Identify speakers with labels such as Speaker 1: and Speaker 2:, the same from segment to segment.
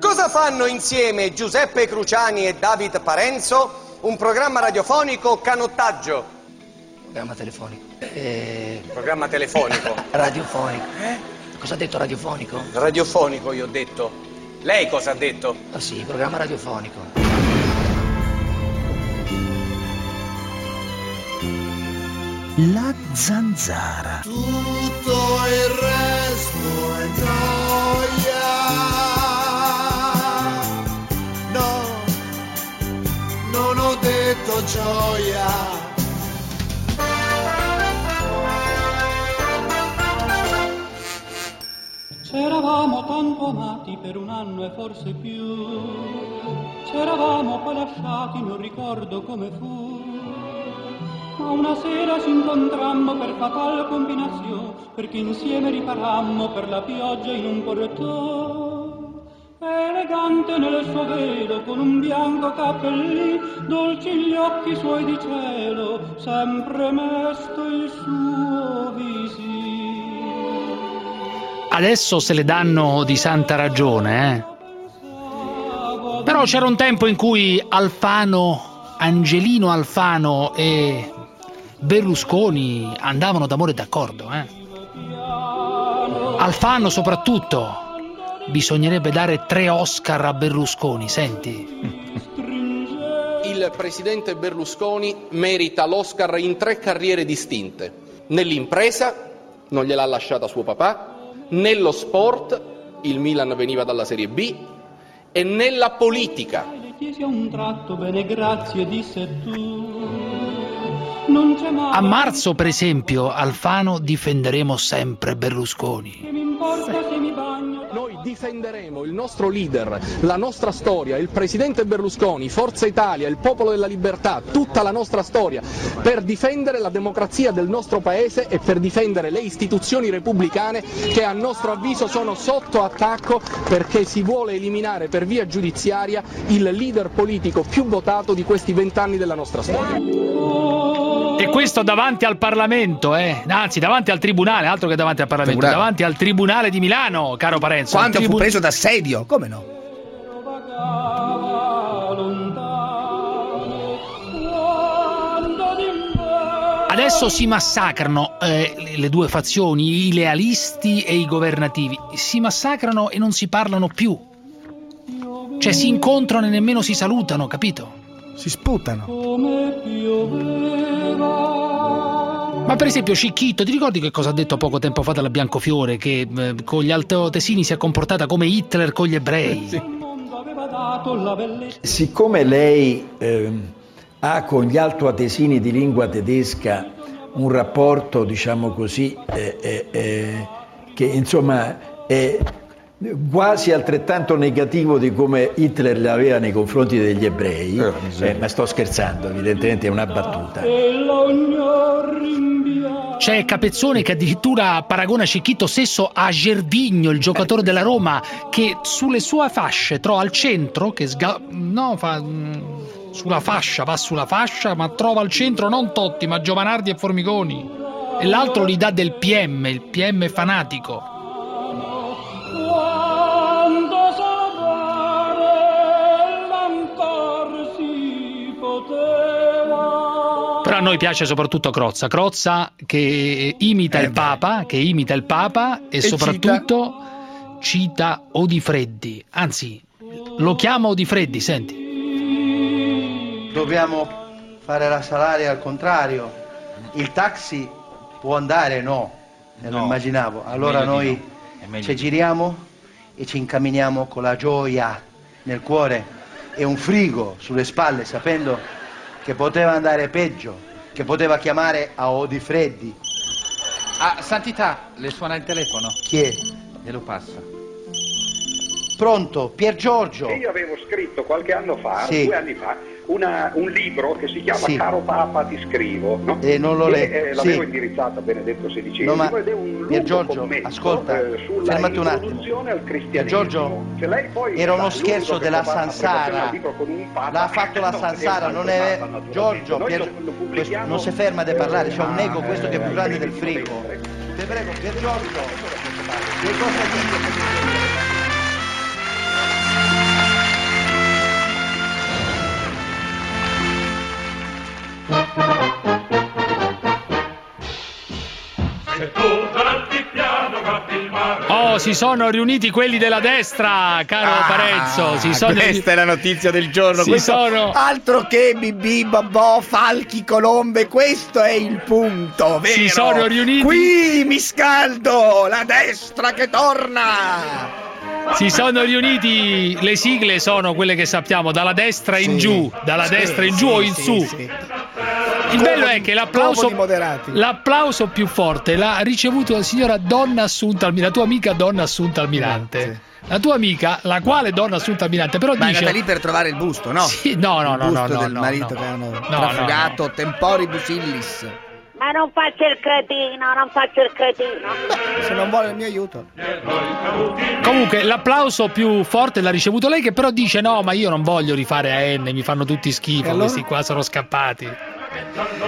Speaker 1: Cosa fanno insieme Giuseppe Cruciani e David Parenzo? Un programma radiofonico canottaggio.
Speaker 2: Programma telefonico. Eh,
Speaker 1: Programma telefonico.
Speaker 2: radiofonico. Cosa ha detto radiofonico?
Speaker 1: Radiofonico, io ho detto. Lei cosa ha detto?
Speaker 2: Ah sì, programma radiofonico.
Speaker 3: La zanzara.
Speaker 4: Tutto il resto è gioia. Gioia.
Speaker 5: C'eravamo tanto amati per un anno e forse più. C'eravamo poi lasciati, non ricordo come fu. Ma una sera ci incontrammo per fatale combinazione, perché insieme riparammo per la pioggia in un portone. Elegante nel suo velo, con un bianco cappellino, dolci gli occhi suoi di cielo, sempre mesto il suo visino.
Speaker 6: Adesso se le danno di santa ragione, eh. Però c'era un tempo in cui Alfano, Angelino Alfano e Berlusconi andavano d'amore d'accordo, eh. Alfano soprattutto. Bisognerebbe dare tre Oscar a Berlusconi, senti.
Speaker 7: Il presidente Berlusconi merita l'Oscar in tre carriere distinte. Nell'impresa, non gliel'ha lasciata suo papà, nello sport, il Milan veniva dalla Serie B, e nella politica.
Speaker 5: A un tratto, bene grazie, disse tu. Non c'è mai...
Speaker 6: A marzo, per esempio, Alfano difenderemo sempre Berlusconi.
Speaker 5: Che
Speaker 7: difenderemo il nostro leader, la nostra storia, il presidente Berlusconi, Forza Italia, il popolo della libertà, tutta la nostra storia, per difendere la democrazia del nostro paese e per difendere le istituzioni repubblicane che a nostro avviso sono sotto attacco perché si vuole eliminare per via giudiziaria il leader politico più votato di questi vent'anni della nostra storia.
Speaker 6: E questo davanti al Parlamento, eh? Anzi, davanti al Tribunale, altro che davanti al Parlamento,
Speaker 3: Tribunale.
Speaker 6: davanti al Tribunale di Milano, caro Parenzo.
Speaker 3: Quando
Speaker 6: al
Speaker 3: fu preso d'assedio, come no?
Speaker 6: Adesso si massacrano eh, le- le due fazioni, i lealisti e i governativi. Si massacrano e non si parlano più. Cioè si incontrano e nemmeno si salutano, capito?
Speaker 3: Si sputano.
Speaker 6: Ma per esempio Cicchitto, ti ricordi che cosa ha detto poco tempo fa dalla Biancofiore? Che eh, con gli altoatesini si è comportata come Hitler con gli ebrei.
Speaker 5: Bellezza
Speaker 8: Siccome lei ehm, ha con gli altoatesini di lingua tedesca un rapporto, diciamo così, eh, eh, eh, che insomma è quasi altrettanto negativo di come Hitler l'aveva nei confronti degli ebrei, eh, ma sto scherzando, evidentemente è una battuta.
Speaker 5: e.
Speaker 6: C'è Capezzone che addirittura paragona Cicchitto stesso a Gervigno, il giocatore della Roma, che sulle sue fasce trova al centro, che sga- no, fa, mm, sulla fascia, va sulla fascia, ma trova al centro non Totti, ma Giovanardi e Formigoni. E l'altro gli dà del PM, il PM fanatico. A noi piace soprattutto Crozza, Crozza che imita
Speaker 3: Eh
Speaker 6: il
Speaker 3: beh.
Speaker 6: Papa, che imita il Papa e,
Speaker 3: E
Speaker 6: soprattutto cita Odifreddi, anzi lo chiama Odifreddi, senti.
Speaker 9: Dobbiamo fare la salaria al contrario. Il taxi può andare? No, me lo
Speaker 10: No,
Speaker 9: immaginavo.
Speaker 10: è
Speaker 9: Allora noi
Speaker 10: no,
Speaker 9: ci giriamo e ci incamminiamo con la gioia nel cuore e un frigo sulle spalle, sapendo che poteva andare peggio, che poteva chiamare a Odifreddi.
Speaker 10: Ah, Santità, le suona il telefono?
Speaker 9: Chi è?
Speaker 10: Glielo passa.
Speaker 9: Pronto? Pier Giorgio?
Speaker 11: Io avevo scritto qualche anno fa,
Speaker 9: Sì.
Speaker 11: due anni fa, una- un libro che si chiama
Speaker 9: Sì.
Speaker 11: Caro Papa ti scrivo, no?
Speaker 9: E non lo
Speaker 11: E,
Speaker 9: leggo,
Speaker 11: eh, l'avevo
Speaker 9: sì.
Speaker 11: indirizzato a Benedetto XVI
Speaker 9: No, ma
Speaker 11: ed è un lungo
Speaker 9: Giorgio, ascolta,
Speaker 11: eh, sulla
Speaker 9: fermati un attimo.
Speaker 11: al cristianesimo.
Speaker 9: Giorgio, era uno scherzo della Sansara. L'ha fatto la Sansara, non è. Giorgio, Pier- questo- non si ferma di parlare, c'è un
Speaker 11: eh,
Speaker 9: ego, questo che è più
Speaker 11: eh,
Speaker 9: grande del frigo. Ti prego, Pier Giorgio, che cosa dice?
Speaker 6: Oh, si sono riuniti quelli della destra, caro
Speaker 3: ah,
Speaker 6: Parenzo. Si sono
Speaker 3: questa è la notizia del giorno.
Speaker 6: Si
Speaker 3: questo...
Speaker 6: sono...
Speaker 3: Altro che BB, Babò, Falchi, Colombe, questo è il punto. Vero?
Speaker 6: Si sono riuniti.
Speaker 3: Qui mi scaldo, la destra che torna.
Speaker 6: Si sono riuniti, le sigle sono quelle che sappiamo, dalla destra in
Speaker 3: sì.
Speaker 6: giù, dalla
Speaker 3: sì,
Speaker 6: destra in
Speaker 3: sì,
Speaker 6: giù o in su. Il bello è che l'applauso, l'applauso più forte l'ha ricevuto la signora Donna Assunta Almirante, la tua amica Donna Assunta Almirante. La tua amica, la quale Donna Assunta Almirante, però
Speaker 3: Ma è
Speaker 6: dice...
Speaker 3: andata lì per trovare il busto, no?
Speaker 6: Sì, no, no,
Speaker 3: il
Speaker 6: no, no,
Speaker 3: busto
Speaker 6: no,
Speaker 3: del
Speaker 6: no,
Speaker 3: marito
Speaker 6: no.
Speaker 3: che hanno
Speaker 6: no,
Speaker 3: trafugato temporibus illis.
Speaker 12: Ma non faccio il cretino, non faccio il cretino.
Speaker 3: Se non vuole il mio aiuto.
Speaker 6: Comunque l'applauso più forte l'ha ricevuto lei che però dice no ma io non voglio rifare a N, mi fanno tutti schifo,
Speaker 3: allora?
Speaker 6: questi qua sono scappati.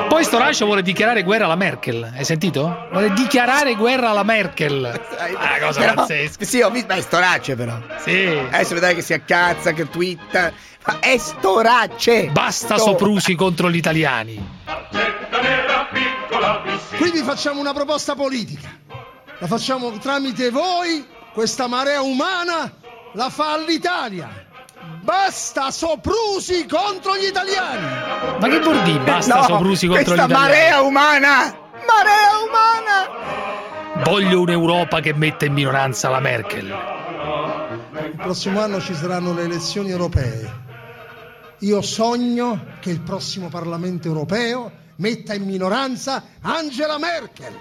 Speaker 6: Poi Storace vuole dichiarare guerra alla Merkel, hai sentito? Vuole dichiarare guerra alla Merkel. Una cosa
Speaker 3: Però-
Speaker 6: pazzesca.
Speaker 3: Sì, ho visto, ma è storace però.
Speaker 6: Sì.
Speaker 3: Adesso vedrai che si accazza, che twitta. Ma è storace.
Speaker 6: Basta
Speaker 3: Sto-
Speaker 6: soprusi contro gli italiani.
Speaker 4: Qui vi facciamo una proposta politica. La facciamo tramite voi, questa marea umana la fa all'Italia. Basta soprusi contro gli italiani.
Speaker 6: Ma che vuol dire basta
Speaker 3: No,
Speaker 6: soprusi contro gli
Speaker 3: questa
Speaker 6: italiani?
Speaker 3: marea umana. Marea umana.
Speaker 6: Voglio un'Europa che metta in minoranza la Merkel.
Speaker 4: Il prossimo anno ci saranno le elezioni europee. Io sogno che il prossimo Parlamento europeo metta in minoranza Angela Merkel.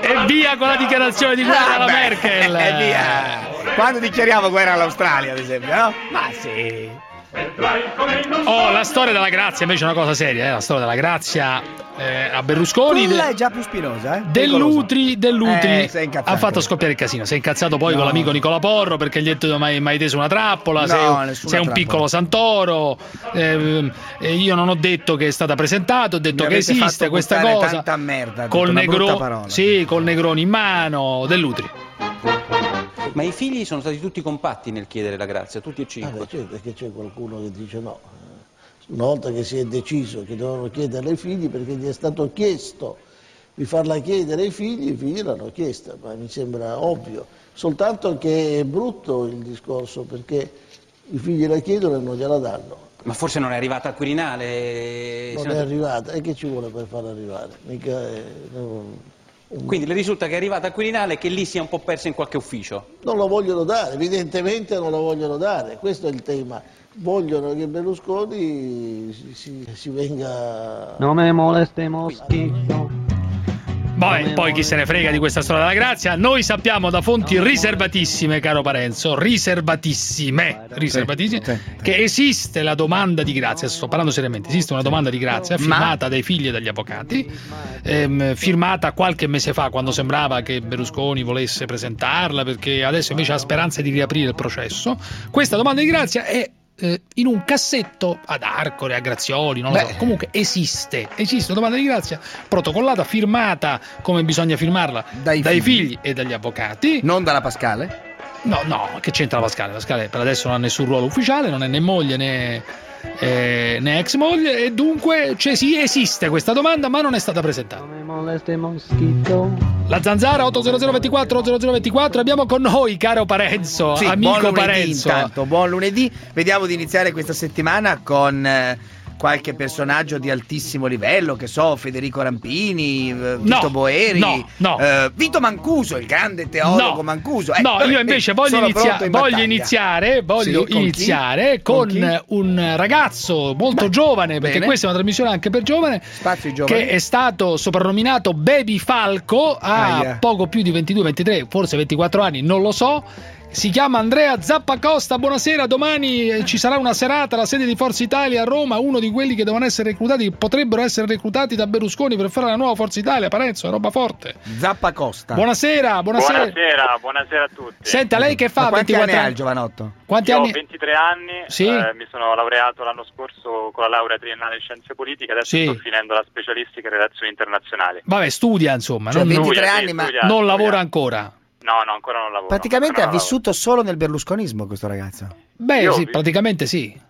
Speaker 6: E via con la dichiarazione di guerra alla
Speaker 3: Vabbè,
Speaker 6: Merkel.
Speaker 3: eh, via. Quando dichiariamo guerra all'Australia, ad esempio, no? Ma sì.
Speaker 6: Oh, la storia della grazia invece è una cosa seria, eh? la storia della grazia eh, a Berlusconi.
Speaker 3: Quella è già più spinosa, eh?
Speaker 6: Dell'Utri, dell'Utri
Speaker 3: Eh,
Speaker 6: ha fatto scoppiare il casino. Si è incazzato poi
Speaker 3: No.
Speaker 6: con l'amico Nicola Porro perché gli ha detto mai, mai teso una trappola.
Speaker 3: No,
Speaker 6: sei, sei un
Speaker 3: trappola.
Speaker 6: piccolo Santoro. ehm, e io non ho detto che è stata presentata, ho detto
Speaker 3: Mi
Speaker 6: che esiste questa cosa.
Speaker 3: tanta merda,
Speaker 6: col, negro-
Speaker 3: parola.
Speaker 6: sì, col Negroni in mano. Dell'Utri.
Speaker 10: Ma i figli sono stati tutti compatti nel chiedere la grazia, tutti e cinque.
Speaker 13: Ah, beh, certo, perché c'è qualcuno che dice no. Una volta che si è deciso che dovevano chiederla ai figli, perché gli è stato chiesto di farla chiedere ai figli, i figli l'hanno chiesta, ma mi sembra ovvio. Soltanto che è brutto il discorso, perché i figli la chiedono e non gliela danno.
Speaker 10: Ma forse non è arrivata al Quirinale?
Speaker 13: Non è arrivata, e che ci vuole per farla arrivare? Mica è- non-
Speaker 10: Quindi le risulta che è arrivata al Quirinale e che lì sia un po' persa in qualche ufficio.
Speaker 13: Non lo vogliono dare, evidentemente non lo vogliono dare, questo è il tema. Vogliono che Berlusconi si, si- si venga...
Speaker 14: No me moleste moschito.
Speaker 6: Vabbè, poi chi se ne frega di questa storia della grazia? Noi sappiamo da fonti riservatissime, caro Parenzo, riservatissime, riservatissime che esiste la domanda di grazia. Sto parlando seriamente. Esiste una domanda di grazia firmata dai figli e dagli avvocati, ehm, firmata qualche mese fa quando sembrava che Berlusconi volesse presentarla perché adesso invece ha speranza di riaprire il processo. Questa domanda di grazia è eh, in un cassetto ad Arcore, a Grazioli, non lo so.
Speaker 3: Beh.
Speaker 6: Comunque esiste, esiste una domanda di grazia protocollata, firmata come bisogna firmarla dai,
Speaker 3: figli.
Speaker 6: figli e dagli avvocati.
Speaker 3: Non dalla Pascale?
Speaker 6: No, no, che c'entra Pascale? Pascale per adesso non ha nessun ruolo ufficiale, non è né moglie né, eh, né ex moglie e dunque cioè, sì, esiste questa domanda ma non è stata presentata.
Speaker 14: Me moleste moschito.
Speaker 6: La zanzara 80024 0024 abbiamo con noi caro Parenzo,
Speaker 3: Sì,
Speaker 6: amico
Speaker 3: buon lunedì
Speaker 6: Parenzo.
Speaker 3: intanto, buon lunedì. Vediamo di iniziare questa settimana con eh, qualche personaggio di altissimo livello, che so, Federico Rampini, eh, Vito
Speaker 6: No,
Speaker 3: Boeri,
Speaker 6: no, no.
Speaker 3: eh, Vito Mancuso, il grande teologo. Mancuso. Eh,
Speaker 6: no,
Speaker 3: vabbè,
Speaker 6: io invece voglio, inizia-
Speaker 3: in
Speaker 6: voglio iniziare, voglio
Speaker 3: Sì, con
Speaker 6: iniziare
Speaker 3: Con
Speaker 6: con, un ragazzo molto giovane, perché
Speaker 3: bene.
Speaker 6: questa è una trasmissione anche per giovane, che è stato soprannominato Baby Falco, ha
Speaker 3: Aia.
Speaker 6: poco più di 22, 23, forse 24 anni, non lo so. Si chiama Andrea Zappacosta, buonasera, domani eh, ci sarà una serata alla sede di Forza Italia a Roma, uno di quelli che devono essere reclutati, potrebbero essere reclutati da Berlusconi per fare la nuova Forza Italia, Parenzo, è roba forte.
Speaker 3: Zappa Costa.
Speaker 6: Buonasera, buonasera.
Speaker 15: Buonasera, buonasera a tutti.
Speaker 6: Senta, lei che fa?
Speaker 3: Ma quanti
Speaker 6: 24
Speaker 3: anni ha
Speaker 6: anni?
Speaker 3: il giovanotto?
Speaker 6: Quanti
Speaker 15: Io
Speaker 6: anni?
Speaker 15: ho 23 anni,
Speaker 6: Sì.
Speaker 15: eh, mi sono laureato l'anno scorso con la laurea triennale in scienze politiche, adesso
Speaker 6: Sì.
Speaker 15: sto finendo la specialistica in relazioni internazionali.
Speaker 6: Vabbè, studia insomma,
Speaker 3: Cioè,
Speaker 6: non,
Speaker 3: 23
Speaker 15: Studia,
Speaker 3: anni,
Speaker 15: sì,
Speaker 3: ma
Speaker 15: studia,
Speaker 6: non
Speaker 15: studia.
Speaker 6: lavora ancora.
Speaker 15: No, no, ancora non lavoro.
Speaker 3: Praticamente ha
Speaker 15: non
Speaker 3: vissuto solo nel berlusconismo questo ragazzo.
Speaker 6: Beh,
Speaker 15: Io
Speaker 6: sì,
Speaker 15: vi-
Speaker 6: praticamente sì.
Speaker 15: lavoro.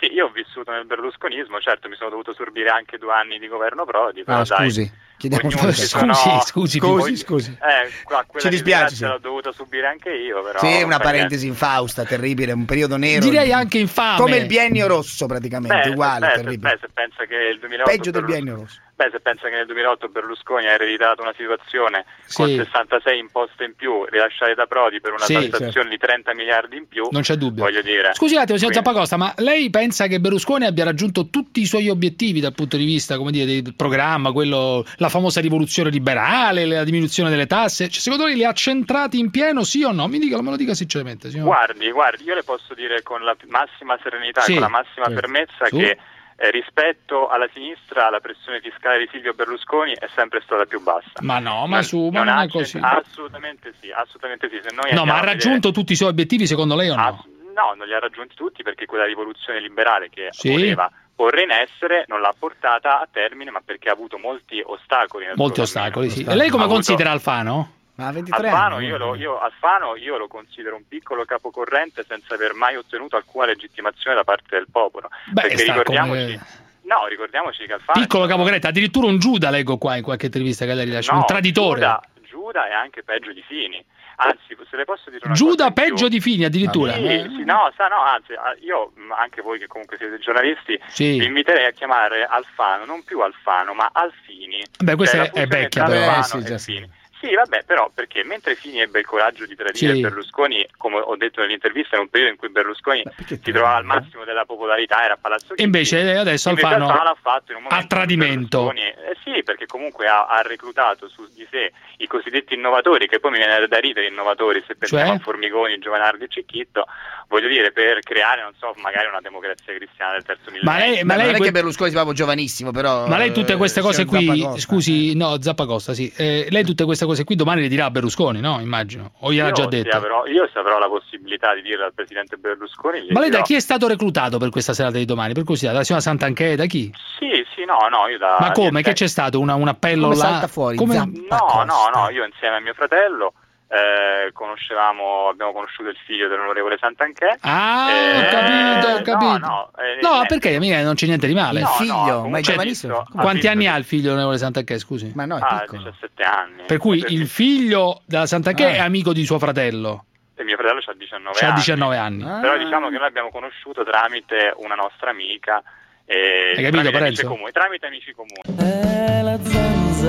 Speaker 15: Sì, io ho vissuto nel berlusconismo, certo mi sono dovuto sorbire anche due anni di governo Prodi, però
Speaker 3: Ah,
Speaker 15: dai,
Speaker 3: scusi, chiediamo scusi,
Speaker 15: sono-
Speaker 3: scusi, scusi,
Speaker 15: ogni-
Speaker 3: scusi.
Speaker 15: Eh, qua, quella
Speaker 3: Ci dispiace, sì.
Speaker 15: l'ho dovuta subire anche io, però...
Speaker 3: Sì, una parentesi infausta, terribile, un periodo nero.
Speaker 6: Direi anche infame.
Speaker 3: Come il biennio rosso praticamente,
Speaker 15: Beh,
Speaker 3: uguale,
Speaker 15: beh, se,
Speaker 3: terribile.
Speaker 15: beh, se pensa che il 2008
Speaker 3: Peggio del biennio rosso.
Speaker 15: Beh, se pensa che nel 2008 Berlusconi ha ereditato una situazione con
Speaker 6: Sì.
Speaker 15: 66 imposte in più rilasciate da Prodi per una
Speaker 6: Sì,
Speaker 15: tassazione
Speaker 6: certo.
Speaker 15: di 30 miliardi in più,
Speaker 6: Non c'è dubbio.
Speaker 15: voglio dire.
Speaker 6: Attimo, signor
Speaker 15: Quindi-
Speaker 6: Zappacosta, ma lei pensa che Berlusconi abbia raggiunto tutti i suoi obiettivi dal punto di vista, come dire, del programma, quello, la famosa rivoluzione liberale, la diminuzione delle tasse? Cioè, secondo lei li ha centrati in pieno, sì o no? Mi dica, me lo dica sinceramente, signor.
Speaker 15: Guardi, guardi, io le posso dire con la massima serenità
Speaker 6: Sì,
Speaker 15: e con la massima fermezza
Speaker 6: Su.
Speaker 15: che eh, rispetto alla sinistra la pressione fiscale di Silvio Berlusconi è sempre stata più bassa.
Speaker 6: Ma no, ma su, ma
Speaker 15: Non
Speaker 6: non è così.
Speaker 15: Assolutamente sì, assolutamente sì. Se noi
Speaker 6: No, ma ha
Speaker 15: a vedere-
Speaker 6: raggiunto tutti i suoi obiettivi secondo lei o no?
Speaker 15: No, non li ha raggiunti tutti perché quella rivoluzione liberale che
Speaker 6: Sì.
Speaker 15: voleva porre in essere non l'ha portata a termine, ma perché ha avuto molti ostacoli.
Speaker 6: Molti ostacoli, sì. E lei come
Speaker 15: Ha avuto-
Speaker 6: considera Alfano?
Speaker 3: Ma a 23
Speaker 15: Alfano,
Speaker 3: anni.
Speaker 15: io lo, io, Alfano io lo considero un piccolo capocorrente senza aver mai ottenuto alcuna legittimazione da parte del popolo.
Speaker 6: Beh,
Speaker 15: perché ricordiamoci,
Speaker 6: come-
Speaker 15: no, ricordiamoci che Alfano
Speaker 6: Piccolo capogretta, addirittura un Giuda leggo qua in qualche intervista che lei rilascia,
Speaker 15: no,
Speaker 6: un traditore.
Speaker 15: Giuda, Giuda è anche peggio di Fini. Anzi, se le posso dire una
Speaker 6: Giuda peggio di Fini addirittura.
Speaker 15: Sì, sì, no, sa, no, anzi, io, anche voi che comunque siete giornalisti,
Speaker 6: Sì.
Speaker 15: vi inviterei a chiamare Alfano, non più Alfano, ma Alfini.
Speaker 6: Beh, questa
Speaker 15: Cioè,
Speaker 6: è- è vecchia, però. Eh, sì, già sì.
Speaker 15: Sì, vabbè, però perché mentre Fini ebbe il coraggio di tradire
Speaker 6: Sì.
Speaker 15: Berlusconi, come ho detto nell'intervista, in un periodo in cui Berlusconi si trovava al massimo della popolarità, era a Palazzo Chigi.
Speaker 6: Invece adesso
Speaker 15: Invece
Speaker 6: Alfano
Speaker 15: l'ha fatto in un momento
Speaker 6: a tradimento.
Speaker 15: Berlusconi- eh sì, perché comunque ha, ha reclutato su di sé i cosiddetti innovatori, che poi mi viene da ridere innovatori se pensiamo
Speaker 6: Cioè?
Speaker 15: a Formigoni, Giovanardi e Cicchitto, voglio dire per creare, non so, magari una democrazia cristiana del terzo millennio.
Speaker 6: Ma lei- ma lei
Speaker 3: non è
Speaker 6: que-
Speaker 3: che Berlusconi sia proprio giovanissimo, però.
Speaker 6: Ma lei tutte queste
Speaker 3: eh,
Speaker 6: cose
Speaker 3: signor
Speaker 6: qui,
Speaker 3: Zappacosta.
Speaker 6: scusi, no, Zappacosta, sì. Eh, lei tutte queste cose qui domani le dirà a Berlusconi, no? Immagino. O gliel'ha già detto.
Speaker 15: avrò, io se avrò la possibilità di dirlo al presidente Berlusconi,
Speaker 6: Ma lei da
Speaker 15: dirò-
Speaker 6: chi è stato reclutato per questa serata di domani? Per curiosità, dalla signora Sant'Anché, da chi?
Speaker 15: Sì, sì, no, no, io da...
Speaker 6: Ma come? Che c'è stato? Una- un appello
Speaker 3: Come
Speaker 6: là?
Speaker 3: salta fuori,
Speaker 6: Come-
Speaker 15: No, no, no, io insieme a mio fratello eh, conoscevamo, abbiamo conosciuto il figlio dell'onorevole Sant'Anché.
Speaker 6: Ah,
Speaker 15: Eh,
Speaker 6: ho capito, ho
Speaker 15: no,
Speaker 6: capito.
Speaker 15: no, eh,
Speaker 6: No,
Speaker 15: eh,
Speaker 6: perché mica non c'è niente di male.
Speaker 15: Il No, figlio, no, ma è
Speaker 6: giovanissimo. Quanti anni ha il figlio dell'onorevole Sant'Anché, scusi?
Speaker 3: Ma no, è
Speaker 15: Ah,
Speaker 3: piccolo.
Speaker 15: 17 anni.
Speaker 6: Per cui il figlio della Sant'Anché
Speaker 3: Ah.
Speaker 6: è amico di suo fratello.
Speaker 15: e mio fratello ha 19
Speaker 6: C'ha
Speaker 15: anni.
Speaker 6: 19 anni.
Speaker 15: Però diciamo che noi l'abbiamo conosciuto tramite una nostra amica. E
Speaker 6: Hai capito,
Speaker 15: tramite, amici comuni, tramite amici comuni.
Speaker 16: Eh, la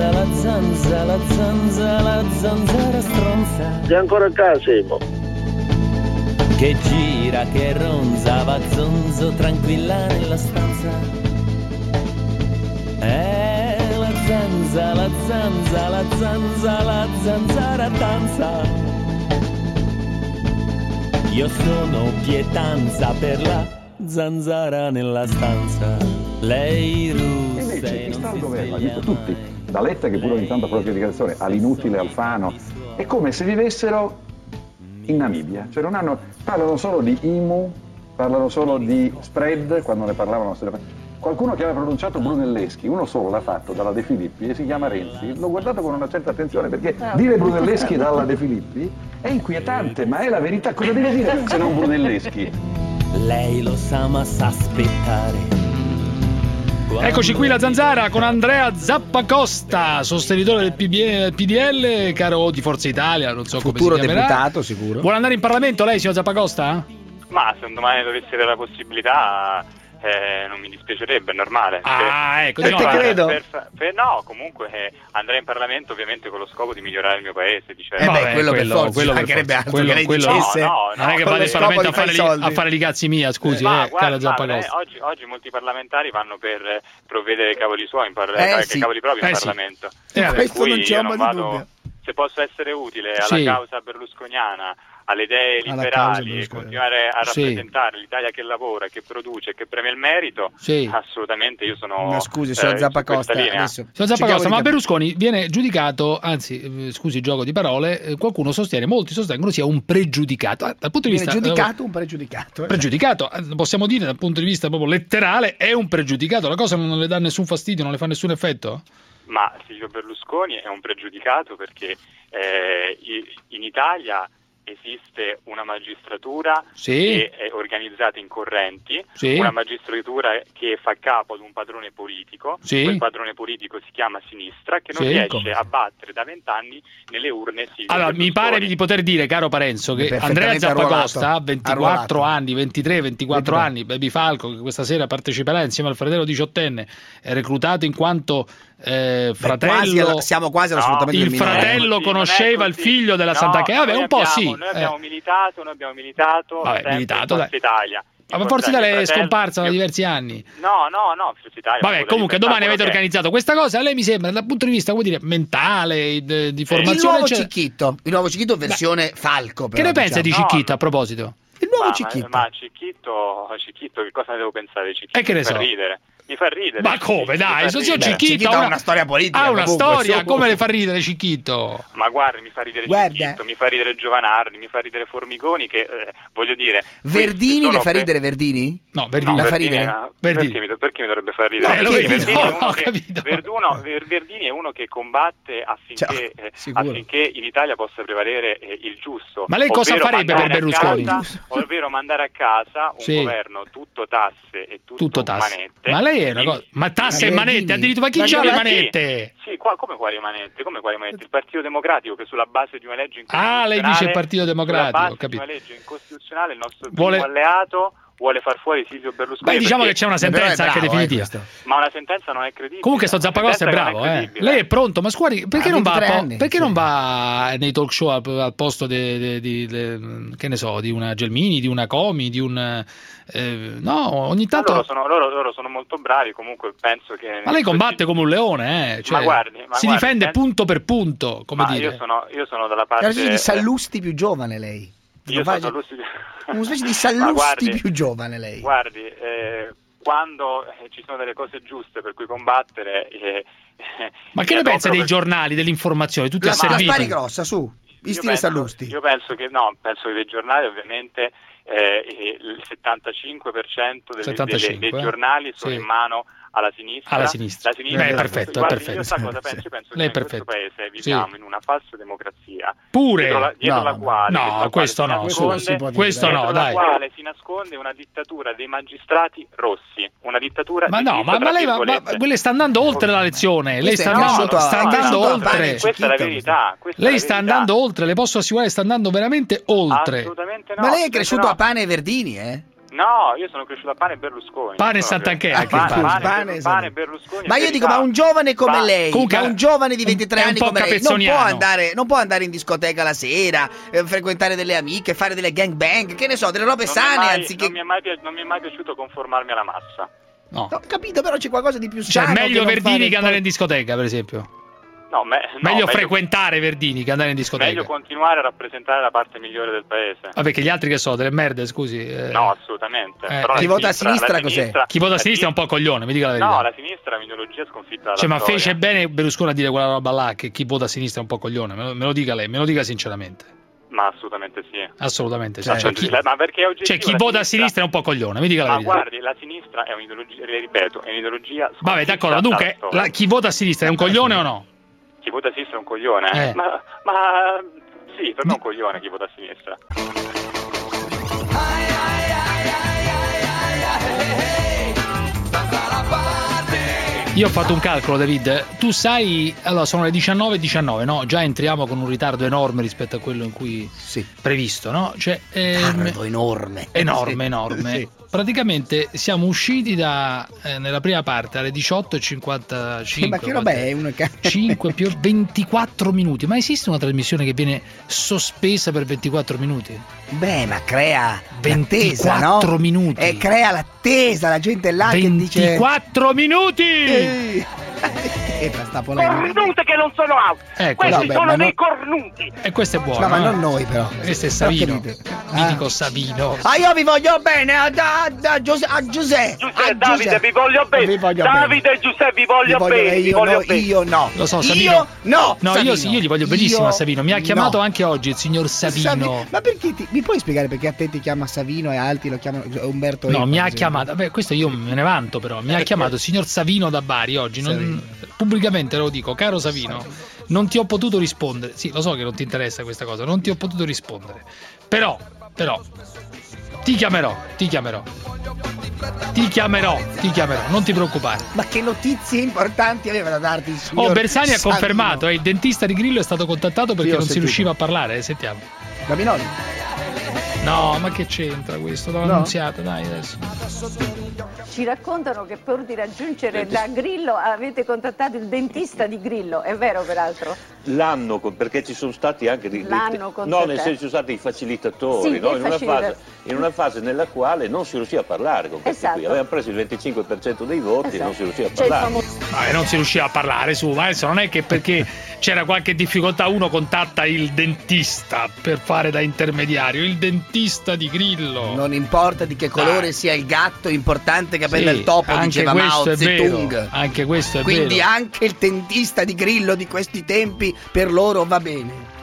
Speaker 16: zanza, la zanza, la zanza, la zanzara stronza.
Speaker 17: Sei ancora a casa, Simo?
Speaker 16: Che gira, che ronza, va zonzo tranquilla nella stanza. Eh, la zanza, la zanza, la zanza, la zanzara danza. Io sono pietanza per la zanzara nella stanza. Lei russa
Speaker 18: Invece
Speaker 16: e
Speaker 18: chi sta
Speaker 16: non
Speaker 18: al
Speaker 16: si
Speaker 18: governo, ha detto tutti, da Letta che pure ogni tanto fa qualche dichiarazione, all'inutile Alfano, è come se vivessero in Namibia, cioè non hanno, parlano solo di IMU, parlano solo di spread quando ne parlavano. Qualcuno che aveva pronunciato Brunelleschi, uno solo l'ha fatto dalla De Filippi e si chiama Renzi, l'ho guardato con una certa attenzione perché dire Brunelleschi dalla De Filippi è inquietante, ma è la verità, cosa deve dire se non Brunelleschi?
Speaker 16: Lei lo sa ma sa aspettare.
Speaker 6: Eccoci qui la zanzara con Andrea Zappacosta, sostenitore del PDL, caro di Forza Italia, non so
Speaker 3: Futuro
Speaker 6: come si chiamerà.
Speaker 3: deputato, sicuro.
Speaker 6: Vuole andare in Parlamento lei, signor Zappacosta?
Speaker 15: Ma se un domani dovessi avere la possibilità, eh, non mi dispiacerebbe, è normale.
Speaker 6: Ah,
Speaker 15: Per-
Speaker 6: ecco,
Speaker 15: per
Speaker 6: no, credo.
Speaker 15: per no, comunque eh, andrei in Parlamento ovviamente con lo scopo di migliorare il mio paese. Dice,
Speaker 3: Eh beh, quello per forza,
Speaker 6: quello per forza.
Speaker 3: altro
Speaker 6: Quello-
Speaker 3: che
Speaker 6: quello-
Speaker 3: dicesse.
Speaker 15: No, no,
Speaker 6: non è che Parlamento
Speaker 3: di
Speaker 6: a fare, li- a fare i cazzi mia, scusi,
Speaker 15: ma
Speaker 6: eh,
Speaker 15: guarda, ma eh, oggi, oggi molti parlamentari vanno per eh, provvedere ai cavoli suoi, in par-
Speaker 3: Eh,
Speaker 15: ai
Speaker 3: sì.
Speaker 15: cavoli propri in
Speaker 6: Eh, sì.
Speaker 15: Parlamento.
Speaker 6: Eh.
Speaker 3: Questo
Speaker 15: cui
Speaker 3: non c'è di
Speaker 15: vado-
Speaker 3: dubbio.
Speaker 15: Se posso essere utile alla
Speaker 6: Sì.
Speaker 15: causa berlusconiana, alle idee liberali e continuare a
Speaker 6: Sì.
Speaker 15: rappresentare l'Italia che lavora, che produce, che premia il merito,
Speaker 6: Sì.
Speaker 15: assolutamente io sono
Speaker 3: Ma scusi,
Speaker 15: eh,
Speaker 3: signor
Speaker 15: su
Speaker 3: Zappacosta, adesso cerchiamo
Speaker 6: Zappacosta, ma. Berlusconi viene giudicato, anzi, eh, scusi, gioco di parole, eh, qualcuno sostiene, molti sostengono sia un pregiudicato. Ah, Dal punto di
Speaker 3: Viene
Speaker 6: vista
Speaker 3: giudicato un pregiudicato.
Speaker 6: eh,
Speaker 3: eh.
Speaker 6: pregiudicato, eh, possiamo dire dal punto di vista proprio letterale, è un pregiudicato. La cosa non le dà nessun fastidio, non le fa nessun effetto?
Speaker 15: Ma Silvio Berlusconi è un pregiudicato perché eh, in Italia esiste una magistratura
Speaker 6: Sì.
Speaker 15: che è organizzata in correnti,
Speaker 6: Sì.
Speaker 15: una magistratura che fa capo ad un padrone politico,
Speaker 6: Sì.
Speaker 15: quel padrone politico si chiama sinistra, che non
Speaker 6: Sì.
Speaker 15: riesce
Speaker 6: Come?
Speaker 15: a battere da vent'anni nelle urne Silvio
Speaker 6: Allora, mi pare di poter dire, caro Parenzo, che Andrea Zappacosta ha 24
Speaker 3: Arruolato.
Speaker 6: anni, 23, 24 anni, Baby Falco, che questa sera parteciperà insieme al fratello diciottenne, è reclutato in quanto eh, fratello...
Speaker 3: quasi alla- siamo quasi allo sfruttamento
Speaker 6: Il
Speaker 3: del minore.
Speaker 6: fratello
Speaker 15: così,
Speaker 6: conosceva il figlio della
Speaker 15: No,
Speaker 6: Santa Chiave, un po'
Speaker 15: abbiamo-
Speaker 6: sì.
Speaker 15: Noi
Speaker 6: eh.
Speaker 15: abbiamo militato, noi abbiamo militato
Speaker 6: Vabbè,
Speaker 15: sempre
Speaker 6: militato,
Speaker 15: in Italia.
Speaker 6: Ma Forza Italia è scomparsa da diversi anni.
Speaker 15: No, no, no, Forza Italia.
Speaker 6: Vabbè, comunque domani avete
Speaker 15: che è.
Speaker 6: organizzato questa cosa, a lei mi sembra dal punto di vista, come dire, mentale, di, di
Speaker 3: Il
Speaker 6: formazione,
Speaker 3: nuovo
Speaker 6: eccetera.
Speaker 3: Cicchitto, il nuovo Cicchitto versione Falco.
Speaker 6: Che
Speaker 3: però,
Speaker 6: ne pensa di
Speaker 3: diciamo.
Speaker 6: Cicchitto a proposito?
Speaker 3: Il nuovo
Speaker 15: Ma-
Speaker 3: Cicchitto.
Speaker 15: Ma, ma Cicchitto, Cicchitto, che cosa ne devo pensare di Cicchitto?
Speaker 6: E che ne so?
Speaker 15: ridere. Mi fa ridere.
Speaker 6: Ma come, dai, il signor Cicchitto
Speaker 3: ha una storia politica,
Speaker 6: Ha una
Speaker 3: comunque,
Speaker 6: storia, come le fa ridere Cicchitto?
Speaker 15: Ma guardi, mi fa ridere
Speaker 3: Guarda.
Speaker 15: Cicchitto, mi fa ridere Giovanardi, mi fa ridere Formigoni, che eh, voglio dire...
Speaker 3: Verdini le fa
Speaker 15: pe-
Speaker 3: ridere Verdini?
Speaker 6: No, Verdini.
Speaker 3: la fa
Speaker 15: Verdini,
Speaker 3: ridere?
Speaker 15: eh,
Speaker 6: Verdini.
Speaker 15: Perché, mi, perché mi dovrebbe far ridere?
Speaker 6: Eh, lo
Speaker 15: Verdini, Verdini è
Speaker 6: no,
Speaker 15: uno
Speaker 6: ho
Speaker 15: che-
Speaker 6: capito.
Speaker 15: Verduno- Ver- Verdini è uno che combatte affinché, eh,
Speaker 3: sicuro.
Speaker 15: affinché in Italia possa prevalere eh, il giusto.
Speaker 6: Ma lei cosa farebbe per Berlusconi?
Speaker 15: casa- ovvero mandare a casa un
Speaker 6: Sì.
Speaker 15: governo tutto tasse e tutto,
Speaker 6: Tutto tasse.
Speaker 15: manette.
Speaker 6: Ma lei è una
Speaker 15: Sì.
Speaker 6: cosa. Ma tasse e
Speaker 3: Ma
Speaker 6: manette, addirittura ma chi
Speaker 3: Ma
Speaker 6: c'ha le
Speaker 3: sì.
Speaker 6: manette?
Speaker 15: Sì, qua, come quali manette? Come quali manette? Il Partito Democratico che sulla base di una legge
Speaker 6: Ah, lei dice il Partito
Speaker 15: sulla
Speaker 6: Democratico,
Speaker 15: base
Speaker 6: ho capito.
Speaker 15: di una legge incostituzionale il nostro
Speaker 6: Vuole-
Speaker 15: primo alleato vuole far fuori Silvio Berlusconi.
Speaker 6: Beh, diciamo che c'è una
Speaker 3: è
Speaker 6: sentenza anche
Speaker 3: bravo, eh,
Speaker 6: definitiva.
Speaker 15: Ma una sentenza non è credibile.
Speaker 6: Comunque sto Zappacosta è bravo,
Speaker 15: non
Speaker 6: eh. Lei è pronto, ma scusi, perché, non va,
Speaker 3: 23
Speaker 6: po-
Speaker 3: anni,
Speaker 6: perché
Speaker 3: sì.
Speaker 6: non va nei talk show al, al posto di, che ne so, di una Gelmini, di una Comi, di un eh, no, ogni
Speaker 15: Ma
Speaker 6: tanto
Speaker 15: Loro sono, loro, loro sono molto bravi, comunque penso che...
Speaker 6: Ma lei combatte come un leone, eh. Cioè,
Speaker 15: Ma guardi, ma
Speaker 6: si
Speaker 15: guardi,
Speaker 6: difende
Speaker 15: penso-
Speaker 6: punto per punto, come
Speaker 15: Ma
Speaker 6: dire.
Speaker 15: io sono, io sono dalla
Speaker 3: È
Speaker 15: parte...
Speaker 3: una specie di Sallusti più giovane lei.
Speaker 15: Io sono Sallusti-
Speaker 3: Una specie di Sallusti
Speaker 15: guardi-
Speaker 3: più giovane lei.
Speaker 15: Guardi, eh, quando eh, ci sono delle cose giuste per cui combattere... eh,
Speaker 6: Ma che
Speaker 15: mi
Speaker 6: ne pensa dei
Speaker 15: per-
Speaker 6: giornali, dell'informazione, tutti
Speaker 3: La, la
Speaker 6: asserviti?
Speaker 3: spari grossa, su. In
Speaker 15: Io
Speaker 3: stile
Speaker 15: penso-
Speaker 3: Sallusti.
Speaker 15: Io penso che no, penso che dei giornali ovviamente eh, il 75% delle-
Speaker 6: 75,
Speaker 15: delle- dei
Speaker 6: eh?
Speaker 15: giornali sono
Speaker 6: Sì.
Speaker 15: in mano alla sinistra.
Speaker 6: Alla sinistra.
Speaker 15: La sinistra
Speaker 6: Beh, è perfetto, è
Speaker 15: guardi,
Speaker 6: perfetto.
Speaker 15: Io sa cosa
Speaker 6: Sì.
Speaker 15: penso? Io penso
Speaker 6: Lei è
Speaker 15: che in questo
Speaker 6: perfetto.
Speaker 15: paese
Speaker 6: Sì.
Speaker 15: viviamo in una falsa democrazia.
Speaker 6: Pure?
Speaker 15: Dietro la, dietro
Speaker 6: No,
Speaker 15: la quale,
Speaker 6: no,
Speaker 15: dietro la quale
Speaker 6: questo
Speaker 15: si
Speaker 6: no,
Speaker 15: nasconde-.
Speaker 6: Questo
Speaker 15: dietro
Speaker 6: no,
Speaker 15: la
Speaker 6: dai.
Speaker 15: quale si nasconde una dittatura dei magistrati rossi, una dittatura
Speaker 6: Ma no, ma, ma lei, va- ma- lei sta andando oltre la lezione. Lei sta
Speaker 3: è
Speaker 6: andando, sta
Speaker 3: è
Speaker 6: andando oltre.
Speaker 15: Questa è la verità. questa è
Speaker 6: Lei sta andando oltre, le posso assicurare, sta andando veramente oltre.
Speaker 15: Assolutamente no.
Speaker 3: Ma lei è cresciuto a pane e Verdini, eh?
Speaker 15: No, io sono cresciuto a pane e Berlusconi.
Speaker 6: Pane e Sant'Anchè,
Speaker 15: cresciuto-
Speaker 6: anche
Speaker 15: pane,
Speaker 6: pane.
Speaker 15: pane,
Speaker 3: Pane e
Speaker 15: pane Berlusconi.
Speaker 3: Ma io dico, ma un giovane come
Speaker 15: Pa-
Speaker 3: lei,
Speaker 6: Comunque,
Speaker 3: ma un giovane di 23
Speaker 6: è un
Speaker 3: anni come lei, non può, andare, non può andare in discoteca la sera, eh, frequentare delle amiche, fare delle gangbang, che ne so, delle robe
Speaker 15: non
Speaker 3: sane,
Speaker 15: mai-
Speaker 3: anziché...
Speaker 15: Non mi, è mai, non mi è mai piaciuto conformarmi alla massa.
Speaker 6: No.
Speaker 3: Ho capito, però c'è qualcosa di più
Speaker 6: Cioè,
Speaker 3: sano
Speaker 6: meglio
Speaker 3: che
Speaker 6: Verdini
Speaker 3: fare
Speaker 6: che andare in discoteca, per esempio.
Speaker 15: No, me- no,
Speaker 6: meglio, frequentare Verdini che andare in discoteca.
Speaker 15: meglio continuare a rappresentare la parte migliore del paese.
Speaker 6: Vabbè, che gli altri che so, delle merde, scusi. eh.
Speaker 15: No, assolutamente.
Speaker 6: Eh,
Speaker 15: Però
Speaker 6: chi
Speaker 3: vota a sinistra cos'è?
Speaker 15: sinistra-
Speaker 6: Chi vota a sinistra è un po' coglione, mi dica la verità.
Speaker 15: No, la sinistra è un'ideologia sconfitta dalla
Speaker 6: Cioè, ma
Speaker 15: storia.
Speaker 6: fece bene Berlusconi a dire quella roba là che chi vota a sinistra è un po' coglione. Me lo, me lo dica lei, me lo dica sinceramente.
Speaker 15: Ma assolutamente sì.
Speaker 6: Assolutamente sì.
Speaker 3: Cioè,
Speaker 6: Cioè, chi,
Speaker 15: ma perché oggettivo,
Speaker 6: cioè, chi vota a sinistra è un po' coglione, mi dica la
Speaker 15: Ma
Speaker 6: verità.
Speaker 15: guardi, la sinistra è un'ideologia, le ripeto, è un'ideologia sconfitta
Speaker 6: Vabbè, d'accordo. Dunque, la- chi vota a sinistra è un coglione o no?
Speaker 15: Chi vota a sinistra è un coglione?
Speaker 6: Eh.
Speaker 15: Ma, ma sì, per me è un coglione chi vota a sinistra.
Speaker 6: Io ho fatto un calcolo, David. Tu sai, allora sono le 19.19, no? Già entriamo con un ritardo enorme rispetto a quello in cui
Speaker 3: Sì.
Speaker 6: previsto, no? Cioè, ehm,
Speaker 3: Tardo, enorme.
Speaker 6: enorme,
Speaker 3: Sì.
Speaker 6: enorme.
Speaker 3: Sì.
Speaker 6: Praticamente siamo usciti da eh, nella prima parte alle 18.55.
Speaker 3: Ma che roba è? Una ca-
Speaker 6: 5 più 24 minuti. Ma esiste una trasmissione che viene sospesa per 24 minuti?
Speaker 3: Beh, ma crea
Speaker 6: 24
Speaker 3: l'attesa, no?
Speaker 6: minuti.
Speaker 3: E crea l'attesa, la gente là che dice...
Speaker 6: 24 minuti!
Speaker 3: Ehi. Fa sta polemica?
Speaker 19: Cornute che non sono out.
Speaker 6: Ecco,
Speaker 19: Questi
Speaker 3: vabbè,
Speaker 19: sono dei
Speaker 3: non-
Speaker 19: cornuti.
Speaker 6: E questo è buono.
Speaker 3: No, ma
Speaker 6: eh?
Speaker 3: non noi però.
Speaker 6: Questo è Savino. Mitico
Speaker 3: Ah.
Speaker 6: Savino.
Speaker 3: Ah, io vi voglio bene a, a, a, Giuse- a Giuseppe.
Speaker 19: Giuseppe,
Speaker 3: a
Speaker 19: Davide,
Speaker 3: Giuseppe.
Speaker 19: vi voglio bene.
Speaker 3: Vi voglio
Speaker 19: Davide e Giuseppe, vi voglio
Speaker 3: Vi
Speaker 19: bene.
Speaker 3: io
Speaker 19: voglio
Speaker 3: no,
Speaker 19: bene.
Speaker 3: io no.
Speaker 6: Lo so,
Speaker 3: Io
Speaker 6: Savino.
Speaker 3: no.
Speaker 6: No,
Speaker 3: Savino.
Speaker 6: io sì, io gli voglio benissimo
Speaker 3: Io
Speaker 6: a Savino. Mi ha
Speaker 3: no.
Speaker 6: chiamato anche oggi il signor Savino.
Speaker 3: Savi- Ma perché ti, mi puoi spiegare perché a te ti chiama Savino e a altri lo chiamano Umberto
Speaker 6: No,
Speaker 3: Eco,
Speaker 6: mi
Speaker 3: per
Speaker 6: ha chiamato, beh, questo io me ne vanto però, mi ha chiamato il signor Savino da Bari oggi, non- pubblicamente lo dico, caro Savino, non ti ho potuto rispondere. Sì, lo so che non ti interessa questa cosa, non ti ho potuto rispondere. Però, però, ti chiamerò, ti chiamerò. Ti chiamerò, ti chiamerò, non ti preoccupare.
Speaker 3: Ma che notizie importanti aveva da darti il signor
Speaker 6: Oh, Bersani ha
Speaker 3: Savino?
Speaker 6: confermato, eh, il dentista di Grillo è stato contattato perché non si
Speaker 3: sentito.
Speaker 6: riusciva a parlare, eh, sentiamo.
Speaker 3: Gaminoli?
Speaker 6: No, ma che c'entra questo? L'ho
Speaker 3: No?
Speaker 6: annunziata, dai adesso.
Speaker 20: Ci raccontano che pur di raggiungere da Grillo avete contattato il dentista di Grillo, è vero peraltro?
Speaker 21: L'hanno, perché ci sono stati anche dei,
Speaker 20: L'hanno
Speaker 21: no, nel senso ci sono stati i facilitatori,
Speaker 20: Sì,
Speaker 21: no? in, una fase, in una fase nella quale non si riusciva a parlare con questi
Speaker 20: Esatto.
Speaker 21: qui. Avevano preso il 25% dei voti e non si riusciva a
Speaker 20: il
Speaker 21: parlare.
Speaker 20: famoso-
Speaker 6: No, e non si riusciva a parlare su, ma adesso non è che perché c'era qualche difficoltà uno contatta il dentista per fare da intermediario, il dentista di Grillo.
Speaker 3: Non importa di che colore
Speaker 6: Dai.
Speaker 3: sia il gatto, è importante che prenda
Speaker 6: Sì,
Speaker 3: il topo,
Speaker 6: anche
Speaker 3: diceva Mao Zedong.
Speaker 6: Anche questo è
Speaker 3: Quindi
Speaker 6: vero.
Speaker 3: anche il dentista di Grillo di questi tempi per loro va bene.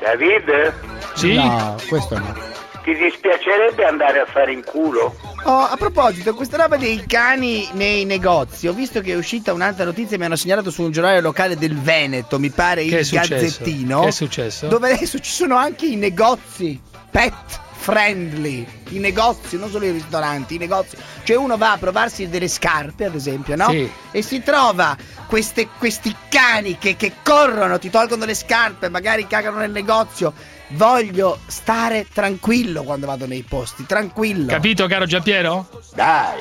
Speaker 19: David,
Speaker 6: Sì?
Speaker 22: No, questo no.
Speaker 19: ti dispiacerebbe andare a fare in culo?
Speaker 3: Oh, a proposito, questa roba dei cani nei negozi, ho visto che è uscita un'altra notizia, mi hanno segnalato su un giornale locale del Veneto, mi pare
Speaker 6: Che
Speaker 3: il? Gazzettino,
Speaker 6: Che è successo?
Speaker 3: dove adesso ci sono anche i negozi pet friendly, i negozi, non solo i ristoranti, i negozi. Cioè uno va a provarsi delle scarpe, ad esempio, no?
Speaker 6: Sì.
Speaker 3: E si trova queste- questi cani che, che corrono, ti tolgono le scarpe, magari cagano nel negozio. Voglio stare tranquillo quando vado nei posti, tranquillo.
Speaker 6: Capito, caro Giampiero?
Speaker 21: Dai!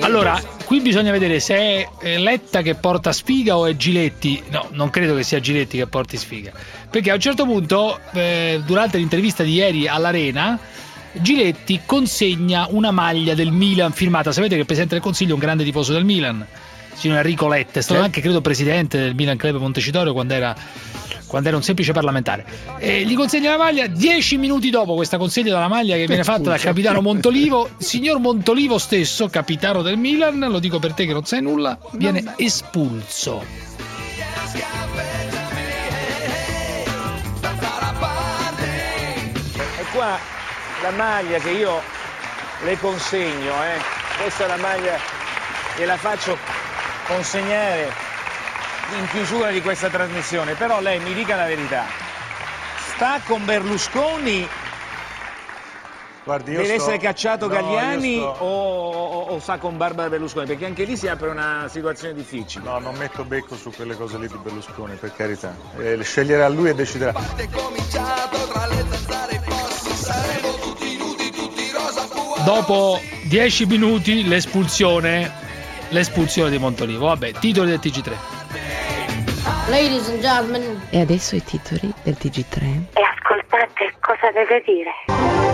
Speaker 6: Allora, qui bisogna vedere se è Letta che porta sfiga o è Giletti. No, non credo che sia Giletti che porti sfiga. Perché a un certo punto, eh, durante l'intervista di ieri all'Arena, Giletti consegna una maglia del Milan firmata. Sapete che il Presidente del Consiglio è un grande tifoso del Milan, signor Enrico Letta, è stato
Speaker 3: Sì.
Speaker 6: anche credo Presidente del Milan Club Montecitorio quando era, quando era un semplice parlamentare. E gli consegna la maglia, dieci minuti dopo questa consegna della maglia che viene fatta dal capitano Montolivo, signor Montolivo stesso, capitano del Milan, lo dico per te che non sai nulla, viene espulso.
Speaker 23: E qua la maglia che io le consegno, eh. questa è la maglia che la faccio consegnare in chiusura di questa trasmissione, però lei mi dica la verità, sta con Berlusconi,
Speaker 24: Guardi, io
Speaker 23: deve
Speaker 24: sto-
Speaker 23: essere cacciato
Speaker 24: no,
Speaker 23: Galliani
Speaker 24: io sto-
Speaker 23: o, o- o sta con Barbara Berlusconi? Perché anche lì si apre una situazione difficile.
Speaker 24: No, non metto becco su quelle cose lì di Berlusconi, per carità. Eh, sceglierà lui e deciderà.
Speaker 6: Dopo dieci minuti l'espulsione, l'espulsione di Montolivo. Vabbè, titoli del TG3.
Speaker 25: Ladies and gentlemen.
Speaker 26: E adesso i titoli del TG3.
Speaker 12: E ascoltate cosa deve dire.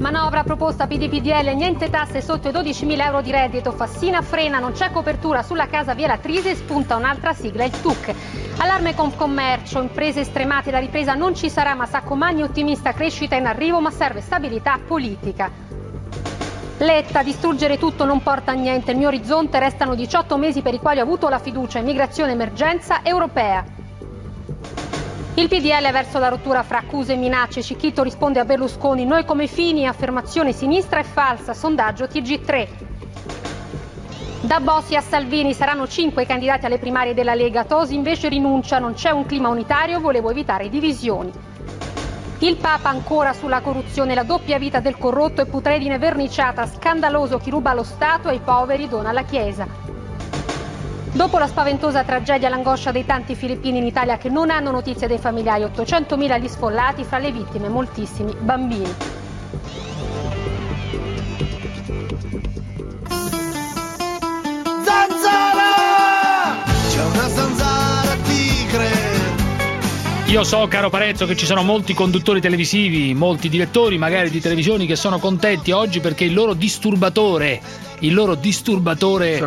Speaker 27: Manovra proposta PDPDL, niente tasse sotto i 12.000 euro di reddito, Fassina frena, non c'è copertura sulla casa via Latrisi spunta un'altra sigla, il TUC. Allarme Confcommercio, imprese stremate, la ripresa non ci sarà, ma Saccomagni ottimista, crescita in arrivo, ma serve stabilità politica. Letta, distruggere tutto non porta a niente, il mio orizzonte restano 18 mesi per i quali ho avuto la fiducia, immigrazione emergenza europea. Il PDL verso la rottura fra accuse e minacce, Cicchito risponde a Berlusconi, noi come Fini, affermazione sinistra e falsa, sondaggio TG3. Da Bossi a Salvini saranno cinque candidati alle primarie della Lega, Tosi invece rinuncia, non c'è un clima unitario, volevo evitare divisioni. Il Papa ancora sulla corruzione, la doppia vita del corrotto e putredine verniciata, scandaloso chi ruba allo Stato e ai poveri dona alla Chiesa. Dopo la spaventosa tragedia, l'angoscia dei tanti filippini in Italia che non hanno notizie dei familiari, 800.000 gli sfollati, fra le vittime moltissimi bambini.
Speaker 28: Zanzara!
Speaker 6: Io so, caro Parenzo, che ci sono molti conduttori televisivi, molti direttori magari di televisioni che sono contenti oggi perché il loro disturbatore, il loro disturbatore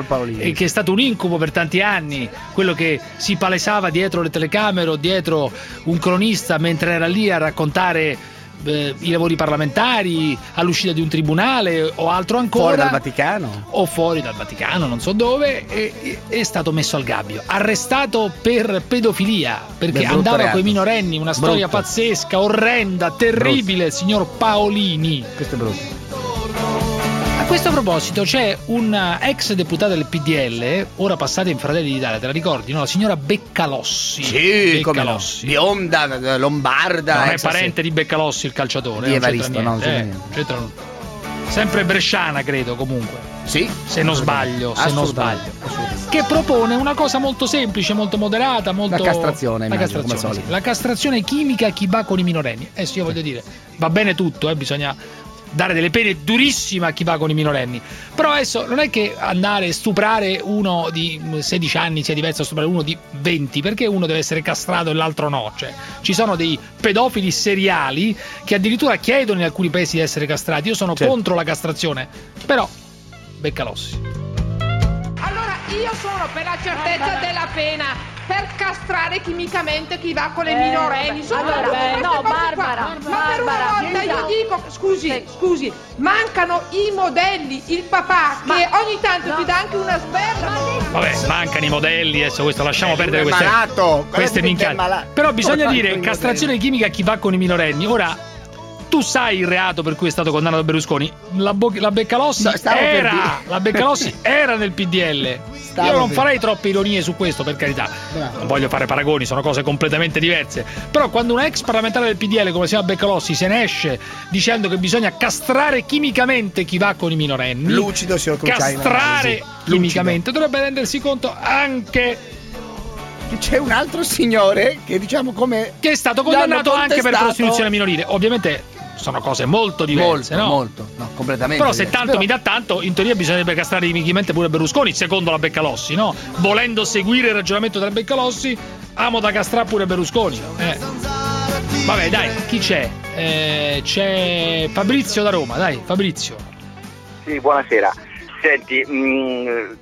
Speaker 6: che è stato un incubo per tanti anni, quello che si palesava dietro le telecamere o dietro un cronista mentre era lì a raccontare eh, i lavori parlamentari, all'uscita di un tribunale o altro ancora.
Speaker 3: Fuori dal Vaticano.
Speaker 6: o fuori dal Vaticano, non so dove, e- e- è stato messo al gabbio. Arrestato per pedofilia, perché
Speaker 3: brutto
Speaker 6: andava con i minorenni, una storia
Speaker 3: Brutto.
Speaker 6: pazzesca, orrenda, terribile, signor Paolini.
Speaker 3: Questo è brutto.
Speaker 6: A questo proposito c'è un eh, ex deputato del PDL, ora passata in Fratelli d'Italia, te la ricordi? No? La signora Beccalossi.
Speaker 3: Sì, come no.
Speaker 6: Beccalossi.
Speaker 3: Bionda, lombarda.
Speaker 6: Non è parente di Beccalossi il calciatore.
Speaker 3: Di Evaristo, no,
Speaker 6: eh. Sempre bresciana, credo, comunque.
Speaker 3: Sì.
Speaker 6: Se non sbaglio, se non sbaglio. Che propone una cosa molto semplice, molto moderata, molto...
Speaker 3: La castrazione,
Speaker 6: La
Speaker 3: immagino,
Speaker 6: castrazione, sì. La castrazione chimica a chi va con i minorenni. Eh sì, io voglio dire, va bene tutto, eh, bisogna dare delle pene durissime a chi va con i minorenni. Però adesso non è che andare a stuprare uno di 16 anni sia diverso da stuprare uno di 20, perché uno deve essere castrato e l'altro no. Cioè, ci sono dei pedofili seriali che addirittura chiedono in alcuni paesi di essere castrati. Io sono
Speaker 3: Certo.
Speaker 6: contro la castrazione, però Beccalossi.
Speaker 29: Allora io sono per la certezza della pena, per castrare chimicamente chi va con le
Speaker 20: Eh,
Speaker 29: minorenni. Sono
Speaker 20: allora, beh, no,
Speaker 29: qua.
Speaker 20: Barbara,
Speaker 29: Ma per una
Speaker 20: Barbara,
Speaker 29: volta io dico, scusi, scusi, mancano i modelli, il papà che ogni tanto ti dà anche una sberla.
Speaker 6: Vabbè, mancano i modelli, adesso questo lasciamo perdere
Speaker 3: lui è
Speaker 6: queste,
Speaker 3: malato,
Speaker 6: queste minchiate. Però bisogna dire castrazione chimica a chi va con i minorenni. Ora, tu sai il reato per cui è stato condannato Berlusconi. La, Bo- la
Speaker 3: per
Speaker 6: era, la Beccalossi era nel PDL.
Speaker 3: Stavo
Speaker 6: Io non
Speaker 3: per-
Speaker 6: farei troppe ironie su questo, per carità.
Speaker 3: Bravo.
Speaker 6: Non voglio fare paragoni, sono cose completamente diverse. Però quando un ex parlamentare del PDL come si chiama Beccalossi se ne esce dicendo che bisogna castrare chimicamente chi va con i minorenni.
Speaker 3: Lucido, signor Cruciani,
Speaker 6: Castrare chimicamente dovrebbe rendersi conto anche
Speaker 3: C'è un altro signore che diciamo come
Speaker 6: che è stato condannato anche per prostituzione minorile. Ovviamente sono cose molto diverse,
Speaker 3: molto,
Speaker 6: no?
Speaker 3: molto, no, completamente.
Speaker 6: Però se
Speaker 3: diverse.
Speaker 6: tanto mi dà tanto, in teoria bisognerebbe castrare chimicamente pure Berlusconi, secondo la Beccalossi, no? Volendo seguire il ragionamento della Beccalossi, amo da castrare pure Berlusconi. Eh. Vabbè, dai, chi c'è? Eh, c'è Fabrizio da Roma, dai, Fabrizio.
Speaker 30: Sì, buonasera. Senti, mh,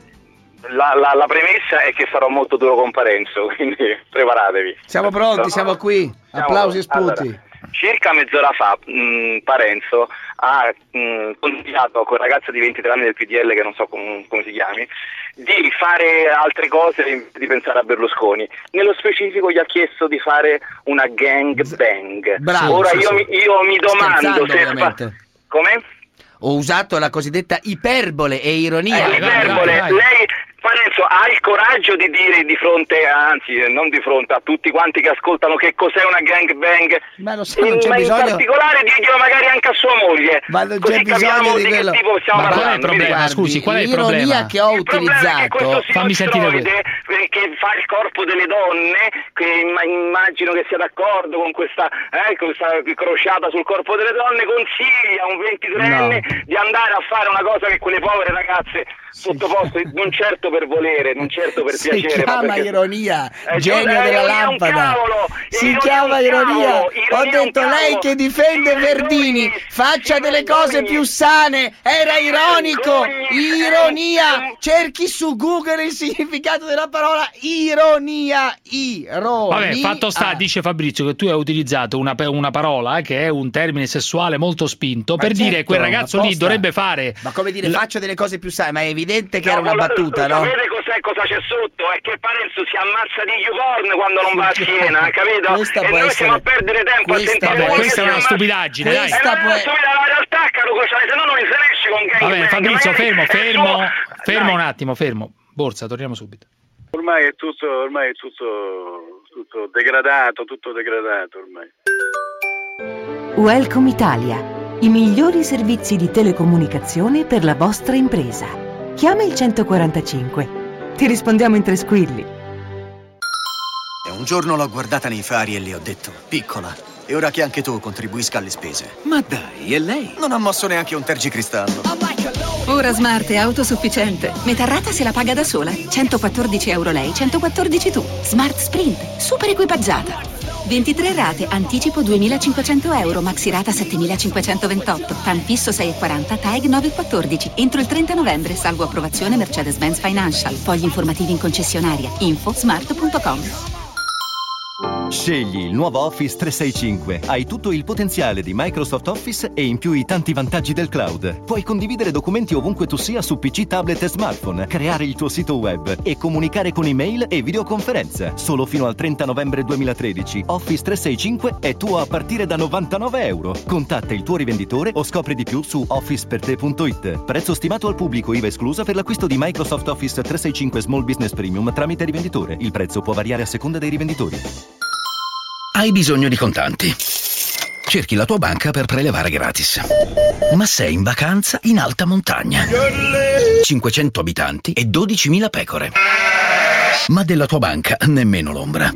Speaker 30: la, la- la premessa è che sarò molto duro con Parenzo, quindi preparatevi.
Speaker 3: Siamo pronti, siamo qui.
Speaker 30: Siamo-
Speaker 3: Applausi e sputi.
Speaker 30: allora, circa mezz'ora fa mh, Parenzo ha mh, consigliato a quel ragazzo di 23 anni del PDL, che non so com- come si chiami, di fare altre cose di pensare a Berlusconi. Nello specifico gli ha chiesto di fare una gang bang.
Speaker 3: Bravo,
Speaker 30: Ora
Speaker 3: sì,
Speaker 30: io,
Speaker 3: sì.
Speaker 30: Mi, io mi domando
Speaker 3: Scherzando,
Speaker 30: se... Come?
Speaker 3: Ho usato la cosiddetta iperbole e ironia.
Speaker 30: Eh, iperbole. Lei, Parenzo, ha il coraggio di dire di fronte, anzi, non di fronte a tutti quanti che ascoltano che cos'è una gangbang?
Speaker 3: Ma lo so, non c'è
Speaker 30: ma in particolare dirglielo magari anche a sua moglie.
Speaker 3: Ma non
Speaker 30: Così
Speaker 3: c'è bisogno di
Speaker 30: di
Speaker 3: quello.
Speaker 30: che tipo stiamo
Speaker 6: Ma qual è il problema?
Speaker 30: Guardi,
Speaker 6: Scusi, qual è il
Speaker 3: l'ironia
Speaker 6: problema?
Speaker 3: che ho
Speaker 30: il problema è che
Speaker 3: utilizzato.
Speaker 30: questo
Speaker 6: Fammi sentire
Speaker 30: sinostroide, eh, che fa il corpo delle donne, che imma- immagino che sia d'accordo con questa, eh, questa crociata sul corpo delle donne, consiglia a un 23enne di andare a fare una cosa che quelle povere ragazze sottoposte, non certo per volere, non certo per
Speaker 3: Si
Speaker 30: piacere, ma
Speaker 3: chiama
Speaker 30: perché...
Speaker 3: ironia,
Speaker 30: Eh,
Speaker 3: genio
Speaker 30: cioè,
Speaker 3: della
Speaker 30: ironia è un
Speaker 3: lampada.
Speaker 30: cavolo,
Speaker 3: Si chiama ironia.
Speaker 30: cavolo,
Speaker 3: Ho
Speaker 30: ironia un
Speaker 3: detto lei che difende Verdini, faccia delle cose più sane. Era ironico. Ironia. Cerchi su Google il significato della parola ironia. Ironia.
Speaker 6: Vabbè, fatto sta, dice Fabrizio, che tu hai utilizzato una, una parola eh, che è un termine sessuale molto spinto per
Speaker 3: certo,
Speaker 6: dire quel ragazzo lì dovrebbe fare.
Speaker 3: Ma come dire, faccia delle cose più sane, ma è evidente che
Speaker 30: No,
Speaker 3: era una
Speaker 30: ma
Speaker 3: battuta, no?
Speaker 30: Sapete cos'è, cosa c'è sotto? È che Parenzo si ammazza di YouPorn quando non va a Siena, capito?
Speaker 3: Questa
Speaker 30: e noi
Speaker 3: essere-
Speaker 30: stiamo a perdere tempo a
Speaker 3: questa
Speaker 30: sentire
Speaker 3: può
Speaker 6: questa è una stupidaggine, dai.
Speaker 30: È
Speaker 3: può-
Speaker 30: stupidaggine, la realtà, caro Cociale, se no non esce con gang
Speaker 6: Vabbè, Fabrizio, fermo, fermo, fermo
Speaker 30: Dai.
Speaker 6: un attimo, fermo. Borsa, torniamo subito.
Speaker 31: Ormai è tutto, ormai è tutto, tutto degradato, tutto degradato ormai.
Speaker 32: Welcome Italia, i migliori servizi di telecomunicazione per la vostra impresa. Chiama il 145. Ti rispondiamo in tre squilli.
Speaker 28: E un giorno l'ho guardata nei fari e le ho detto, piccola, è ora che anche tu contribuisca alle spese.
Speaker 33: Ma dai, e lei?
Speaker 28: Non ha mosso neanche un tergicristallo.
Speaker 34: Ora Smart è autosufficiente. Metà rata se la paga da sola. 114 euro lei, 114 tu. Smart Sprint, super equipaggiata. 23 rate, anticipo 2500 euro, maxi rata 7528, TAN fisso 6,40, TAEG 9,14. Entro il 30 novembre, salvo approvazione Mercedes-Benz Financial. Fogli informativi in concessionaria. Info smart.com.
Speaker 35: Scegli il nuovo Office 365. Hai tutto il potenziale di Microsoft Office e in più i tanti vantaggi del cloud. Puoi condividere documenti ovunque tu sia su PC, tablet e smartphone, creare il tuo sito web e comunicare con email e videoconferenza. Solo fino al 30 novembre 2013. Office 365 è tuo a partire da 99 euro. Contatta il tuo rivenditore o scopri di più su officeperte.it. Prezzo stimato al pubblico, IVA esclusa per l'acquisto di Microsoft Office 365 Small Business Premium tramite rivenditore. Il prezzo può variare a seconda dei rivenditori.
Speaker 28: Hai bisogno di contanti. Cerchi la tua banca per prelevare gratis. Ma sei in vacanza in alta montagna. 500 abitanti e 12.000 pecore. Ma della tua banca nemmeno l'ombra.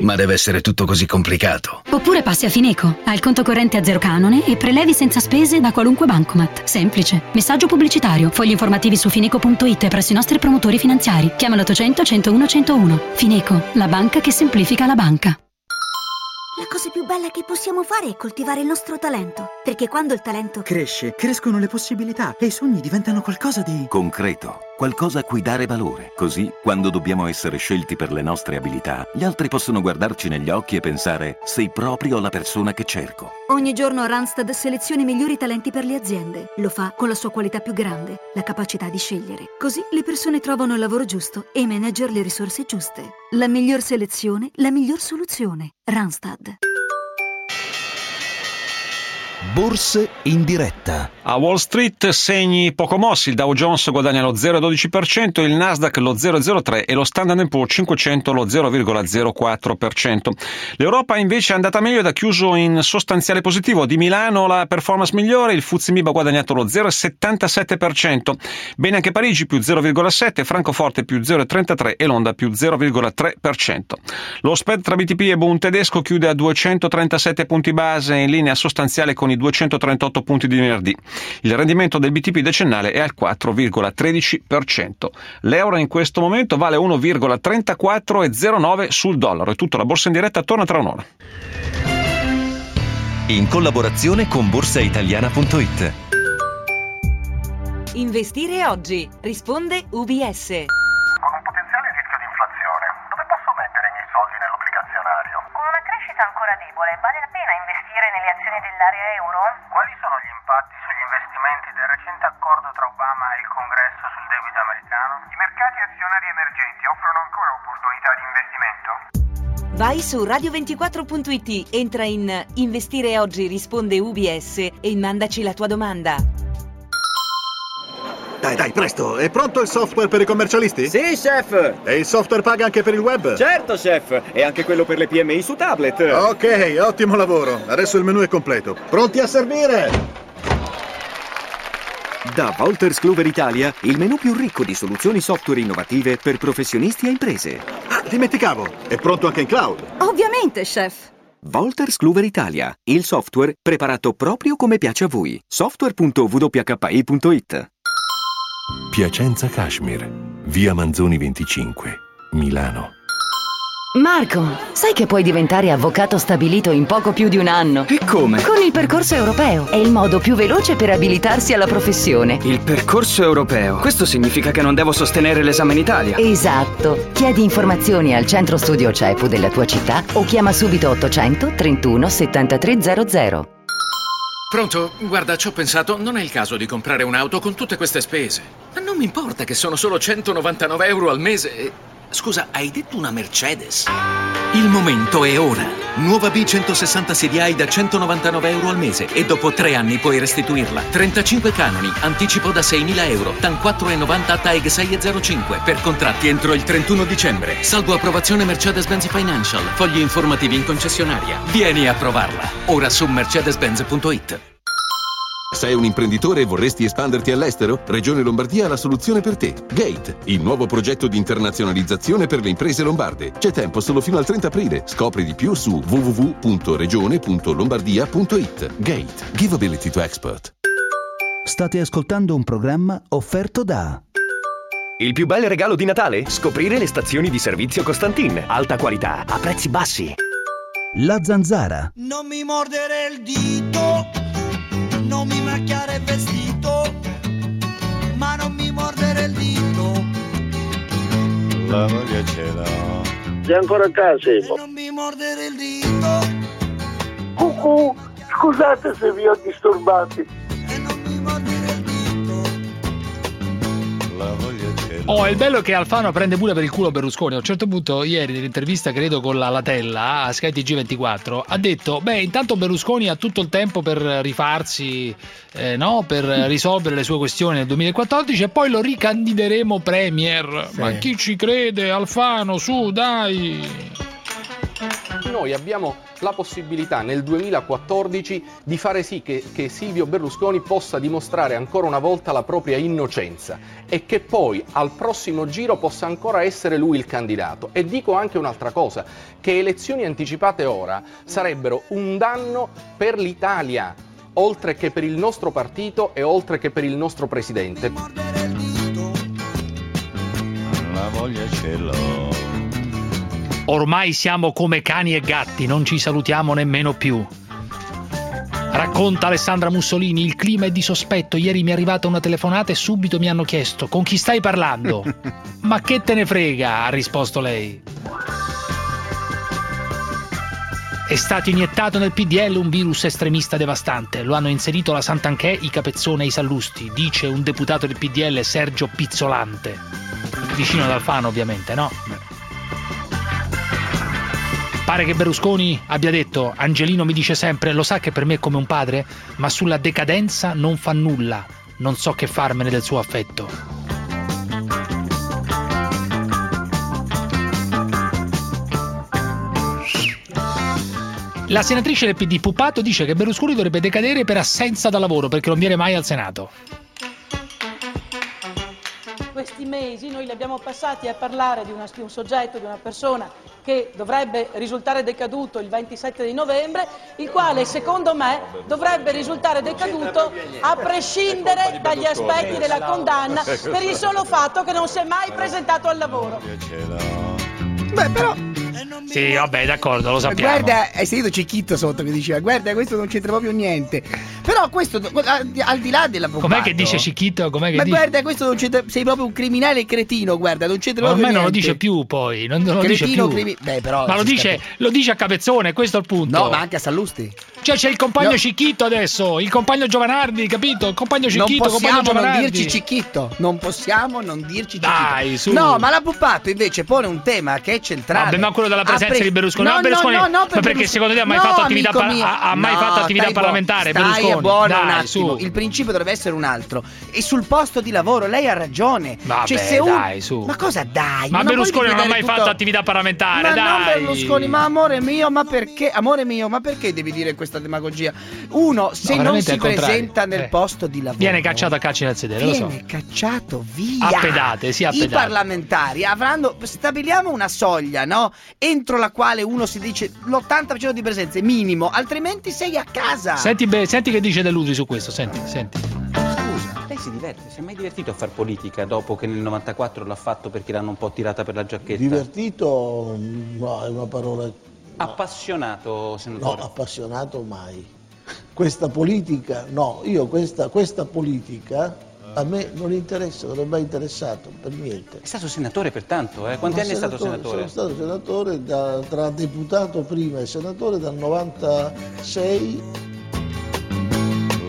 Speaker 28: Ma deve essere tutto così complicato.
Speaker 27: Oppure passi a Fineco, hai il conto corrente a zero canone e prelevi senza spese da qualunque bancomat. Semplice. Messaggio pubblicitario. Fogli informativi su fineco.it presso i nostri promotori finanziari. Chiama l'800 101 101. Fineco, la banca che semplifica la banca.
Speaker 36: La cosa più bella che possiamo fare è coltivare il nostro talento. Perché quando il talento
Speaker 37: Cresce, crescono le possibilità e i sogni diventano qualcosa di...
Speaker 38: Concreto, qualcosa a cui dare valore. Così, quando dobbiamo essere scelti per le nostre abilità, gli altri possono guardarci negli occhi e pensare sei proprio la persona che cerco.
Speaker 36: Ogni giorno Randstad seleziona i migliori talenti per le aziende. Lo fa con la sua qualità più grande, la capacità di scegliere. Così le persone trovano il lavoro giusto e i manager le risorse giuste. La miglior selezione, la miglior soluzione. Randstad.
Speaker 39: Borse in diretta.
Speaker 40: A Wall Street segni poco mossi, il Dow Jones guadagna lo 0,12%, il Nasdaq lo 0,03% e lo Standard Poor's 500 lo 0,04%. L'Europa invece è andata meglio ed ha chiuso in sostanziale positivo. Di Milano la performance migliore, il Fuzzi Mib ha guadagnato lo 0,77%, bene anche Parigi più 0,7%, Francoforte più 0,33% e Londra più 0,3%. Lo spread tra BTP e Bund tedesco chiude a 237 punti base in linea sostanziale con i 238 punti di venerdì. Il rendimento del BTP decennale è al 4,13%. L'euro in questo momento vale 1,3409 sul dollaro. È tutto, la borsa in diretta torna tra un'ora.
Speaker 35: In collaborazione con borsaitaliana.it.
Speaker 32: Investire oggi. Risponde UBS.
Speaker 41: Con un potenziale rischio di inflazione, dove posso mettere i miei soldi nell'obbligazionario?
Speaker 42: Con una crescita ancora debole, vale la pena investire nelle azioni dell'area euro?
Speaker 41: Quali sono gli impatti sugli investimenti del recente accordo tra Obama e il Congresso sul debito americano? I mercati azionari emergenti offrono ancora opportunità di investimento?
Speaker 32: Vai su radio24.it, entra in Investire oggi risponde UBS e mandaci la tua domanda.
Speaker 43: Dai, dai, presto! È pronto il software per i commercialisti?
Speaker 44: Sì, chef!
Speaker 43: E il software paga anche per il web?
Speaker 44: Certo, chef! E anche quello per le PMI su tablet!
Speaker 43: Ok, ottimo lavoro. Adesso il menù è completo. Pronti a servire?
Speaker 45: Da Wolters Clover Italia, il menù più ricco di soluzioni software innovative per professionisti e imprese.
Speaker 43: Ah, dimenticavo! È pronto anche in cloud.
Speaker 36: Ovviamente, chef.
Speaker 45: Wolters Clover Italia, il software preparato proprio come piace a voi. software.wki.it
Speaker 46: Piacenza Kashmir, via Manzoni 25, Milano.
Speaker 27: Marco, sai che puoi diventare avvocato stabilito in poco più di un anno?
Speaker 3: E come?
Speaker 27: Con il percorso europeo. È il modo più veloce per abilitarsi alla professione.
Speaker 3: Il percorso europeo. Questo significa che non devo sostenere l'esame in Italia.
Speaker 27: Esatto. Chiedi informazioni al centro studio CEPU della tua città o chiama subito 800 31 7300.
Speaker 28: Pronto? Guarda, ci ho pensato, non è il caso di comprare un'auto con tutte queste spese. Ma non mi importa che sono solo 199 euro al mese. Scusa, hai detto una Mercedes? Il momento è ora. Nuova B160 CDI da 199 euro al mese e dopo tre anni puoi restituirla. 35 canoni, anticipo da 6.000 euro, TAN 4,90 TAEG 6,05 per contratti entro il 31 dicembre. Salvo approvazione Mercedes-Benz Financial. Fogli informativi in concessionaria. Vieni a provarla. Ora su mercedes-benz.it.
Speaker 47: Sei un imprenditore e vorresti espanderti all'estero? Regione Lombardia ha la soluzione per te. Gate, il nuovo progetto di internazionalizzazione per le imprese lombarde. C'è tempo solo fino al 30 aprile. Scopri di più su www.regione.lombardia.it. Gate, give ability to expert.
Speaker 39: State ascoltando un programma offerto da
Speaker 48: Il più bel regalo di Natale? Scoprire le stazioni di servizio Costantin. Alta qualità, a prezzi bassi.
Speaker 39: La Zanzara.
Speaker 49: Non mi mordere il dito, non mi macchiare il vestito, ma non mi mordere il dito.
Speaker 50: La voglia ce l'ho.
Speaker 51: Sei ancora a casa, Emo?
Speaker 49: Non mi mordere il dito.
Speaker 51: Cucù, scusate se vi ho disturbati.
Speaker 6: Oh, il bello è che Alfano prende pure per il culo Berlusconi. A un certo punto, ieri, nell'intervista, credo con la Latella a Sky TG24, ha detto: Beh, intanto Berlusconi ha tutto il tempo per rifarsi, eh, no? per risolvere le sue questioni nel 2014 e poi lo ricandideremo Premier.
Speaker 52: Sì.
Speaker 6: Ma chi ci crede, Alfano? Su, dai!
Speaker 52: Noi abbiamo la possibilità nel 2014 di fare sì che, che Silvio Berlusconi possa dimostrare ancora una volta la propria innocenza e che poi al prossimo giro possa ancora essere lui il candidato. E dico anche un'altra cosa, che elezioni anticipate ora sarebbero un danno per l'Italia, oltre che per il nostro partito e oltre che per il nostro presidente.
Speaker 53: La voglia ce l'ho.
Speaker 6: Ormai siamo come cani e gatti, non ci salutiamo nemmeno più. Racconta Alessandra Mussolini, il clima è di sospetto. Ieri mi è arrivata una telefonata e subito mi hanno chiesto con chi stai parlando. Ma che te ne frega, ha risposto lei. È stato iniettato nel PDL un virus estremista devastante. Lo hanno inserito la Sant'Anché, i Capezzone e i Sallusti, dice un deputato del PDL Sergio Pizzolante. Vicino ad Alfano, ovviamente, no? Pare che Berlusconi abbia detto: Angelino mi dice sempre, lo sa che per me è come un padre, ma sulla decadenza non fa nulla. Non so che farmene del suo affetto. La senatrice del PD Pupato dice che Berlusconi dovrebbe decadere per assenza da lavoro perché non viene mai al Senato.
Speaker 29: Questi mesi noi li abbiamo passati a parlare di, una- di un soggetto, di una persona che dovrebbe risultare decaduto il 27 di novembre, il quale secondo me dovrebbe risultare decaduto a prescindere dagli aspetti della condanna per il solo fatto che non si è mai presentato al lavoro.
Speaker 3: Beh, però.
Speaker 6: Sì, vabbè, d'accordo, lo sappiamo.
Speaker 3: Guarda, hai sentito Cicchitto sotto che diceva: Guarda, questo non c'entra proprio niente. Però questo, al di, là della
Speaker 6: Com'è che dice Cicchito? Com'è che
Speaker 3: Ma
Speaker 6: dice?
Speaker 3: guarda, questo non c'entra. Sei proprio un criminale cretino, guarda, non c'entra proprio
Speaker 6: Ormai non lo
Speaker 3: niente.
Speaker 6: dice più poi, non, non lo dice più.
Speaker 3: crimi- Beh, però.
Speaker 6: ma lo dice, lo dice a Capezzone, questo è il punto.
Speaker 3: No, ma anche a Sallusti.
Speaker 6: Cioè c'è il compagno
Speaker 3: No.
Speaker 6: Cicchitto adesso, il compagno Giovanardi, capito? Il compagno
Speaker 3: Non
Speaker 6: Cicchitto, il compagno
Speaker 3: possiamo non
Speaker 6: Giovanardi.
Speaker 3: dirci Cicchitto. Non possiamo non dirci Cicchitto.
Speaker 6: Dai, su.
Speaker 3: No, ma la Puppato invece pone un tema che è centrale.
Speaker 6: Vabbè, ma quello della presenza
Speaker 3: pre-
Speaker 6: di Berlusconi.
Speaker 3: No,
Speaker 6: No, Berlusconi-
Speaker 3: no, no, no,
Speaker 6: ma
Speaker 3: per
Speaker 6: perché
Speaker 3: Berlusconi-
Speaker 6: secondo te ha mai
Speaker 3: No,
Speaker 6: fatto attività
Speaker 3: mio.
Speaker 6: ha- mai
Speaker 3: No,
Speaker 6: fatto attività parlamentare,
Speaker 3: Stai
Speaker 6: Berlusconi?
Speaker 3: buono
Speaker 6: Dai,
Speaker 3: un attimo.
Speaker 6: su.
Speaker 3: Il principio dovrebbe essere un altro. E sul posto di lavoro lei ha ragione.
Speaker 6: Vabbè,
Speaker 3: cioè, se un-
Speaker 6: dai, su.
Speaker 3: Ma cosa dai?
Speaker 6: Ma
Speaker 3: non
Speaker 6: Berlusconi non ha mai fatto attività parlamentare,
Speaker 3: Ma non
Speaker 6: dai.
Speaker 3: Berlusconi, ma amore mio, ma perché? Amore mio, ma perché devi dire questa demagogia? Uno, se non
Speaker 6: veramente
Speaker 3: si presenta nel
Speaker 6: Eh.
Speaker 3: posto di lavoro.
Speaker 6: Viene cacciato a calci nel sedere, lo so.
Speaker 3: Viene cacciato via.
Speaker 6: A pedate, sì, a
Speaker 3: I
Speaker 6: pedate.
Speaker 3: parlamentari avranno. Stabiliamo una soglia, no? Entro la quale uno si dice l'80% di presenza è minimo, altrimenti sei a casa.
Speaker 6: Senti, be- senti che dice Dell'Utri su questo, senti, senti.
Speaker 10: Scusa, lei si diverte? Si è mai divertito a far politica dopo che nel 94 l'ha fatto perché l'hanno un po' tirata per la giacchetta?
Speaker 54: Divertito no, è una parola.
Speaker 10: Appassionato,
Speaker 54: No,
Speaker 10: senatore?
Speaker 54: appassionato mai. Questa politica, no, io questa, questa politica a me non interessa, non è mai interessato per niente.
Speaker 10: È stato senatore pertanto, eh? Quanti
Speaker 54: Ma
Speaker 10: anni è stato senatore?
Speaker 54: Sono stato senatore da- tra deputato prima e senatore dal 96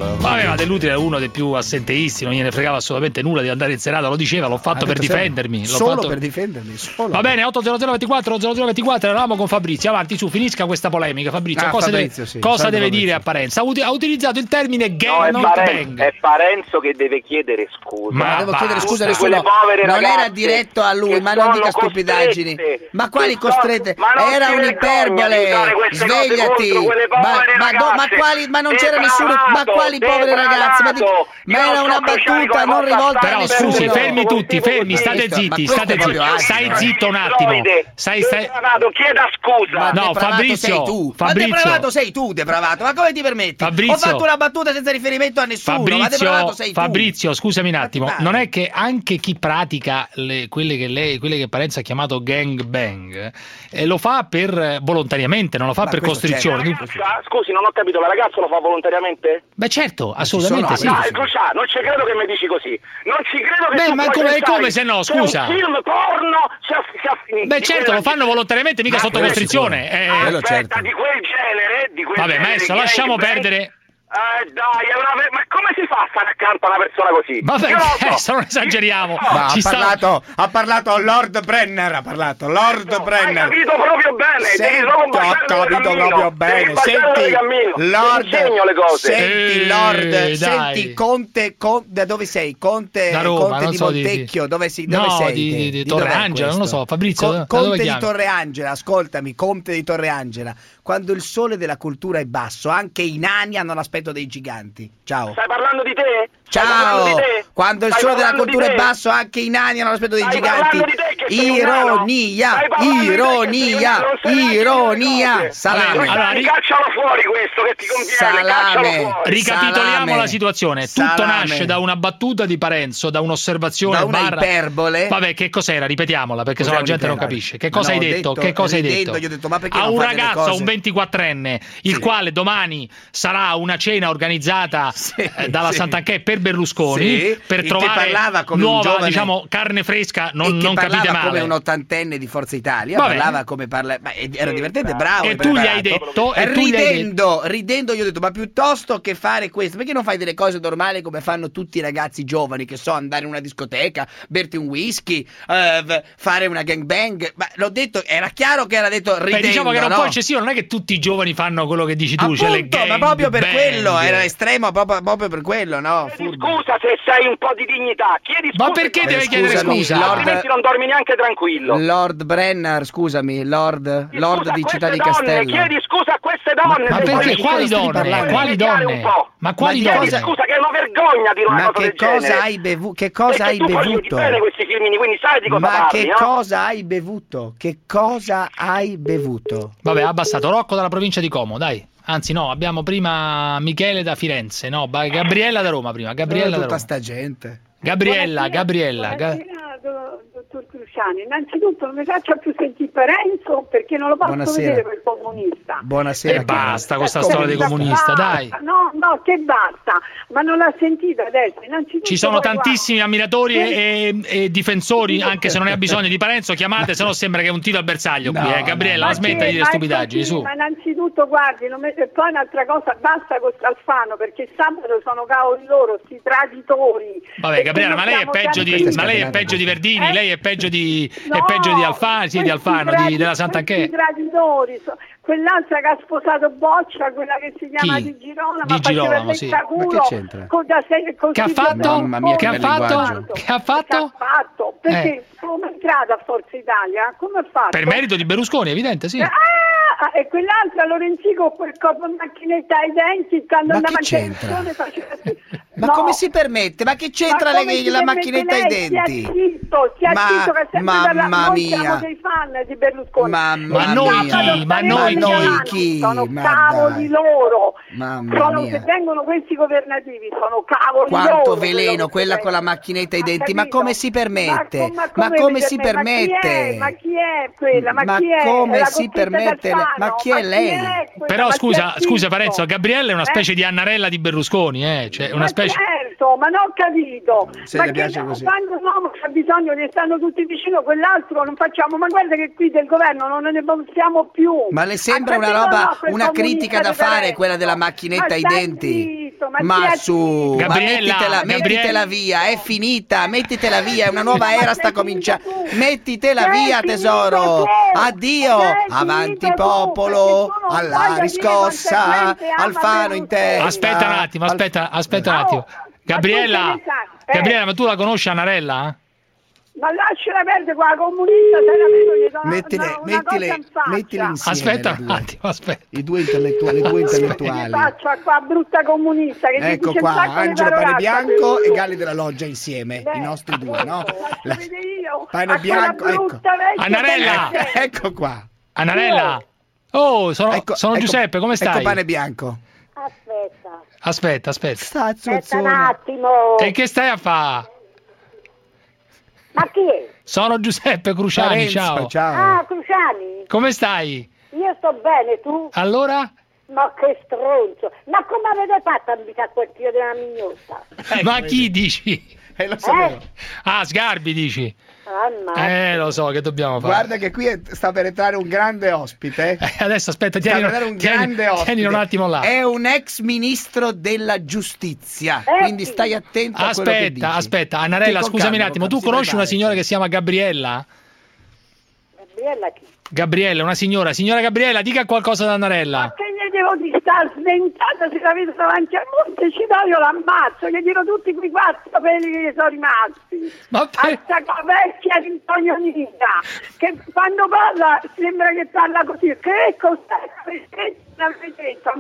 Speaker 6: Vabbè, ma Dell'Utri era uno dei più assenteisti, non gliene fregava assolutamente nulla di andare in Senato, lo diceva, l'ho fatto
Speaker 3: Ha
Speaker 6: per difendermi. l'ho
Speaker 3: Solo
Speaker 6: fatto-
Speaker 3: per difendermi, solo.
Speaker 6: Va bene, 80024 0024 eravamo con Fabrizio. Avanti, su, finisca questa polemica. Fabrizio,
Speaker 3: Ah,
Speaker 6: cosa,
Speaker 3: Fabrizio,
Speaker 6: deve,
Speaker 3: sì.
Speaker 6: cosa deve
Speaker 3: Fabrizio.
Speaker 6: dire a Parenza? Ha, ha utilizzato il termine
Speaker 34: No, è,
Speaker 6: gang
Speaker 34: Paren-
Speaker 6: bang.
Speaker 34: è Parenzo che deve chiedere scusa.
Speaker 6: Ma
Speaker 3: devo
Speaker 6: va-
Speaker 3: chiedere scusa a
Speaker 34: Tutte quelle
Speaker 3: nessuno.
Speaker 34: povere
Speaker 3: Non era diretto a lui, ma non dica stupidaggini. Ma quali costrette?
Speaker 34: ma
Speaker 3: Era un'iperbole. Svegliati. Ma, ma, ma quali, ma non c'era nessuno. Ma
Speaker 34: Depravato,
Speaker 3: quali povere ragazze? Ma, di- ma era una battuta non rivolta
Speaker 6: Però
Speaker 3: nessuno.
Speaker 6: scusi, fermi tutti, fermi, state zitti, state zitti. Stai zitto un attimo. Stai, stai...
Speaker 34: Chieda scusa.
Speaker 3: Ma
Speaker 6: No, Fabrizio,
Speaker 3: sei tu.
Speaker 6: Fabrizio.
Speaker 3: Ma depravato sei tu, depravato. Ma come ti permetti?
Speaker 6: Fabrizio.
Speaker 3: Ho fatto una battuta senza riferimento a nessuno. ma depravato
Speaker 6: Fabrizio,
Speaker 3: sei tu.
Speaker 6: Fabrizio, scusami un attimo, non è che anche chi pratica le- quelle, che lei, quelle che Parenza ha chiamato gang bang eh, lo fa per eh, volontariamente, non lo fa
Speaker 34: Ma
Speaker 6: per costrizione.
Speaker 34: Ragazza, Scusi, non ho capito, la ragazza lo fa volontariamente?
Speaker 6: Beh certo, assolutamente sì.
Speaker 34: Dai, Crucià, non ci credo che mi dici così. Non ci credo che
Speaker 6: Beh,
Speaker 34: tu
Speaker 6: ma come- come se no, scusa?
Speaker 34: un film porno sia finito.
Speaker 6: Beh, certo, lo fanno volontariamente, mica
Speaker 34: Ma
Speaker 6: sotto costrizione. Eh,
Speaker 34: Aspetta,
Speaker 6: certo.
Speaker 34: di quel genere, di quel
Speaker 6: Vabbè,
Speaker 34: genere,
Speaker 6: maestro,
Speaker 34: gay,
Speaker 6: lasciamo
Speaker 34: bang,
Speaker 6: perdere.
Speaker 34: Eh, dai, è una... ma come si fa a stare accanto a una persona così?
Speaker 6: Vabbè,
Speaker 34: Io non lo so.
Speaker 6: adesso non esageriamo.
Speaker 3: Ma ha
Speaker 6: sta-
Speaker 3: parlato, ha parlato Lord Brenner, ha parlato Lord
Speaker 34: Hai
Speaker 3: Brenner.
Speaker 34: capito proprio bene, solo
Speaker 3: ho capito proprio bene. Senti, Lord,
Speaker 34: insegno le cose.
Speaker 3: senti,
Speaker 6: Eh,
Speaker 3: Lord,
Speaker 6: dai.
Speaker 3: senti, Conte, Con- da dove sei? Conte,
Speaker 6: Da Roma,
Speaker 3: Conte di
Speaker 6: so di-
Speaker 3: Montecchio, dove, si, dove
Speaker 6: No,
Speaker 3: sei?
Speaker 6: di- di- di Torreangela, non lo so. Fabrizio,
Speaker 3: Co- Conte
Speaker 6: dove
Speaker 3: di
Speaker 6: chiami?
Speaker 3: Torreangela, ascoltami, Conte di Torreangela. Quando il sole della cultura è basso, anche i nani hanno l'aspetto dei giganti. Ciao.
Speaker 34: Stai parlando di te?
Speaker 3: Ciao! Quando il sole della cultura è basso, anche i nani hanno l'aspetto dei
Speaker 34: Stai
Speaker 3: giganti.
Speaker 34: di?
Speaker 3: Ironia, ironia, ironia. Salame.
Speaker 34: Allora,
Speaker 6: Allora, ri-
Speaker 34: caccialo fuori questo che ti conviene, caccialo
Speaker 3: Salame.
Speaker 34: fuori.
Speaker 6: Ricapitoliamo
Speaker 3: Salame.
Speaker 6: la situazione. Tutto
Speaker 3: Salame.
Speaker 6: nasce da una battuta di Parenzo, da un'osservazione
Speaker 3: Da una
Speaker 6: barra-
Speaker 3: iperbole.
Speaker 6: Vabbè, che cos'era? Ripetiamola perché sennò la gente non capisce. Che cosa
Speaker 3: no,
Speaker 6: hai detto?
Speaker 3: detto-
Speaker 6: Che cosa hai detto?
Speaker 3: gli ho detto, ma perché
Speaker 6: a
Speaker 3: non
Speaker 6: un ragazzo, a un 24enne, il quale domani sarà una cena organizzata eh, dalla
Speaker 3: sì.
Speaker 6: Sant'Anché per Berlusconi
Speaker 3: Sì,
Speaker 6: per trovare
Speaker 3: parlava come un
Speaker 6: nuova,
Speaker 3: giovane-
Speaker 6: diciamo, carne fresca, non, non capite
Speaker 3: parlava
Speaker 6: male.
Speaker 3: come un ottantenne di Forza Italia,
Speaker 6: Vabbè.
Speaker 3: parlava come parla, ma era divertente, bravo.
Speaker 6: E tu gli hai detto- e
Speaker 3: ridendo, ridendo gli ho detto, ma piuttosto che fare questo, perché non fai delle cose normali come fanno tutti i ragazzi giovani, che so, andare in una discoteca, berti un whisky, v- fare una gangbang, ma l'ho detto, era chiaro che era detto
Speaker 6: Beh,
Speaker 3: ridendo,
Speaker 6: diciamo che era un
Speaker 3: no?
Speaker 6: po' eccessivo, non è che tutti i giovani fanno quello che dici tu, cioè le
Speaker 3: Appunto,
Speaker 6: gang
Speaker 3: ma proprio per
Speaker 6: bang.
Speaker 3: quello, era estremo proprio, proprio per quello, no?
Speaker 34: Chiedi scusa se sei un po' di dignità. Chiedi scusa.
Speaker 6: Ma perché deve chiedere scusa?
Speaker 3: Lord-
Speaker 34: Altrimenti non dormi neanche tranquillo.
Speaker 3: Lord Brenner, scusami, Lord, Lord
Speaker 34: Scusa a
Speaker 3: di Città di
Speaker 34: donne,
Speaker 3: Castello.
Speaker 34: Chiedi scusa a queste donne.
Speaker 6: Ma
Speaker 34: se
Speaker 6: perché? Quali donne?
Speaker 3: parlando?
Speaker 6: Quali donne? Ma quali
Speaker 3: Ma di
Speaker 6: donne?
Speaker 3: cosa-
Speaker 34: Scusa, che è una vergogna dire una
Speaker 3: Ma
Speaker 34: cosa
Speaker 3: che
Speaker 34: del genere.
Speaker 3: cosa hai bevuto? Che cosa hai bevuto?
Speaker 34: bene questi crimini, quindi sai di cosa
Speaker 3: Ma
Speaker 34: parli,
Speaker 3: che
Speaker 34: no?
Speaker 3: cosa hai bevuto? Che cosa hai bevuto?
Speaker 6: Vabbè, ha abbassato Rocco dalla provincia di Como, dai. Anzi, no, abbiamo prima Michele da Firenze, no, ba- Gabriella da Roma prima, Gabriella da
Speaker 3: tutta
Speaker 6: Roma.
Speaker 3: sta gente.
Speaker 6: Gabriella, Gabriella. Ga-
Speaker 55: Buonasera, dottor Cruciani. Innanzitutto non mi faccia più sentire Parenzo perché non lo posso
Speaker 3: Buonasera.
Speaker 55: vedere quel comunista.
Speaker 3: Buonasera.
Speaker 6: E basta con sta
Speaker 55: Ecco,
Speaker 6: storia di
Speaker 55: basta,
Speaker 6: comunista, dai.
Speaker 55: No, no, che basta. Ma non l'ha sentito adesso. Innanzitutto
Speaker 6: Ci sono tantissimi ammiratori
Speaker 55: Sì.
Speaker 6: e, e difensori, anche se non ne ha bisogno di Parenzo, chiamate, se no sembra che è un tiro al bersaglio qui,
Speaker 3: No,
Speaker 6: eh. Gabriella, la smetta di dire stupidaggini, su.
Speaker 55: Ma innanzitutto guardi, non mi- e poi un'altra cosa, basta con Alfano perché sabato sono cavoli loro, sti traditori.
Speaker 6: Vabbè, Gabriella, ma lei è peggio di, ma lei è peggio di Verdini,
Speaker 55: Eh?
Speaker 6: lei è peggio di, è
Speaker 55: No,
Speaker 6: peggio di Alfano, sì, di Alfano,
Speaker 55: tradi-
Speaker 6: di- della
Speaker 55: traditori, so- quell'altra che ha sposato Boccia, quella che si chiama
Speaker 6: Chi?
Speaker 55: Di Girolamo,
Speaker 6: Di
Speaker 55: faceva
Speaker 6: Girolamo, sì.
Speaker 55: culo
Speaker 3: Ma che c'entra?
Speaker 55: con da sei- con
Speaker 6: Che ha fatto?
Speaker 3: Mia,
Speaker 6: Che ha fatto? Che ha fatto?
Speaker 55: Che ha fatto? Perché
Speaker 6: Eh.
Speaker 55: come è entrata a Forza Italia? Come ha fatto?
Speaker 6: Per merito di Berlusconi, evidente, sì.
Speaker 55: Ah, e quell'altra Lorenzico con quel corpo macchinetta ai denti quando
Speaker 3: Ma
Speaker 55: la
Speaker 3: che
Speaker 55: manutenzione faceva
Speaker 3: Ma
Speaker 55: No.
Speaker 3: come si permette? Ma che c'entra
Speaker 55: Ma
Speaker 3: le-
Speaker 55: si
Speaker 3: la macchinetta ai denti?
Speaker 55: Stia zitto, stia
Speaker 3: Ma-
Speaker 55: zitto che sempre
Speaker 3: mamma
Speaker 55: noi
Speaker 3: mia.
Speaker 55: siamo dei fan di Berlusconi.
Speaker 3: Mamma
Speaker 6: Ma noi
Speaker 3: mia.
Speaker 6: chi? Ma noi
Speaker 55: Sabato
Speaker 6: chi?
Speaker 55: Sono
Speaker 3: Ma
Speaker 55: cavoli
Speaker 3: dai.
Speaker 55: loro.
Speaker 3: Mamma
Speaker 55: Sono,
Speaker 3: mia.
Speaker 55: se vengono questi governativi sono cavoli
Speaker 3: Quanto
Speaker 55: loro.
Speaker 3: veleno,
Speaker 55: quello che
Speaker 3: quella
Speaker 55: si
Speaker 3: con la macchinetta ai denti, ma come si permette?
Speaker 55: Ma,
Speaker 3: Ma
Speaker 55: come,
Speaker 3: come si
Speaker 55: permette? Ma chi è? Ma chi è quella? Ma,
Speaker 3: Ma
Speaker 55: chi è?
Speaker 3: come
Speaker 55: La
Speaker 3: si permette? Ma chi è lei?
Speaker 55: quella?
Speaker 6: Però
Speaker 55: Ma
Speaker 6: scusa,
Speaker 55: stia
Speaker 6: scusa
Speaker 55: zitto.
Speaker 6: Parenzo, Gabriella è una
Speaker 55: Eh?
Speaker 6: specie di Annarella di Berlusconi, eh, cioè una
Speaker 55: Ma
Speaker 6: specie
Speaker 55: certo, ma non ho capito.
Speaker 3: Se
Speaker 55: ma
Speaker 3: le
Speaker 55: che
Speaker 3: piace
Speaker 55: no,
Speaker 3: così.
Speaker 55: quando un uomo ha bisogno che stanno tutti vicino, quell'altro non facciamo. Ma guarda che qui del governo non ne possiamo più.
Speaker 3: Ma le sembra una roba, una critica da fare quella della macchinetta
Speaker 55: Ma
Speaker 3: ai denti?
Speaker 55: zitto, ma
Speaker 3: Ma su, ma
Speaker 6: Gabriella,
Speaker 3: mettitela,
Speaker 6: Gabriella.
Speaker 3: mettitela via, è finita, mettitela via, è una nuova
Speaker 55: Ma
Speaker 3: era sta cominciando. Mettitela via, tesoro. Addio, avanti
Speaker 55: tu,
Speaker 3: popolo, alla riscossa, Alfano in testa.
Speaker 6: Aspetta un attimo, aspetta, aspetta un attimo. Gabriella?
Speaker 55: Eh.
Speaker 6: Gabriella, ma tu la conosci Annarella?
Speaker 55: Ma lasciala perdere qua, comunista, se la vedo
Speaker 3: Mettile, mettile, insieme.
Speaker 6: Aspetta un attimo, aspetta.
Speaker 3: I due intellettuali, le due
Speaker 55: Che
Speaker 3: intellettuali.
Speaker 55: faccia qua, brutta comunista, che
Speaker 3: Ecco qua, Angelo Pane Bianco e. Galli della Loggia insieme,
Speaker 55: Beh,
Speaker 3: i nostri due, no? La-
Speaker 55: faccio vedere io,
Speaker 3: Pane Bianco, ecco.
Speaker 55: c'è.
Speaker 3: Ecco qua.
Speaker 6: Annarella! Oh, sono,
Speaker 3: Ecco-
Speaker 6: sono
Speaker 3: ecco-
Speaker 6: Giuseppe, come stai?
Speaker 3: Ecco Pane Bianco.
Speaker 55: Aspetta,
Speaker 6: Aspetta, aspetta.
Speaker 3: Sta
Speaker 55: aspetta un attimo.
Speaker 6: E che stai a fare?
Speaker 55: Ma chi è?
Speaker 6: Sono Giuseppe Cruciani,
Speaker 3: Parenzo,
Speaker 6: ciao.
Speaker 3: ciao.
Speaker 55: Ah, Cruciani.
Speaker 6: Come stai?
Speaker 55: Io sto bene, tu?
Speaker 6: Allora?
Speaker 56: Ma che stronzo! Ma come avete fatto a invitare quel figlio della mignotta?
Speaker 6: Ma chi dici?
Speaker 3: Eh, lo
Speaker 56: sapevo.
Speaker 6: Ah, Sgarbi dici?
Speaker 56: Ammazza.
Speaker 6: Eh, lo so, che dobbiamo fare?
Speaker 3: Guarda che qui è- sta per entrare un grande ospite.
Speaker 6: Eh, adesso aspetta, tieni,
Speaker 3: un
Speaker 6: tieni-
Speaker 3: grande ospite.
Speaker 6: tienilo un attimo là.
Speaker 3: È un ex ministro della giustizia.
Speaker 56: Eh,
Speaker 3: quindi stai attento a quello che dici.
Speaker 6: Aspetta, aspetta, Annarella, scusami un attimo, tu conosci una signora che si chiama Gabriella?
Speaker 56: Gabriella chi?
Speaker 6: Gabriella, una signora. Signora Gabriella, dica qualcosa ad Annarella.
Speaker 55: Che gli devo di star sventata se la vedo davanti al monte Cidario l'ammazzo, gli tiro tutti quei quattro peli che gli sono rimasti.
Speaker 6: Ma
Speaker 55: A sta vecchia rintognonita, che quando parla sembra che parla così. Che cos'è? Perché l'avete detto?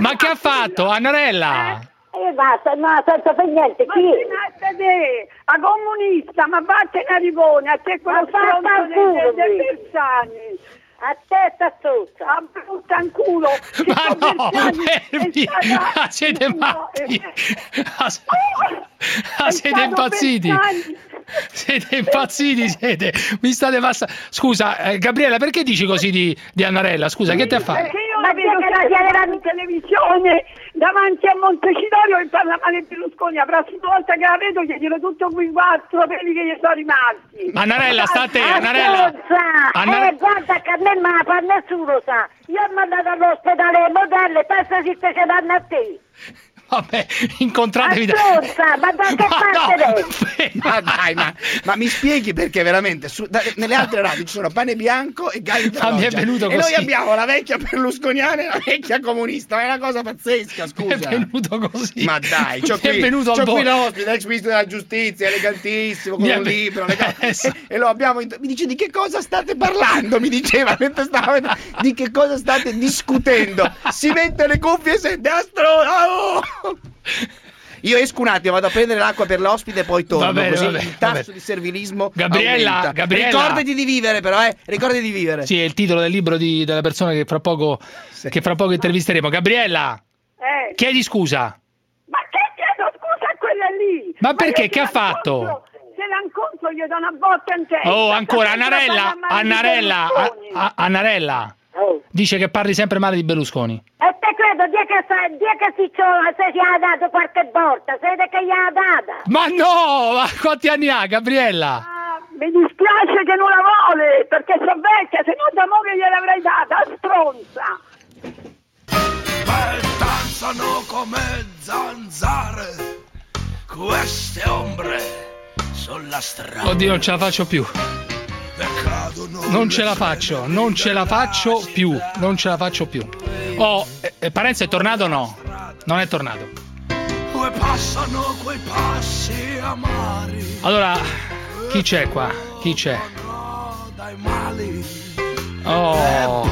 Speaker 6: Ma che ha fatto, Annarella?
Speaker 56: E basta, no, senza per niente,
Speaker 55: Ma
Speaker 56: chi?
Speaker 55: che te, a comunista, ma vattene a Rivone, a te quello
Speaker 56: Ma
Speaker 55: stronzo dei, dei. Bersani.
Speaker 56: A te tazzuzza.
Speaker 55: A brutta in culo.
Speaker 6: Ma no, fermi! Ah, siete matti!
Speaker 55: è
Speaker 6: siete impazziti!
Speaker 55: Bersani.
Speaker 6: Siete impazziti, siete! Mi state passando. Scusa, eh, Gabriella, perché dici così di, di Annarella? Scusa, che ti ha fatto?
Speaker 55: Perché io la vedo sempre in televisione davanti a Montecitorio e parla male di Berlusconi. La prossima volta che la vedo gli dirò tutto qui quattro quelli che gli sono rimasti.
Speaker 6: Ma Annarella, sta a te,
Speaker 56: Ah,
Speaker 6: Annarella! Anna-
Speaker 56: Eh, guarda che a me non la fa nessuno, sa. Io ho mandato all'ospedale le modelle, pensa se ce danno a te.
Speaker 6: Vabbè, incontratevi da...
Speaker 56: Stronza, ma da che
Speaker 6: Ma
Speaker 56: parte
Speaker 6: no,
Speaker 56: lei?
Speaker 3: Ma dai, ma, ma mi spieghi perché veramente su- da- nelle altre radio ci sono pane bianco e galli
Speaker 6: Ma mi è
Speaker 3: Trojana.
Speaker 6: venuto
Speaker 3: E
Speaker 6: così.
Speaker 3: noi abbiamo la vecchia berlusconiana e la vecchia comunista, ma è una cosa pazzesca, scusa.
Speaker 6: è venuto così.
Speaker 3: Ma dai, c'ho
Speaker 6: Mi è
Speaker 3: qui,
Speaker 6: venuto
Speaker 3: c'ho qui l'ospite, ex ministro della giustizia, elegantissimo, con
Speaker 6: Mi è
Speaker 3: un
Speaker 6: ve-
Speaker 3: libro, le cose-
Speaker 6: Eh,
Speaker 3: e lo abbiamo mi dice di che cosa state parlando, mi diceva mentre stavo di che cosa state discutendo. Si mette le cuffie e sente astro. oh! Io esco un attimo, vado a prendere l'acqua per l'ospite e poi torno.
Speaker 6: Va bene,
Speaker 3: così
Speaker 6: va bene,
Speaker 3: il tasso di servilismo
Speaker 6: Gabriella,
Speaker 3: aumenta.
Speaker 6: Gabriella.
Speaker 3: Ricordati di vivere, però, eh. Ricordati di vivere.
Speaker 6: Sì, è il titolo del libro di- della persona che fra poco, che fra poco intervisteremo. Gabriella,
Speaker 55: Eh,
Speaker 6: chiedi scusa.
Speaker 55: ma che chiedo scusa a quella lì?
Speaker 6: Ma perché?
Speaker 55: io
Speaker 6: Che ha fatto?
Speaker 55: Se la incontro gli do una botta in testa.
Speaker 6: Oh, ancora, Annarella, Annarella, a-
Speaker 55: Berlusconi.
Speaker 6: a- Annarella.
Speaker 56: Oh.
Speaker 6: Dice che parli sempre male di Berlusconi.
Speaker 56: E te credo, di che, sa- di che si, se si ha dato qualche volta, siete che gli ha data.
Speaker 6: Ma no, ma quanti anni ha, Gabriella?
Speaker 55: Ah, Mi dispiace che non la vuole, perché sono vecchia, se no da mo che gliel'avrei data, stronza.
Speaker 49: Baldanzano come zanzare queste ombre sulla strada.
Speaker 6: Oddio, non ce la faccio più. Non ce la faccio, non ce la faccio più, non ce la faccio più. Oh, eh, eh, Parenzo è tornato o no? Non è tornato.
Speaker 49: dove passano quei passi amari
Speaker 6: Allora, chi c'è qua? Chi c'è? Oh,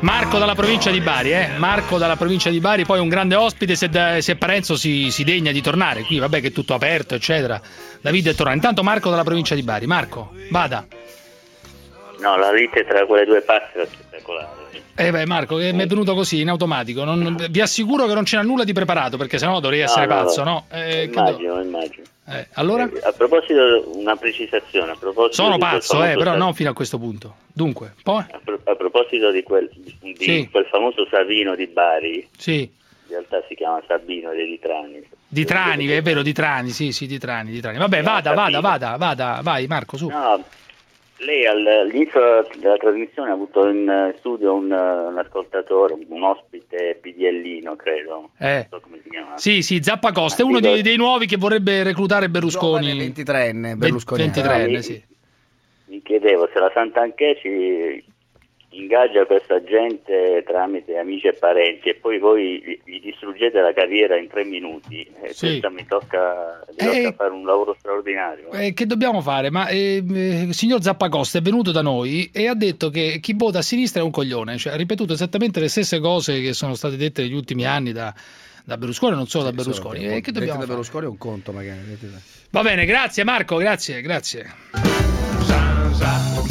Speaker 6: Marco dalla provincia di Bari, eh? Marco dalla provincia di Bari, poi un grande ospite se, se Parenzo si, si degna di tornare qui, vabbè che è tutto aperto, eccetera. Davide è tornato. Intanto Marco dalla provincia di Bari. Marco, vada.
Speaker 50: No, la lite tra quelle due parti era spettacolare.
Speaker 6: Eh beh, Marco, che mi è venuto così in automatico. Non- vi assicuro che non c'era nulla di preparato, perché sennò dovrei essere
Speaker 50: No, no,
Speaker 6: pazzo,
Speaker 50: no.
Speaker 6: no? Eh, che do-
Speaker 50: immagino, immagino.
Speaker 6: eh, allora?
Speaker 50: Eh, A proposito, una precisazione. A proposito
Speaker 6: Sono pazzo, eh, però non fino a questo punto. Dunque, poi?
Speaker 50: A, pro- a proposito di quel, di
Speaker 6: Sì.
Speaker 50: quel famoso Savino di Bari,
Speaker 6: Sì.
Speaker 50: in realtà si chiama Sabino dei Litrani.
Speaker 6: Di Trani, è vero, di Trani, sì, sì, di Trani, di Trani. Vabbè, vada, vada, vada, vada, vai Marco, su.
Speaker 50: No, lei al- all'inizio della trasmissione ha avuto in eh, studio un, eh, un ascoltatore, un ospite PDLino, credo.
Speaker 6: Eh.
Speaker 50: Non so come si chiama.
Speaker 6: Sì, sì, Zappacosta è
Speaker 50: Ah,
Speaker 6: uno dei, dei nuovi che vorrebbe reclutare Berlusconi.
Speaker 3: Giovane 23enne Berlusconi.
Speaker 6: 23enne,
Speaker 50: Ah,
Speaker 6: sì.
Speaker 50: Mi chiedevo se la Sant'Anché ci ingaggia questa gente tramite amici e parenti e poi voi gli- distruggete la carriera in tre minuti. E
Speaker 6: Sì.
Speaker 50: questa mi tocca, mi
Speaker 6: Eh.
Speaker 50: tocca fare un lavoro straordinario.
Speaker 6: Eh, che dobbiamo fare? Ma eh, eh, il signor Zappacosta è venuto da noi e ha detto che chi vota a sinistra è un coglione, cioè ha ripetuto esattamente le stesse cose che sono state dette negli ultimi anni da, da Berlusconi, non solo da Berlusconi.
Speaker 3: Solo
Speaker 6: Eh,
Speaker 3: che-
Speaker 6: che dobbiamo
Speaker 3: da? Berlusconi è un conto magari.
Speaker 6: Va bene, grazie Marco, grazie, grazie.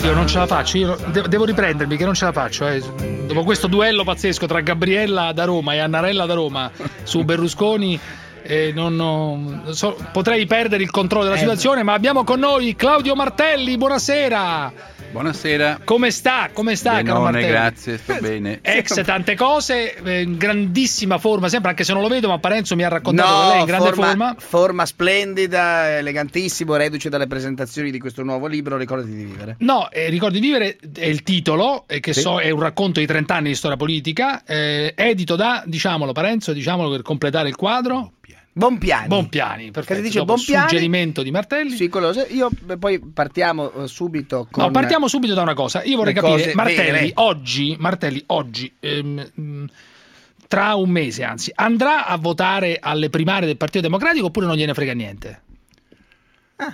Speaker 6: Io non ce la faccio, io de- devo riprendermi che non ce la faccio. eh. Dopo questo duello pazzesco tra Gabriella da Roma e Annarella da Roma su Berlusconi, eh, non, non so, potrei perdere il controllo della
Speaker 3: Eh,
Speaker 6: situazione, ma abbiamo con noi Claudio Martelli, buonasera.
Speaker 57: Buonasera.
Speaker 6: Come sta? Come sta, caro
Speaker 57: Benone,
Speaker 6: Martelli?
Speaker 57: grazie, sto bene.
Speaker 6: Ex tante cose, eh, in grandissima forma, sempre anche se non lo vedo, ma Parenzo mi ha raccontato che
Speaker 3: No,
Speaker 6: lei è in grande
Speaker 3: forma,
Speaker 6: forma.
Speaker 3: forma splendida, elegantissimo, reduce dalle presentazioni di questo nuovo libro, Ricordati di vivere.
Speaker 6: No, eh, Ricordi di vivere è il titolo, eh, che
Speaker 3: Sì.
Speaker 6: so, è un racconto di 30 anni di storia politica, eh, edito da, diciamolo Parenzo, diciamolo per completare il quadro.
Speaker 3: Bonpiani.
Speaker 6: Bonpiani, perfetto.
Speaker 3: Che si dice
Speaker 6: dopo
Speaker 3: Bonpiani.
Speaker 6: suggerimento di Martelli.
Speaker 3: Sì, quello- io beh, poi partiamo eh, subito con
Speaker 6: No, partiamo subito da una cosa. Io vorrei capire, Martelli
Speaker 3: vere.
Speaker 6: oggi, Martelli oggi, ehm, mh, tra un mese anzi, andrà a votare alle primarie del Partito Democratico oppure non gliene frega niente?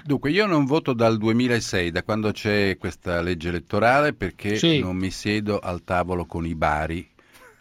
Speaker 57: Dunque, io non voto dal 2006, da quando c'è questa legge elettorale, perché
Speaker 6: Sì.
Speaker 57: non mi siedo al tavolo con i bari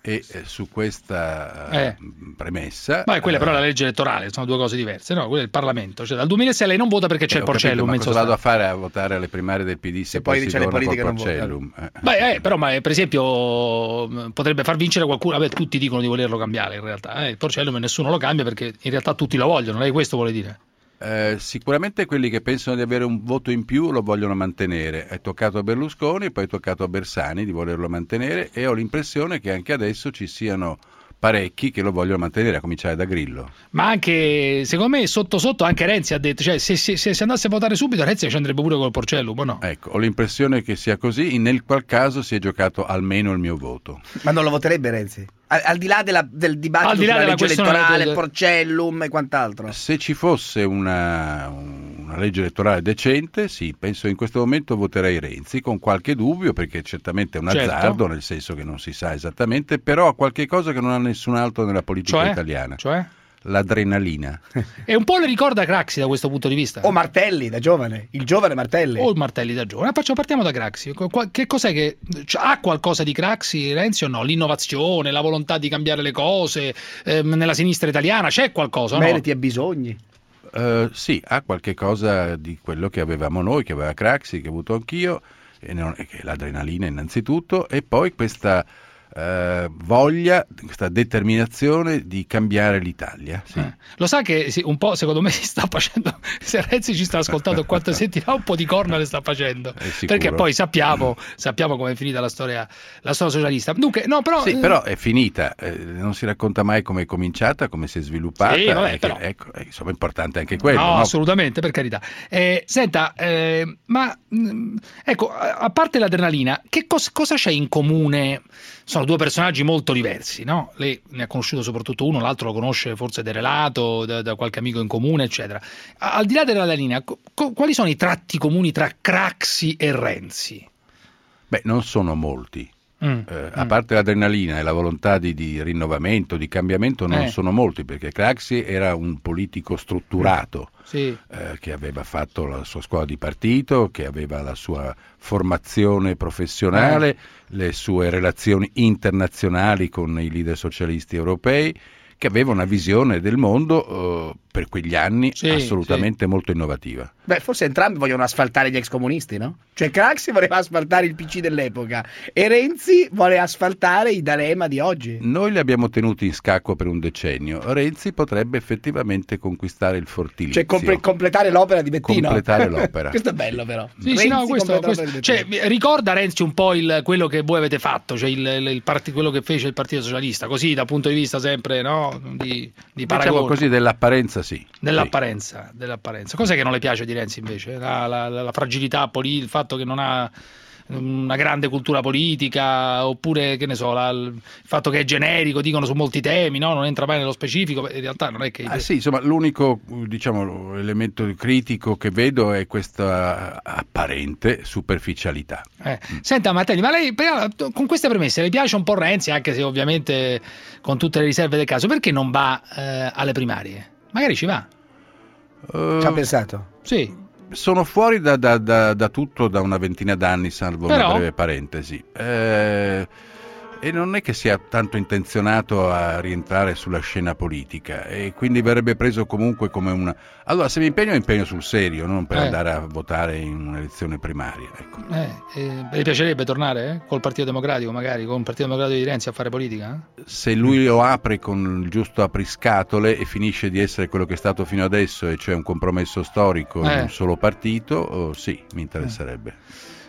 Speaker 57: e eh, su questa eh,
Speaker 6: Eh.
Speaker 57: premessa...
Speaker 6: Ma quella
Speaker 57: eh,
Speaker 6: però è la legge elettorale, sono due cose diverse, no? Quella è il Parlamento. Cioè, dal 2006 lei non vota perché c'è
Speaker 57: eh,
Speaker 6: il
Speaker 57: ho capito,
Speaker 6: Porcellum
Speaker 57: ma cosa vado a fare a votare alle primarie del PD se,
Speaker 3: poi
Speaker 57: poi
Speaker 3: dice le politiche non.
Speaker 57: Porcellum? Eh.
Speaker 6: Beh, eh, però, ma, per esempio, potrebbe far vincere qualcuno. Vabbè, tutti dicono di volerlo cambiare in realtà. eh. Il Porcellum nessuno lo cambia perché in realtà tutti lo vogliono. Lei questo vuole dire?
Speaker 57: Eh, sicuramente quelli che pensano di avere un voto in più lo vogliono mantenere. È toccato a Berlusconi, poi è toccato a Bersani di volerlo mantenere e ho l'impressione che anche adesso ci siano parecchi che lo vogliono mantenere, a cominciare da Grillo.
Speaker 6: Ma anche, secondo me, sotto sotto anche Renzi ha detto, cioè se, se- se si andasse a votare subito Renzi ci andrebbe pure col Porcellum, o no?
Speaker 57: Ecco, ho l'impressione che sia così, nel qual caso si è giocato almeno il mio voto.
Speaker 3: Ma non lo voterebbe Renzi? Al, al di là della- del dibattito
Speaker 6: Al di là
Speaker 3: sulla legge elettorale,
Speaker 6: del-
Speaker 3: Porcellum e quant'altro.
Speaker 57: Se ci fosse una, una legge elettorale decente, sì, penso in questo momento voterei Renzi, con qualche dubbio, perché certamente è un
Speaker 6: Certo.
Speaker 57: azzardo, nel senso che non si sa esattamente, però ha qualche cosa che non ha nessun altro nella politica
Speaker 6: Cioè?
Speaker 57: italiana.
Speaker 6: Cioè?
Speaker 57: L'adrenalina.
Speaker 6: E un po' le ricorda Craxi da questo punto di vista.
Speaker 3: O Martelli da giovane, il giovane Martelli.
Speaker 6: O il Martelli da giovane. Facciamo, partiamo da Craxi. Che cos'è che cioè, ha qualcosa di Craxi Renzi o no? L'innovazione, la volontà di cambiare le cose ehm, nella sinistra italiana, c'è qualcosa? o No?
Speaker 3: Meriti e bisogni.
Speaker 57: Eh, sì, ha qualche cosa di quello che avevamo noi, che aveva Craxi, che ho avuto anch'io, non- che è l'adrenalina innanzitutto, e poi questa eh, voglia, questa determinazione di cambiare l'Italia. Sì.
Speaker 6: Lo sa che sì, un po' secondo me si sta facendo, se Renzi ci sta ascoltando quante settimane, un po' di corna le sta facendo. Perché poi sappiamo, sappiamo come è finita la storia, la storia socialista. Dunque, no, però...
Speaker 57: Sì,
Speaker 6: eh,
Speaker 57: però è finita, eh, non si racconta mai come è cominciata, come si è sviluppata.
Speaker 6: Sì, vabbè,
Speaker 57: che- ecco, è, insomma, è importante anche quello.
Speaker 6: no,
Speaker 57: no?
Speaker 6: assolutamente, per carità. Eh, senta, eh, ma mh, ecco, a a parte l'adrenalina, che cos- cosa c'è in comune? Sono due personaggi molto diversi, no? Lei ne ha conosciuto soprattutto uno, l'altro lo conosce forse da relato, da, da qualche amico in comune, eccetera. Al di là dell'adrenalina, co- co- quali sono i tratti comuni tra Craxi e Renzi?
Speaker 57: Beh, non sono molti.
Speaker 6: Mm,
Speaker 57: Eh, a
Speaker 6: mm.
Speaker 57: parte l'adrenalina e la volontà di, di rinnovamento, di cambiamento, non
Speaker 6: Eh.
Speaker 57: sono molti, perché Craxi era un politico strutturato.
Speaker 6: Sì.
Speaker 57: eh, che aveva fatto la sua scuola di partito, che aveva la sua formazione professionale,
Speaker 6: Eh.
Speaker 57: le sue relazioni internazionali con i leader socialisti europei, che aveva una visione del mondo eh, per quegli anni
Speaker 3: Sì,
Speaker 57: assolutamente molto innovativa.
Speaker 3: Beh, forse entrambi vogliono asfaltare gli ex comunisti, no? Cioè Craxi voleva asfaltare il PC dell'epoca e Renzi vuole asfaltare i D'Alema di oggi.
Speaker 57: Noi li abbiamo tenuti in scacco per un decennio. Renzi potrebbe effettivamente conquistare il fortilizio.
Speaker 3: Cioè comple- completare l'opera di Bettino.
Speaker 57: Completare l'opera.
Speaker 3: questo è bello però.
Speaker 6: Sì, sì, no,
Speaker 3: Renzi
Speaker 6: questo, questo- cioè, ricorda Renzi un po' il- quello che voi avete fatto, cioè il, il- il parti- quello che fece il Partito Socialista, così dal punto di vista sempre no, di, di
Speaker 57: Diciamo così dell'apparenza sì.
Speaker 6: Dell'apparenza, dell'apparenza. Cos'è che non le piace di Renzi invece? La, la- la- la fragilità politica, il fatto che non ha una grande cultura politica, oppure che ne so, la- il fatto che è generico, dicono su molti temi, no? non entra mai nello specifico. In realtà non è che.
Speaker 57: Ah, sì, insomma, l'unico diciamo, elemento critico che vedo è questa apparente superficialità.
Speaker 6: Eh. Senta Martelli, ma lei però, con queste premesse le piace un po' Renzi, anche se ovviamente con tutte le riserve del caso, perché non va eh, alle primarie? Magari ci va.
Speaker 57: Ci
Speaker 3: ha pensato?
Speaker 6: Sì.
Speaker 57: Sono fuori da, da- da- da tutto da una ventina d'anni, salvo
Speaker 6: Però-
Speaker 57: una breve parentesi. Eh, e non è che sia tanto intenzionato a rientrare sulla scena politica e quindi verrebbe preso comunque come una... Allora, se mi impegno, mi impegno sul serio, non per
Speaker 6: Eh.
Speaker 57: andare a votare in un'elezione primaria. Ecco.
Speaker 6: Eh, eh, le piacerebbe tornare eh? col Partito Democratico, magari con il Partito Democratico di Renzi a fare politica? eh?
Speaker 57: Se lui lo apre con il giusto apriscatole e finisce di essere quello che è stato fino adesso, e cioè un compromesso storico
Speaker 6: Eh.
Speaker 57: in un solo partito, oh, sì, mi interesserebbe.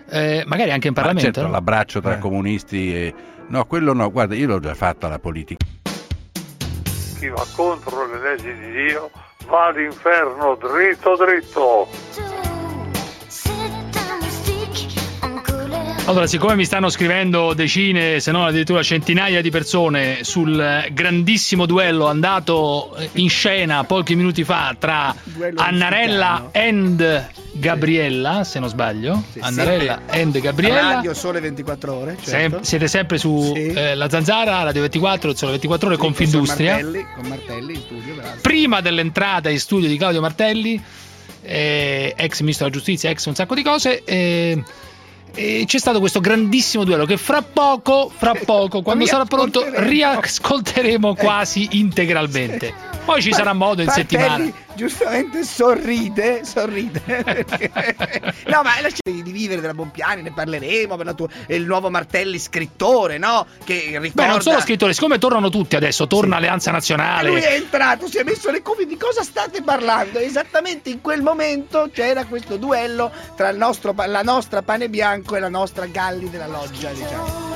Speaker 6: Eh, magari anche in
Speaker 57: Ma
Speaker 6: Parlamento.
Speaker 57: certo,
Speaker 6: no?
Speaker 57: l'abbraccio tra
Speaker 6: Eh.
Speaker 57: comunisti e... No, quello no, guarda, io l'ho già fatta la politica.
Speaker 51: Chi va contro le leggi di Dio va all'inferno dritto dritto.
Speaker 6: Allora, siccome mi stanno scrivendo decine, se non addirittura centinaia di persone sul eh, grandissimo duello andato eh, in scena pochi minuti fa tra
Speaker 3: Duello
Speaker 6: Annarella and Gabriella, se non sbaglio, Annarella and Gabriella.
Speaker 3: Radio Sole 24 ore, certo.
Speaker 6: Sem- siete sempre su
Speaker 3: Sì.
Speaker 6: eh, La Zanzara, Radio 24, Sole 24 ore,
Speaker 3: Sì, con
Speaker 6: Confindustria.
Speaker 3: Martelli, con Martelli in studio, grazie.
Speaker 6: Prima dell'entrata in studio di Claudio Martelli, eh, ex ministro della giustizia, ex un sacco di cose. eh, e c'è stato questo grandissimo duello che fra poco, fra poco, quando sarà pronto, riascolteremo quasi integralmente. Poi ci sarà modo in
Speaker 3: Martelli
Speaker 6: settimana.
Speaker 3: giustamente sorride, sorride. perché- no, ma lascia di vivere della Bompiani, ne parleremo. Per la tua- il nuovo Martelli scrittore, no? Che ricorda.
Speaker 6: Beh, non solo scrittori, siccome tornano tutti adesso, torna Alleanza
Speaker 3: E lui
Speaker 6: Nazionale.
Speaker 3: è entrato, si è messo le cuffie. Di cosa state parlando? Esattamente in quel momento c'era questo duello tra il nostro, la nostra pane bianco e la nostra Galli della loggia, diciamo.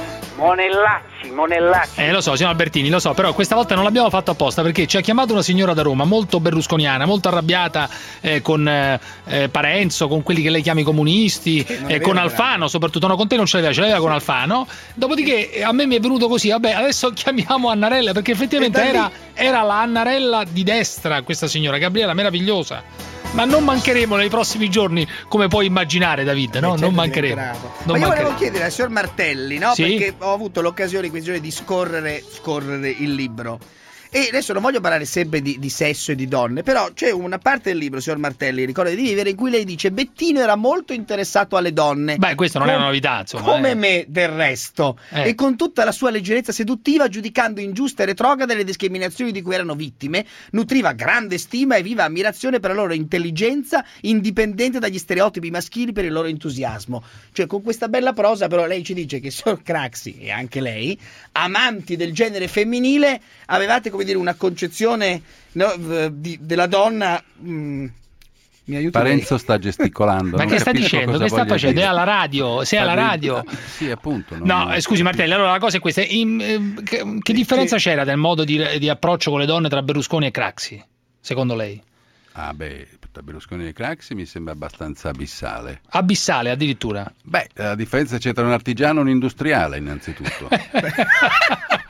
Speaker 34: Monellacci, Monellacci.
Speaker 6: Eh, lo so, signor Albertini, lo so, però questa volta non l'abbiamo fatto apposta perché ci ha chiamato una signora da Roma molto berlusconiana, molto arrabbiata eh, con eh, eh, Parenzo, con quelli che lei chiama i comunisti, eh, con Alfano, soprattutto no, con te non ce l'aveva, ce l'aveva con Alfano. Dopodiché eh, a me mi è venuto così, vabbè, adesso chiamiamo Annarella perché effettivamente era, era la Annarella di destra questa signora, Gabriela, meravigliosa. Ma non mancheremo nei prossimi giorni, come puoi immaginare, David, no?
Speaker 3: Certo,
Speaker 6: non mancheremo.
Speaker 3: diventerà.
Speaker 6: Non
Speaker 3: Ma io volevo
Speaker 6: mancheremo.
Speaker 3: chiedere al signor Martelli, no?
Speaker 6: Sì?
Speaker 3: Perché ho avuto l'occasione in questi giorni di scorrere, scorrere il libro. E adesso non voglio parlare sempre di, di sesso e di donne, però c'è una parte del libro, signor Martelli, Ricorda di vivere, in cui lei dice Bettino era molto interessato alle donne.
Speaker 6: Beh, questo non è
Speaker 3: Com-
Speaker 6: una novità, insomma.
Speaker 3: Come
Speaker 6: eh.
Speaker 3: me del resto.
Speaker 6: Eh.
Speaker 3: E con tutta la sua leggerezza seduttiva, giudicando ingiuste e retrograde le discriminazioni di cui erano vittime, nutriva grande stima e viva ammirazione per la loro intelligenza, indipendente dagli stereotipi maschili per il loro entusiasmo. Cioè, con questa bella prosa, però, lei ci dice che Sor Craxi e anche lei, amanti del genere femminile, avevate, come dire, una concezione no, di- della donna. mm, mi aiuta lei?
Speaker 57: Parenzo sta gesticolando.
Speaker 6: Ma che sta dicendo? Che sta facendo?
Speaker 57: dire.
Speaker 6: È alla radio? Sei alla radio?
Speaker 57: di- Sì, appunto. non-
Speaker 6: No, eh, scusi Martelli, allora la cosa è questa. In- eh, che, che differenza c'era del modo di, di approccio con le donne tra Berlusconi e Craxi, secondo lei?
Speaker 57: Ah, beh, tra Berlusconi e Craxi mi sembra abbastanza abissale.
Speaker 6: Abissale addirittura.
Speaker 57: Beh, la differenza c'è tra un artigiano e un industriale, innanzitutto.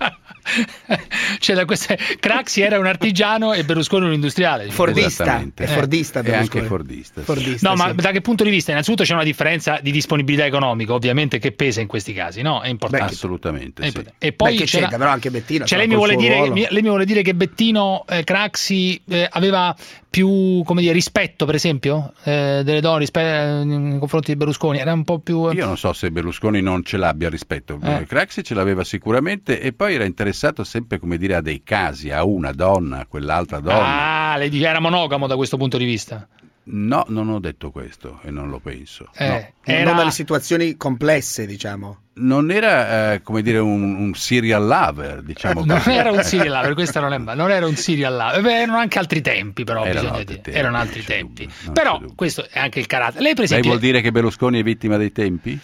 Speaker 6: cioè, da queste, Craxi era un artigiano e Berlusconi un industriale.
Speaker 3: Fordista,
Speaker 57: Esattamente.
Speaker 3: è fordista
Speaker 57: E
Speaker 3: Berlusconi.
Speaker 57: anche fordista. sì.
Speaker 3: Fordista,
Speaker 6: No, ma
Speaker 3: sì.
Speaker 6: da che punto di vista? Innanzitutto c'è una differenza di disponibilità economica, ovviamente, che pesa in questi casi, no? È importante.
Speaker 57: Assolutamente,
Speaker 6: E
Speaker 57: sì.
Speaker 6: e poi
Speaker 3: Beh, c'entra, però anche Bettino.
Speaker 6: Cioè, lei, mi dire, lei mi vuole dire che Bettino eh, Craxi eh, aveva più come dire, rispetto, per esempio, eh, delle donne rispe- eh, nei confronti di Berlusconi? Era un po' più. eh,
Speaker 57: Io non so se Berlusconi non ce l'abbia rispetto.
Speaker 6: Eh.
Speaker 57: Craxi ce l'aveva sicuramente e poi era interessato sempre, come dire, a dei casi, a una donna, a quell'altra donna.
Speaker 6: Ah, lei dice era monogamo da questo punto di vista.
Speaker 57: No, non ho detto questo e non lo penso.
Speaker 6: Eh,
Speaker 57: No.
Speaker 3: Non
Speaker 6: era-
Speaker 3: dalle situazioni complesse, diciamo.
Speaker 57: Non era, eh, come dire, un, un serial lover, diciamo
Speaker 6: Non
Speaker 57: così.
Speaker 6: era un serial lover, questo non, è, non era un serial lover. Beh, erano anche altri tempi, però
Speaker 57: Erano
Speaker 6: bisogna
Speaker 57: altri
Speaker 6: dire.
Speaker 57: tempi,
Speaker 6: erano altri tempi.
Speaker 57: dubbio,
Speaker 6: però questo è anche il carattere. Lei, per
Speaker 57: Lei vuol dire che Berlusconi è vittima dei tempi?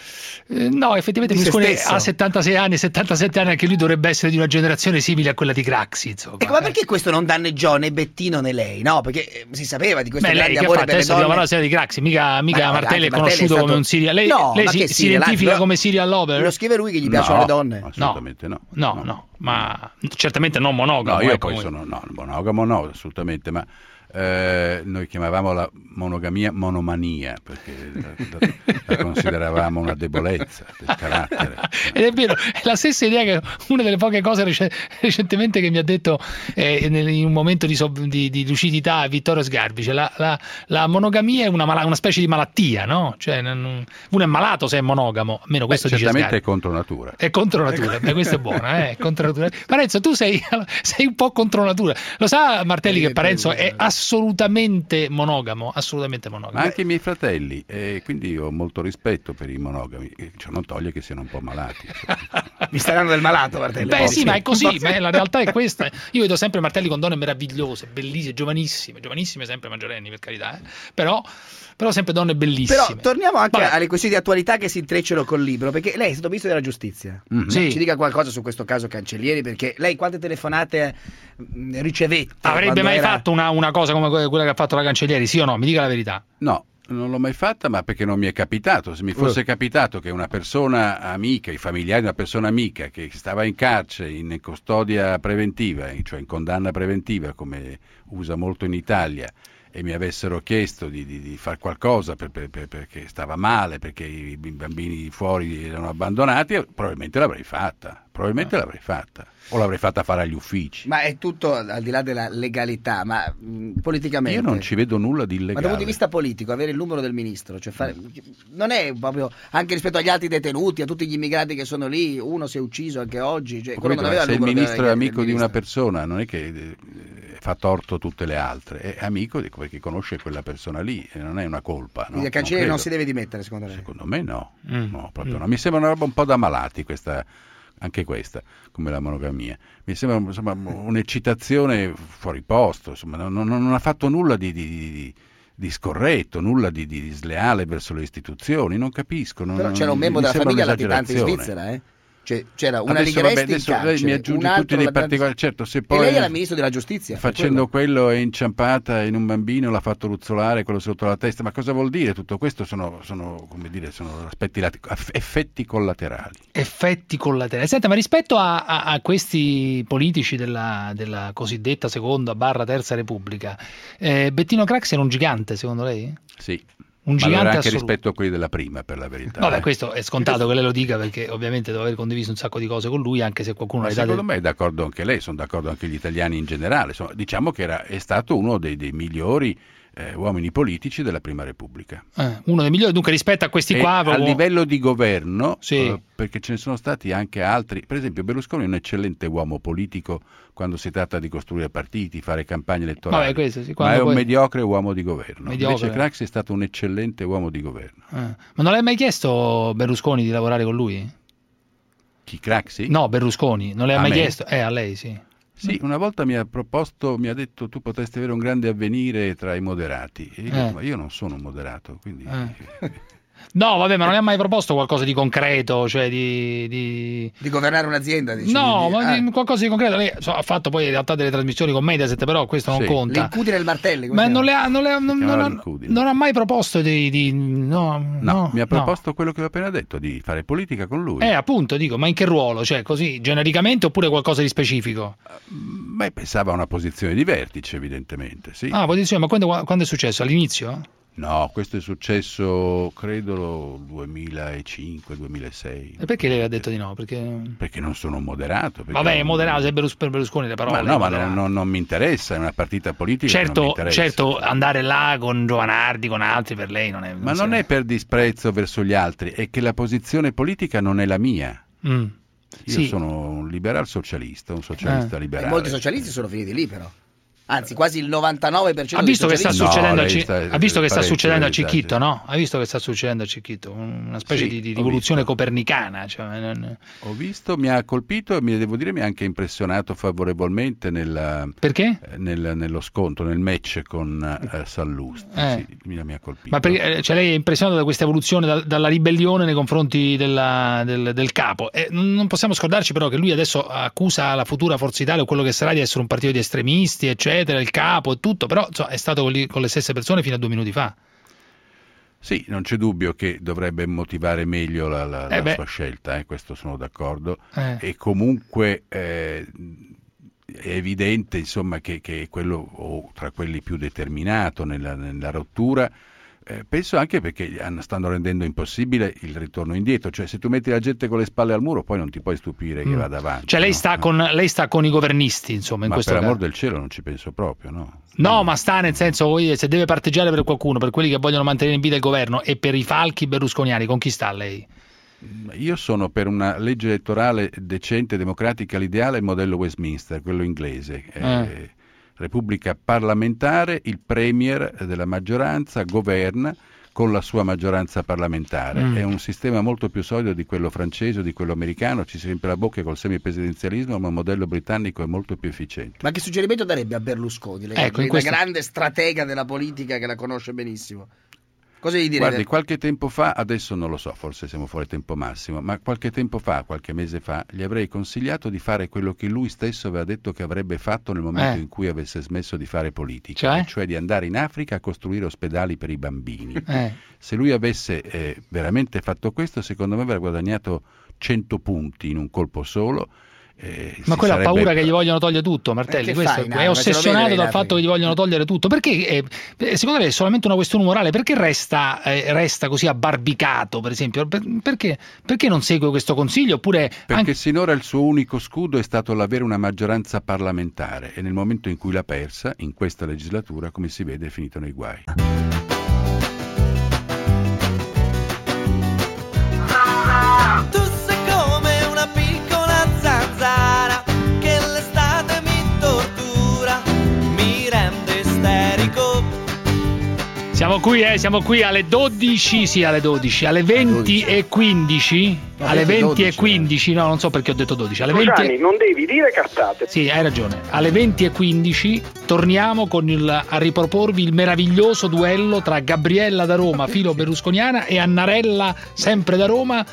Speaker 6: Eh, no, effettivamente
Speaker 3: Di
Speaker 6: Berlusconi ha 76 anni, 77 anni, anche lui dovrebbe essere di una generazione simile a quella di Craxi, insomma.
Speaker 3: Ecco, ma perché questo non danneggiò né Bettino né lei? No, perché eh, si sapeva di questo
Speaker 6: Beh, lei
Speaker 3: grande
Speaker 6: che
Speaker 3: amore per le
Speaker 6: Adesso dobbiamo
Speaker 3: donne.
Speaker 6: parlare di Craxi, mica, mica
Speaker 3: Ma no,
Speaker 6: Martelli è
Speaker 3: Martelli
Speaker 6: conosciuto
Speaker 3: è stato-
Speaker 6: come un serial Lei,
Speaker 3: No,
Speaker 6: lei si, si
Speaker 3: serial,
Speaker 6: identifica come serial lover?
Speaker 3: Lo scrive lui che gli piacciono
Speaker 57: No,
Speaker 3: le donne.
Speaker 57: Assolutamente no.
Speaker 6: No, no, ma certamente non monogamo.
Speaker 57: No, io
Speaker 6: ecco,
Speaker 57: poi sono no, monogamo no, assolutamente, ma eh, noi chiamavamo la monogamia monomania perché la, la- la consideravamo una debolezza del carattere.
Speaker 6: Ed è vero, è la stessa idea che una delle poche cose rec- recentemente che mi ha detto eh, nel- in un momento di, so- di- di lucidità Vittorio Sgarbice. La, la- la monogamia è una, una specie di malattia, no? Cioè, non- uno è malato se è monogamo, almeno questo dice
Speaker 57: Certamente è
Speaker 6: Sgarbi.
Speaker 57: contro natura.
Speaker 6: È contro natura, beh, questo è buono, eh? è contro natura. Parenzo, tu sei, sei un po' contro natura. Lo sa Martelli che Parenzo è assolutamente monogamo, assolutamente monogamo.
Speaker 57: Ma anche i miei fratelli, e quindi ho molto rispetto per i monogami, ciò non toglie che siano un po' malati.
Speaker 3: Mi stai dando del malato, Martelli.
Speaker 6: Beh, sì, ma è così, ma la realtà è questa. Io vedo sempre martelli con donne meravigliose, bellissime, giovanissime, giovanissime sempre maggiorenni, per carità, eh. però, però sempre donne bellissime.
Speaker 3: Però torniamo anche
Speaker 6: Vabbè.
Speaker 3: alle questioni di attualità che si intrecciano col libro, perché lei è stato ministro della giustizia.
Speaker 6: Mhm. Sì.
Speaker 3: Ci dica qualcosa su questo caso Cancellieri, perché lei quante telefonate mh, ricevette?
Speaker 6: Avrebbe mai
Speaker 3: era-
Speaker 6: fatto una, una cosa come que- quella che ha fatto la cancellieri, sì o no? Mi dica la verità.
Speaker 57: No, non l'ho mai fatta, ma perché non mi è capitato. Se mi fosse
Speaker 6: Eh.
Speaker 57: capitato che una persona amica, i familiari di una persona amica che stava in carcere, in custodia preventiva, cioè in condanna preventiva, come usa molto in Italia, e mi avessero chiesto di, di, di fare qualcosa per- per- per- perché stava male, perché i bambini fuori erano abbandonati, probabilmente l'avrei fatta. Probabilmente
Speaker 6: Ah.
Speaker 57: l'avrei fatta. O l'avrei fatta fare agli uffici.
Speaker 3: Ma è tutto al di là della legalità, ma mh, politicamente.
Speaker 57: Io non ci vedo nulla di
Speaker 3: Ma
Speaker 57: illegale.
Speaker 3: dal punto di vista politico, avere il numero del ministro, cioè fare- non è proprio anche rispetto agli altri detenuti, a tutti gli immigrati che sono lì, uno si è ucciso anche oggi, cioè,
Speaker 57: capito, ma se il ministro è amico di una persona, non è che eh, fa torto tutte le altre, è amico di- perché conosce quella persona lì e non è una colpa. no?
Speaker 3: Quindi il cancelliere non,
Speaker 57: credo.
Speaker 3: si deve dimettere, secondo lei?
Speaker 57: Secondo me no,
Speaker 6: Mm.
Speaker 57: no, proprio no. Mi sembra una roba un po' da malati questa, anche questa, come la monogamia. Mi sembra insomma, un'eccitazione fuori posto, insomma, non, non- non ha fatto nulla di, di- di- di scorretto, nulla di, di sleale verso le istituzioni, non capisco. non-
Speaker 3: Però c'era un membro della famiglia latitante in. Svizzera, eh? Cioè, c'era una
Speaker 57: Adesso, vabbè,
Speaker 3: Ligresti in
Speaker 57: adesso lei
Speaker 3: carcere,
Speaker 57: mi aggiunge
Speaker 3: un altro
Speaker 57: tutti dei particolari, certo, se
Speaker 3: E
Speaker 57: poi
Speaker 3: lei era ministro della giustizia.
Speaker 57: facendo
Speaker 3: quello.
Speaker 57: quello è inciampata in un bambino, l'ha fatto ruzzolare quello sotto la testa, ma cosa vuol dire tutto questo? Sono, sono, come dire, sono aspetti lati- aff- effetti collaterali.
Speaker 6: Effetti collaterali. Senta, ma rispetto a, a- a questi politici della, della cosiddetta seconda barra terza repubblica, eh, Bettino Craxi era un gigante, secondo lei?
Speaker 57: Sì.
Speaker 6: Un
Speaker 57: ma
Speaker 6: gigante
Speaker 57: allora anche
Speaker 6: assoluto.
Speaker 57: rispetto a quelli della prima, per la verità.
Speaker 6: Vabbè,
Speaker 57: eh.
Speaker 6: questo è scontato che lei lo dica perché ovviamente deve aver condiviso un sacco di cose con lui, anche se qualcuno
Speaker 57: Ma
Speaker 6: le
Speaker 57: secondo
Speaker 6: del-
Speaker 57: me è d'accordo anche lei, sono d'accordo anche gli italiani in generale. Insomma, diciamo che era, è stato uno dei, dei migliori eh, uomini politici della Prima Repubblica.
Speaker 6: eh, uno dei migliori, dunque rispetto a questi
Speaker 57: E
Speaker 6: qua...
Speaker 57: a
Speaker 6: proprio-
Speaker 57: livello di governo,
Speaker 6: Sì.
Speaker 57: eh, perché ce ne sono stati anche altri, per esempio Berlusconi è un eccellente uomo politico quando si tratta di costruire partiti, fare campagne elettorali,
Speaker 6: Vabbè, questo sì,
Speaker 57: ma è un
Speaker 6: poi-
Speaker 57: mediocre uomo di governo.
Speaker 6: Mediocre.
Speaker 57: Invece Craxi è stato un eccellente uomo di governo.
Speaker 6: Eh, Ma non l'hai mai chiesto Berlusconi di lavorare con lui?
Speaker 57: Chi Craxi?
Speaker 6: No, Berlusconi, non le ha
Speaker 57: A
Speaker 6: mai
Speaker 57: me?
Speaker 6: chiesto? Eh, a lei sì.
Speaker 57: Sì, una volta mi ha proposto, mi ha detto tu potresti avere un grande avvenire tra i moderati. E io,
Speaker 6: Eh.
Speaker 57: detto, ma io non sono un moderato, quindi...
Speaker 6: Eh. No, vabbè, ma non le ha mai proposto qualcosa di concreto, cioè di... di...
Speaker 3: Di governare un'azienda, dici?
Speaker 6: No,
Speaker 3: di-
Speaker 6: ma
Speaker 3: ah,
Speaker 6: qualcosa di concreto. Lei so, ha fatto poi in realtà delle trasmissioni con Mediaset, però questo non
Speaker 57: Sì.
Speaker 6: conta.
Speaker 3: L'incudine del martelli. come
Speaker 6: Ma non, ha, non, le ha- non- non ha- non ha mai proposto di... di- no,
Speaker 57: No,
Speaker 6: no,
Speaker 57: mi ha
Speaker 6: no.
Speaker 57: proposto quello che ho appena detto, di fare politica con lui.
Speaker 6: Eh, appunto, dico, ma in che ruolo? Cioè, così, genericamente oppure qualcosa di specifico?
Speaker 57: Beh, pensava a una posizione di vertice, evidentemente, sì.
Speaker 6: Ah, posizione, ma quando, quando è successo? All'inizio?
Speaker 57: No, questo è successo, credo, 2005-2006.
Speaker 6: E perché lei ha detto di no? Perché...
Speaker 57: Perché non sono un moderato. perché
Speaker 6: Vabbè, è
Speaker 57: non-
Speaker 6: moderato, se Berlus- per Berlusconi le parole.
Speaker 57: Ma no, ma non, non- non mi interessa, è una partita politica non
Speaker 6: Certo,
Speaker 57: interessa.
Speaker 6: certo, andare là con Giovanardi, con altri, per lei non è...
Speaker 57: Ma non è per disprezzo verso gli altri, è che la posizione politica non è la mia.
Speaker 6: Mm.
Speaker 57: Io
Speaker 6: Sì.
Speaker 57: sono un liberal socialista, un socialista
Speaker 3: E
Speaker 57: liberale.
Speaker 3: molti socialisti sono finiti lì, però. Anzi, quasi il 99%
Speaker 6: Ha visto che sta succedendo, Ci-
Speaker 57: sta-
Speaker 6: ha visto che sta succedendo a Cicchitto,
Speaker 57: sì.
Speaker 6: no? Ha visto che sta succedendo a Cicchitto, una specie
Speaker 57: Sì,
Speaker 6: di, di rivoluzione
Speaker 57: visto.
Speaker 6: copernicana. Cioè, non-
Speaker 57: Ho visto, mi ha colpito e mi devo dire mi ha anche impressionato favorevolmente nella-
Speaker 6: Perché?
Speaker 57: eh, nel- nello scontro, nel match con eh, Sallusti.
Speaker 6: Eh.
Speaker 57: Sì, mi, mi ha colpito.
Speaker 6: Ma perché, eh, cioè, lei è impressionato da questa evoluzione, dal- dalla ribellione nei confronti della- del, del capo. E non non possiamo scordarci però che lui adesso accusa la futura Forza Italia o quello che sarà di essere un partito di estremisti, eccetera, il capo e tutto, però insomma, è stato con, li- con le stesse persone fino a due minuti fa.
Speaker 57: Sì, non c'è dubbio che dovrebbe motivare meglio la, la-
Speaker 6: Eh
Speaker 57: la sua scelta, eh, questo sono d'accordo.
Speaker 6: Eh.
Speaker 57: E comunque eh, è evidente insomma, che, che è quello o tra quelli più determinato nella, nella rottura. Eh, penso anche perché stanno rendendo impossibile il ritorno indietro, cioè se tu metti la gente con le spalle al muro poi non ti puoi stupire che
Speaker 6: Mm.
Speaker 57: vada avanti.
Speaker 6: Cioè lei
Speaker 57: no?
Speaker 6: sta, con, lei sta con i governisti, insomma, in
Speaker 57: Ma
Speaker 6: questo
Speaker 57: per
Speaker 6: caso.
Speaker 57: amor del cielo non ci penso proprio, no?
Speaker 6: No, ma sta nel senso, se deve parteggiare per qualcuno, per quelli che vogliono mantenere in vita il governo e per i falchi berlusconiani, con chi sta lei?
Speaker 57: Io sono per una legge elettorale decente, democratica, l'ideale è il modello Westminster, quello inglese. Eh,
Speaker 6: Eh.
Speaker 57: Repubblica parlamentare, il premier della maggioranza governa con la sua maggioranza parlamentare.
Speaker 6: Mm.
Speaker 57: È un sistema molto più solido di quello francese o di quello americano, ci si riempie la bocca col semipresidenzialismo, ma il modello britannico è molto più efficiente.
Speaker 3: Ma che suggerimento darebbe a Berlusconi? Lei,
Speaker 57: Ecco, questo-
Speaker 3: grande stratega della politica che la conosce benissimo. Cosa gli direbbe?
Speaker 57: Guardi, qualche tempo fa, adesso non lo so, forse siamo fuori tempo massimo, ma qualche tempo fa, qualche mese fa, gli avrei consigliato di fare quello che lui stesso aveva detto che avrebbe fatto nel momento
Speaker 6: Eh.
Speaker 57: in cui avesse smesso di fare politica,
Speaker 6: Cioè?
Speaker 57: di andare in Africa a costruire ospedali per i bambini.
Speaker 6: Eh.
Speaker 57: Se lui avesse eh, veramente fatto questo, secondo me avrebbe guadagnato 100 punti in un colpo solo. Eh,
Speaker 6: Ma ha
Speaker 57: sarebbe-
Speaker 6: paura che gli vogliono togliere tutto, Martelli.
Speaker 3: Eh, fai,
Speaker 6: è-
Speaker 3: Nano?
Speaker 6: è ossessionato dal fatto che gli vogliono togliere tutto. Perché, eh, secondo lei, è solamente una questione morale? Perché resta, eh, resta così abbarbicato, per esempio? Per- perché, perché non segue questo consiglio? Oppure
Speaker 57: Perché sinora il suo unico scudo è stato l'avere una maggioranza parlamentare e nel momento in cui l'ha persa, in questa legislatura, come si vede, è finito nei guai.
Speaker 6: Siamo qui, eh, siamo qui alle 12, sì, alle 12, alle 20 e 15.
Speaker 49: No,
Speaker 6: Alle 20 e
Speaker 49: 12,
Speaker 6: 15, no, non so perché ho detto 12. Alle 20
Speaker 34: Cruciani, non devi dire cazzate.
Speaker 6: Sì, hai ragione. Alle 20 e 15 torniamo con il, a riproporvi il meraviglioso duello tra Gabriella da Roma, filo berlusconiana, e Annarella, sempre da Roma,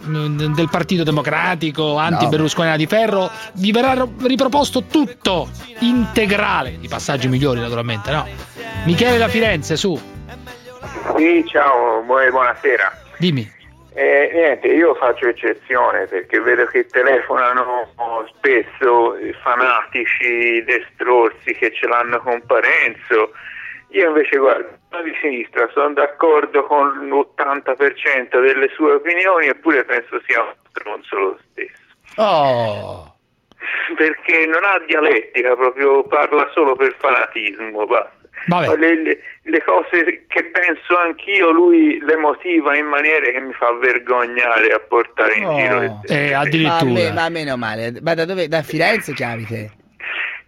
Speaker 6: del Partito Democratico, anti-berlusconiana di ferro. Vi verrà ro- riproposto tutto, integrale. I passaggi migliori, naturalmente, no? Michele da Firenze, su,
Speaker 58: Sì, ciao, bu- buonasera.
Speaker 6: dimmi.
Speaker 58: Eh, niente, io faccio eccezione perché vedo che telefonano spesso fanatici destrorsi che ce l'hanno con Parenzo. Io invece, guarda, sono di sinistra, sono d'accordo con l'80% delle sue opinioni, eppure penso sia un stronzo lo stesso.
Speaker 6: Oh,
Speaker 58: Perché non ha dialettica, proprio parla solo per fanatismo, basta.
Speaker 6: Vabbè.
Speaker 58: Le, le- le cose che penso anch'io lui le motiva in maniere che mi fa vergognare a portare in giro le
Speaker 6: eh,
Speaker 3: Ma,
Speaker 6: addirittura.
Speaker 3: me- ma meno male. Ma da dove? Da Firenze chiami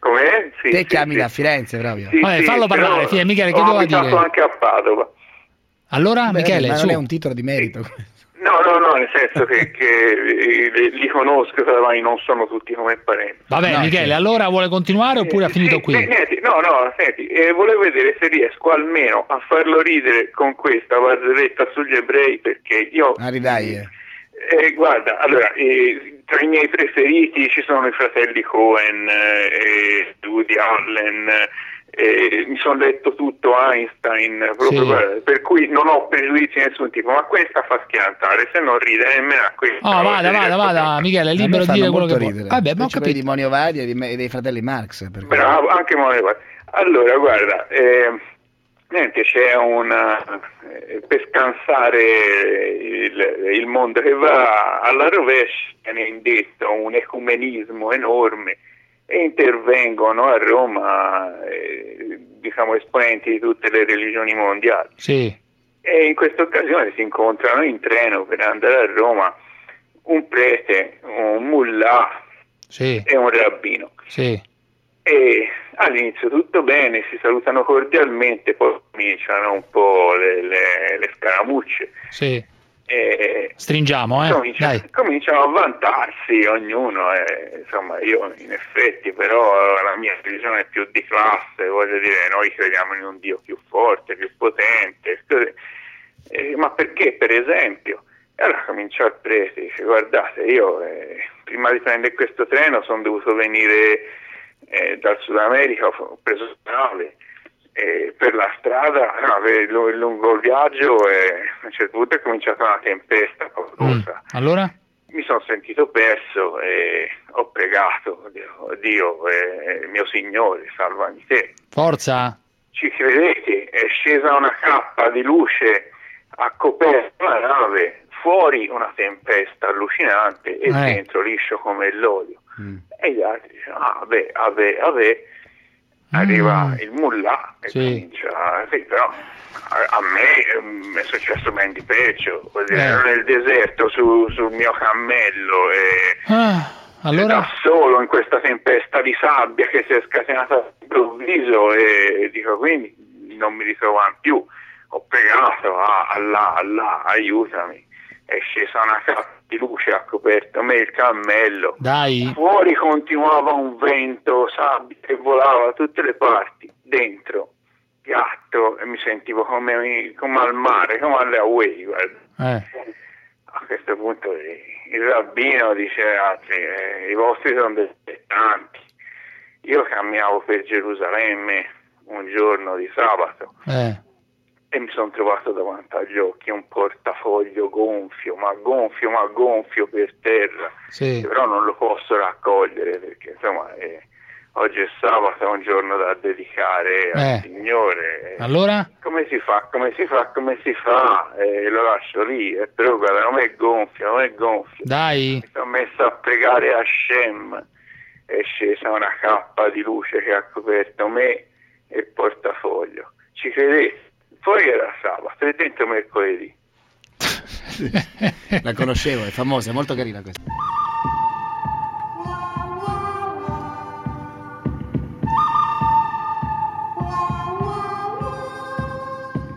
Speaker 3: te?
Speaker 58: Com'è? Sì,
Speaker 3: te
Speaker 58: sì,
Speaker 3: chiami
Speaker 58: sì.
Speaker 3: da Firenze proprio.
Speaker 58: Sì,
Speaker 6: Vabbè,
Speaker 58: sì,
Speaker 6: fallo parlare, fine, Michele, che
Speaker 58: ho
Speaker 6: doveva
Speaker 58: abitato
Speaker 6: dire?
Speaker 58: anche a Padova.
Speaker 6: Allora,
Speaker 3: Beh,
Speaker 6: Michele,
Speaker 3: ma
Speaker 6: su.
Speaker 3: non è un titolo di merito.
Speaker 58: No, no, no, nel senso che, che, eh, li- li conosco, però non sono tutti come parenti.
Speaker 6: Vabbè, Michele, allora vuole continuare oppure ha finito
Speaker 58: Sì,
Speaker 6: qui?
Speaker 58: niente, no, no, senti, eh, volevo vedere se riesco almeno a farlo ridere con questa barzelletta sugli ebrei perché io...
Speaker 3: Ah, ridai. eh.
Speaker 58: Eh, guarda, allora, eh, tra i miei preferiti ci sono i fratelli Cohen, eh, e Woody Allen, eh, mi sono letto tutto Einstein, proprio
Speaker 6: Sì.
Speaker 58: guarda, per cui non ho pregiudizi di nessun tipo, ma questa fa schiantare, se non ride nemmeno a questa.
Speaker 6: Oh, vada, vada, vada, Michele, è libero di dire quello che vuole.
Speaker 3: ridere.
Speaker 6: Vabbè, ma ho capito.
Speaker 3: di Monio Varia e e dei fratelli Marx.
Speaker 58: Bravo, anche Manuel. Allora, guarda, eh, niente, c'è una... eh, per scansare il, il mondo che va alla rovescia, viene indetto un ecumenismo enorme e intervengono a Roma, eh, diciamo, esponenti di tutte le religioni mondiali.
Speaker 6: Sì.
Speaker 58: E in questa occasione si incontrano in treno per andare a Roma un prete, un mullah
Speaker 6: Sì,
Speaker 58: e un rabbino.
Speaker 6: sì.
Speaker 58: E all'inizio tutto bene, si salutano cordialmente, poi cominciano un po' le, le- le scaramucce.
Speaker 6: Sì.
Speaker 58: E
Speaker 6: Stringiamo, eh.
Speaker 58: cominciano,
Speaker 6: Dai.
Speaker 58: cominciano a vantarsi ognuno, e, insomma io in effetti però la mia religione è più di classe, voglio dire, noi crediamo in un Dio più forte, più potente. Eh, ma perché per esempio? E allora comincia il prete, dice guardate io eh, prima di prendere questo treno sono dovuto venire eh, dal Sud America, ho preso il nave e per la strada per lu- lungo il viaggio e a un certo punto è cominciata una tempesta paurosa.
Speaker 6: Mm. Allora?
Speaker 58: Mi sono sentito perso e ho pregato Dio, Dio eh, mio Signore, salvami te.
Speaker 6: Forza.
Speaker 58: Ci credete? È scesa una cappa di luce, ha coperto la nave, fuori una tempesta allucinante e
Speaker 6: Eh.
Speaker 58: dentro liscio come l'olio. E gli altri dicono, ah, vabbè, vabbè, vabbè. Arriva il mullah e
Speaker 6: Sì.
Speaker 58: comincia, sì, però a, a me ehm, è successo ben di peggio, dire,
Speaker 6: Eh.
Speaker 58: ero nel deserto su- sul mio cammello e
Speaker 6: Ah, allora?
Speaker 58: da solo in questa tempesta di sabbia che si è scatenata all'improvviso e dico quindi non mi ritrovano più ho pregato, ah, Allah, Allah, aiutami. È scesa una cappa di luce, ha coperto me il cammello.
Speaker 6: Dai.
Speaker 58: Fuori continuava un vento, sabbia che volava da tutte le parti. Dentro, gatto, e mi sentivo come, come al mare, come alle guarda.
Speaker 6: Eh.
Speaker 58: A questo punto il rabbino dice altri, eh, i vostri sono dilettanti. Io camminavo per Gerusalemme un giorno di sabato
Speaker 6: Eh.
Speaker 58: E mi sono trovato davanti agli occhi un portafoglio gonfio, ma gonfio, ma gonfio per terra.
Speaker 6: Sì.
Speaker 58: Però non lo posso raccogliere perché insomma eh, oggi è sabato, è un giorno da dedicare al
Speaker 6: Eh.
Speaker 58: Signore.
Speaker 6: Allora?
Speaker 58: Come si fa? Come si fa? Come si fa? Eh, lo lascio lì, eh, però guarda, non è gonfio, non è gonfio.
Speaker 6: Dai.
Speaker 58: Mi sono messo a pregare a Shem, è scesa una cappa di luce che ha coperto me e il portafoglio. Ci credete? Fuori era sabato e dentro mercoledì.
Speaker 3: La conoscevo, è famosa, è molto carina questa.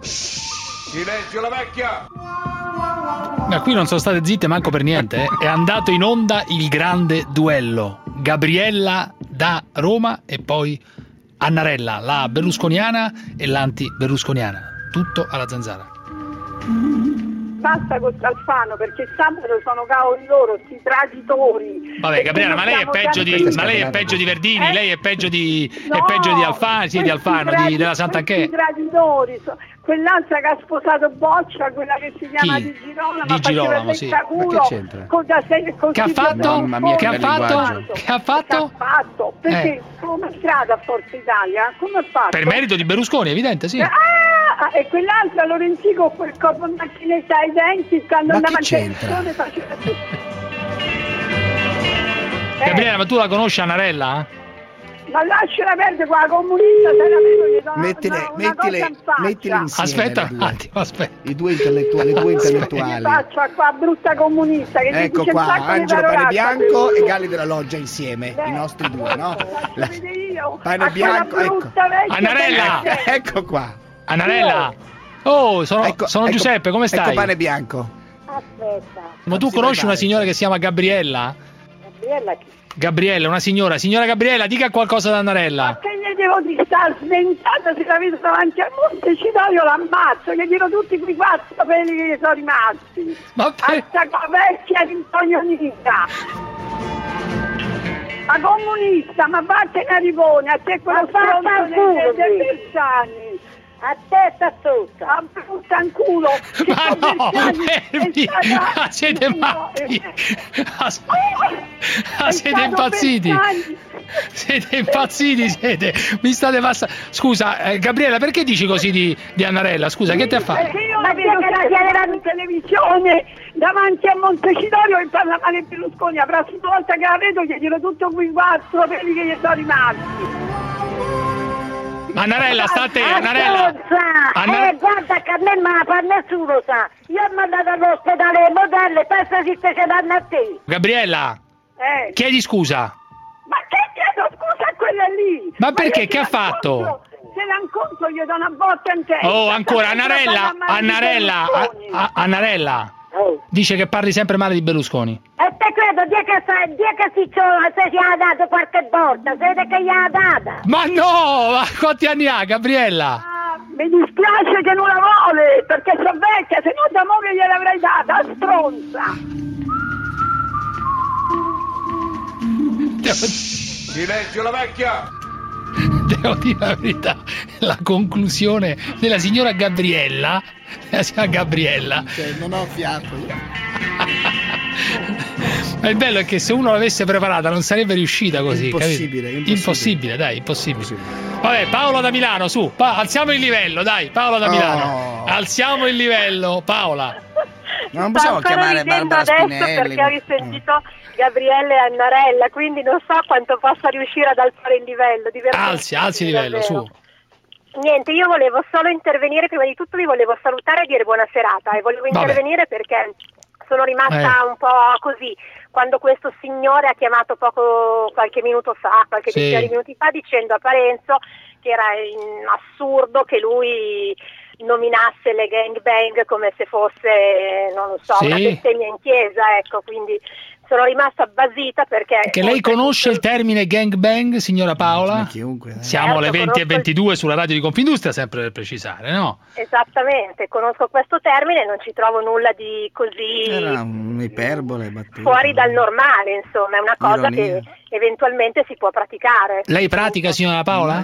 Speaker 53: Silenzio la vecchia!
Speaker 6: Ma qui non sono state zitte manco per niente. eh. È andato in onda il grande duello. Gabriella da Roma e poi Annarella, la berlusconiana e l'anti-berlusconiana. Tutto alla zanzara.
Speaker 55: Basta con Alfano perché sabato sono cavoli loro, sti traditori.
Speaker 6: Vabbè, Gabriella, ma lei è peggio di, ma lei è peggio di Verdini,
Speaker 55: Eh?
Speaker 6: lei è peggio di, è
Speaker 55: No,
Speaker 6: peggio di Alfano, sì, di Alfano, di,
Speaker 55: tradi-
Speaker 6: della Sant'Anché.
Speaker 55: questi traditori, so- quell'altra che ha sposato Boccia, quella che si chiama
Speaker 6: Chi?
Speaker 55: Di Girolamo,
Speaker 6: Di Girolamo, sì.
Speaker 55: culo,
Speaker 3: Ma che c'entra?
Speaker 55: con da sei- con
Speaker 6: Che ha fatto?
Speaker 3: Mamma mia,
Speaker 6: Che ha fatto? Che ha fatto?
Speaker 55: Che ha fatto? Perché
Speaker 6: Eh.
Speaker 55: come strada a Forza Italia? Come ha fatto?
Speaker 6: Per merito di Berlusconi, evidente, sì.
Speaker 55: Ah, e quell'altra Lorenzico con quel corpo in macchinetta ai denti quando
Speaker 3: Ma
Speaker 55: andava in pensione faceva. Eh,
Speaker 6: Gabriella, ma tu la conosci Annarella?
Speaker 55: ma lasciala perdere qua, comunista, la do una-
Speaker 3: Mettile,
Speaker 55: una
Speaker 3: mettile,
Speaker 55: cosa in faccia.
Speaker 3: mettili insieme.
Speaker 6: Aspetta un attimo, aspetta.
Speaker 3: I due intellettuali, le due intellettuali.
Speaker 55: faccia qua, brutta comunista, che
Speaker 3: Ecco
Speaker 55: dice un
Speaker 3: qua, Angelo Pane
Speaker 55: parolacce,
Speaker 3: Bianco e. Galli della Loggia insieme, i nostri due, no? La- Pane
Speaker 55: a quella
Speaker 3: Bianco, ecco.
Speaker 55: che-
Speaker 3: Ecco qua.
Speaker 6: Annarella! Oh, sono,
Speaker 3: Ecco,
Speaker 6: sono
Speaker 3: ecco-
Speaker 6: Giuseppe, come stai?
Speaker 3: Ecco Pane Bianco.
Speaker 56: Aspetta,
Speaker 6: Ma tu conosci una signora che si chiama Gabriella?
Speaker 56: Gabriella chi?
Speaker 6: Gabriella, una signora. Signora Gabriella, dica qualcosa ad Annarella.
Speaker 55: Che gli devo di star sventata se la vedo davanti al Montecitorio l'ammazzo, gli tiro tutti quei quattro peli che gli sono rimasti.
Speaker 6: Ma
Speaker 55: A sta qua vecchia rincoglionita. Ma comunista, ma vattene a Rivone, a te quello
Speaker 56: Ma
Speaker 55: stronzo dei, dei
Speaker 56: sì. A testa tutta.
Speaker 55: A brutta in culo.
Speaker 6: Ma no, fermi! Ma siete matti! As-
Speaker 55: è
Speaker 6: Ah, siete impazziti! Siete impazziti, siete! Mi state passando. Scusa, eh, Gabriella, perché dici così di, di Annarella? Scusa, che ti ha fatto?
Speaker 55: Perché io
Speaker 56: Ma
Speaker 55: la vedo
Speaker 56: che la
Speaker 55: sempre
Speaker 56: chiede
Speaker 55: in televisione davanti a Montecitorio e parla male Berlusconi. La prossima volta che la vedo gli tiro tutto qui quattro quelli che gli sono rimasti.
Speaker 6: Annarella, sta a te,
Speaker 56: Ah,
Speaker 6: Annarella! Anna-
Speaker 56: Eh, guarda che a me ma fa nessuno sa. Io ho mandato all'ospedale le modelle, pensa se te ce danno a te.
Speaker 6: Gabriella,
Speaker 55: Eh.
Speaker 6: chiedi scusa.
Speaker 55: Ma che chiedo scusa a quella lì?
Speaker 6: Ma perché?
Speaker 55: io
Speaker 6: Che ha fatto?
Speaker 55: Se la incontro gli do una botta in testa.
Speaker 6: Oh, ancora, Annarella,
Speaker 55: di
Speaker 6: Annarella, Annarella. Dice che parli sempre male di Berlusconi.
Speaker 56: E te credo, dia che, dia che si, se si ha dato qualche volta, se vede che gli ha data.
Speaker 6: Ma no! Ma quanti anni ha, Gabriella?
Speaker 55: Ah, Mi dispiace che non la vuole, perché sono vecchia, se no d'amore gliel'avrei data, stronza.
Speaker 53: Silenzio la vecchia!
Speaker 6: devo dire la verità, la conclusione della signora Gabriella, la signora Gabriella,
Speaker 3: Cioè, non ho fiato.
Speaker 6: Ma il bello è che se uno l'avesse preparata non sarebbe riuscita così.
Speaker 3: Impossibile,
Speaker 6: capito?
Speaker 3: impossibile.
Speaker 6: dai, impossibile. Vabbè, Paolo da Milano, su, Pa- alziamo il livello, dai, Paolo da Milano.
Speaker 3: Oh.
Speaker 6: Alziamo il livello, Paola.
Speaker 3: Ma non possiamo chiamare Barbara
Speaker 59: adesso
Speaker 3: Spinelli.
Speaker 59: perché ho risentito Gabriele Annarella, quindi non so quanto possa riuscire ad alzare il livello.
Speaker 6: Alzi, alzi il livello,
Speaker 59: davvero.
Speaker 6: su.
Speaker 59: Niente, io volevo solo intervenire, prima di tutto vi volevo salutare e dire buona serata e volevo
Speaker 6: Vabbè.
Speaker 59: intervenire perché sono rimasta
Speaker 6: Eh.
Speaker 59: un po' così quando questo signore ha chiamato poco, qualche minuto fa, qualche
Speaker 6: Sì.
Speaker 59: decina di minuti fa dicendo a Parenzo che era in- assurdo che lui nominasse le gangbang come se fosse, non lo so,
Speaker 6: Sì.
Speaker 59: una bestemmia in chiesa, ecco, quindi sono rimasta basita perché...
Speaker 6: Che lei conosce il termine gangbang, signora Paola? Siamo alle
Speaker 59: Certo,
Speaker 6: 20 e
Speaker 59: conosco-
Speaker 6: 22 sulla radio di Confindustria, sempre per precisare, no?
Speaker 59: Esattamente, conosco questo termine e non ci trovo nulla di così
Speaker 3: Era un'iperbole battuta.
Speaker 59: fuori dal normale, insomma, è una cosa
Speaker 3: Ironia.
Speaker 59: che eventualmente si può praticare.
Speaker 6: Lei pratica, signora Paola?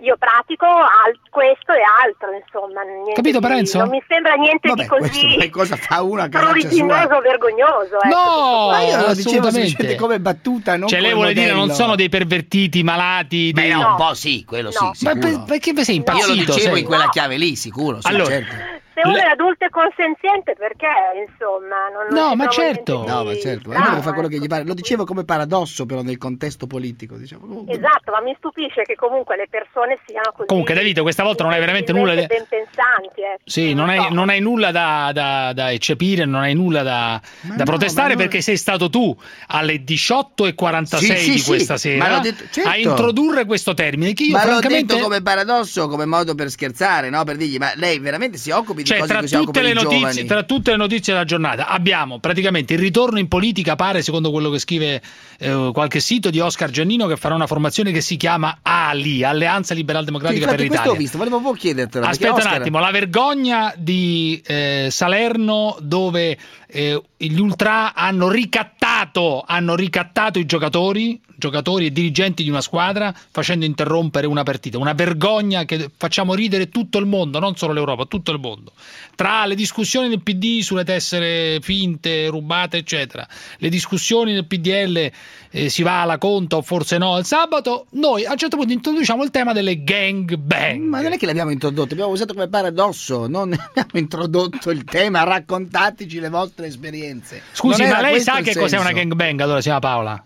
Speaker 59: Io pratico al- questo e altro, insomma, niente
Speaker 6: Capito,
Speaker 59: di-
Speaker 6: Parenzo?
Speaker 59: non mi sembra niente
Speaker 3: Vabbè,
Speaker 59: di così
Speaker 3: poi cosa fa una
Speaker 59: pruriginoso vergognoso. ecco,
Speaker 6: No,
Speaker 3: Ma io lo dicevo
Speaker 6: assolutamente.
Speaker 3: semplicemente come battuta, non
Speaker 6: Cioè, lei vuole dire non sono dei pervertiti, malati.
Speaker 3: Beh,
Speaker 6: dei...
Speaker 3: no, un po' sì, quello sì,
Speaker 6: Ma
Speaker 3: sicuro.
Speaker 6: per- perché sei
Speaker 3: Io
Speaker 6: impazzito?
Speaker 3: lo dicevo
Speaker 6: sei?
Speaker 3: in quella chiave lì, sicuro, sì,
Speaker 6: Allora,
Speaker 3: certo.
Speaker 59: Se uno
Speaker 6: Le-
Speaker 59: è adulto e consenziente, perché, insomma, non, non
Speaker 6: No, ma certo.
Speaker 59: di
Speaker 3: No, ma certo, ma uno che fa quello che
Speaker 59: ecco.
Speaker 3: gli pare. Lo dicevo come paradosso, però, nel contesto politico, diciamo. Comunque-
Speaker 59: Esatto, ma mi stupisce che comunque le persone siano così
Speaker 6: Comunque, Davide, questa volta non hai veramente nulla di...
Speaker 59: ben pensanti. eh.
Speaker 6: Sì, non hai, non hai nulla da, da- da eccepire, non hai nulla da, da
Speaker 3: no,
Speaker 6: protestare
Speaker 3: ma non-
Speaker 6: perché sei stato tu alle 18.46
Speaker 3: Sì, sì,
Speaker 6: di
Speaker 3: sì,
Speaker 6: questa
Speaker 3: ma
Speaker 6: sera
Speaker 3: l'ho detto- certo.
Speaker 6: a introdurre questo termine che io
Speaker 3: ma l'ho
Speaker 6: francamente...
Speaker 3: detto come paradosso, come modo per scherzare, no? Per dirgli, ma lei veramente si occupi di
Speaker 6: Cioè, tra tutte, notizie, tra tutte le notizie della giornata abbiamo praticamente il ritorno in politica, pare secondo quello che scrive eh, qualche sito di Oscar Giannino, che farà una formazione che si chiama ALI, Alleanza Liberal
Speaker 3: Sì,
Speaker 6: Democratica
Speaker 3: infatti
Speaker 6: per
Speaker 3: questo ho
Speaker 6: l'Italia.
Speaker 3: visto, volevo proprio chiedertelo.
Speaker 6: Aspetta
Speaker 3: Oscar-
Speaker 6: un attimo, la vergogna di eh, Salerno dove eh, gli ultra hanno ricattato, hanno ricattato i giocatori, giocatori e dirigenti di una squadra facendo interrompere una partita. Una vergogna che facciamo ridere tutto il mondo, non solo l'Europa, tutto il mondo. Tra le discussioni del PD sulle tessere finte, rubate, eccetera, le discussioni del PDL eh, si va alla conta o forse no il sabato, noi a un certo punto introduciamo il tema delle gang bang.
Speaker 3: Ma non è che l'abbiamo introdotto, abbiamo usato come paradosso, non abbiamo introdotto il tema, raccontateci le vostre esperienze.
Speaker 6: Scusi,
Speaker 3: Non
Speaker 6: ma lei sa che cos'è una gangbang allora, signora Paola?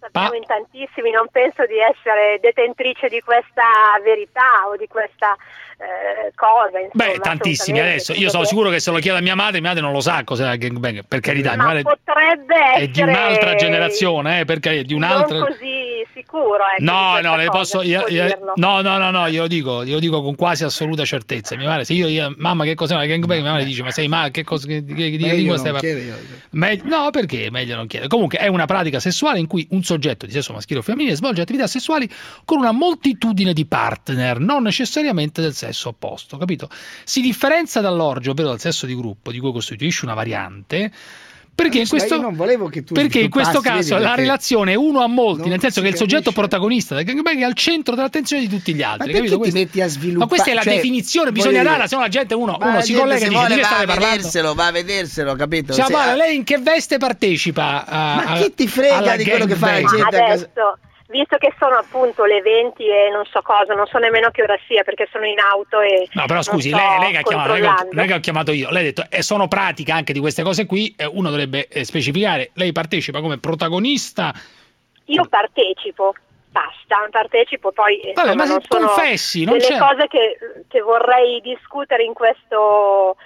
Speaker 59: Sappiamo in tantissimi, non penso di essere detentrice di questa verità o di questa eh, cosa. Insomma,
Speaker 6: Beh, tantissimi adesso. Io sono sicuro che se lo chiedo a mia madre, mia madre non lo sa cos'è la gangbang, per carità. Mia
Speaker 59: Ma
Speaker 6: madre
Speaker 59: potrebbe essere
Speaker 6: è di un'altra generazione, eh, per carità, di un'altra...
Speaker 59: non così sicuro. Di
Speaker 6: No, no, le
Speaker 59: cosa,
Speaker 6: posso, io- io- no, no, no, no, glielo dico, glielo dico con quasi assoluta certezza. Mia madre, se io, io mamma, che cos'è una gangbang? Mia madre dice, ma sei ma che cosa, che, che, che lingua
Speaker 3: non
Speaker 6: stai parlando? no, perché è meglio non chiedere. Comunque è una pratica sessuale in cui un soggetto di sesso maschile o femminile svolge attività sessuali con una moltitudine di partner, non necessariamente del sesso opposto, capito? Si differenzia dall'orgio, ovvero dal sesso di gruppo, di cui costituisce una variante. Perché in
Speaker 3: Adesso, ma
Speaker 6: questo,
Speaker 3: io non volevo che tu
Speaker 6: perché in questo caso la relazione è uno a molti, nel senso che il soggetto protagonista del gangbang è al centro dell'attenzione di tutti gli
Speaker 3: Ma
Speaker 6: altri.
Speaker 3: perché
Speaker 6: capito?
Speaker 3: ti
Speaker 6: Questo-
Speaker 3: metti a sviluppare?
Speaker 6: Ma questa è la
Speaker 3: cioè,
Speaker 6: definizione, bisogna
Speaker 3: dire,
Speaker 6: darla, se no la gente uno,
Speaker 3: ma
Speaker 6: uno
Speaker 3: la
Speaker 6: si
Speaker 3: gente
Speaker 6: collega e dice
Speaker 3: vuole
Speaker 6: di
Speaker 3: va a
Speaker 6: parlando.
Speaker 3: vederselo, va a vederselo, capito?
Speaker 6: Cioè,
Speaker 3: Se-
Speaker 6: Paola, lei in che veste partecipa? A,
Speaker 3: Ma chi ti frega di quello che fa la
Speaker 6: gangbang?
Speaker 3: gente a casa?
Speaker 59: Adesso, visto che sono appunto le 20 e non so cosa, non so nemmeno che ora sia perché sono in auto e
Speaker 6: No, però scusi, lei, lei che ha chiamato, non è che ho- chiamato io, lei ha detto e sono pratica anche di queste cose qui, uno dovrebbe eh, specificare, lei partecipa come protagonista.
Speaker 59: Io partecipo, basta, partecipo poi eh,
Speaker 6: Vabbè,
Speaker 59: insomma,
Speaker 6: ma
Speaker 59: non
Speaker 6: confessi, non
Speaker 59: delle
Speaker 6: c'è-
Speaker 59: cose che, che vorrei discutere in questo eh,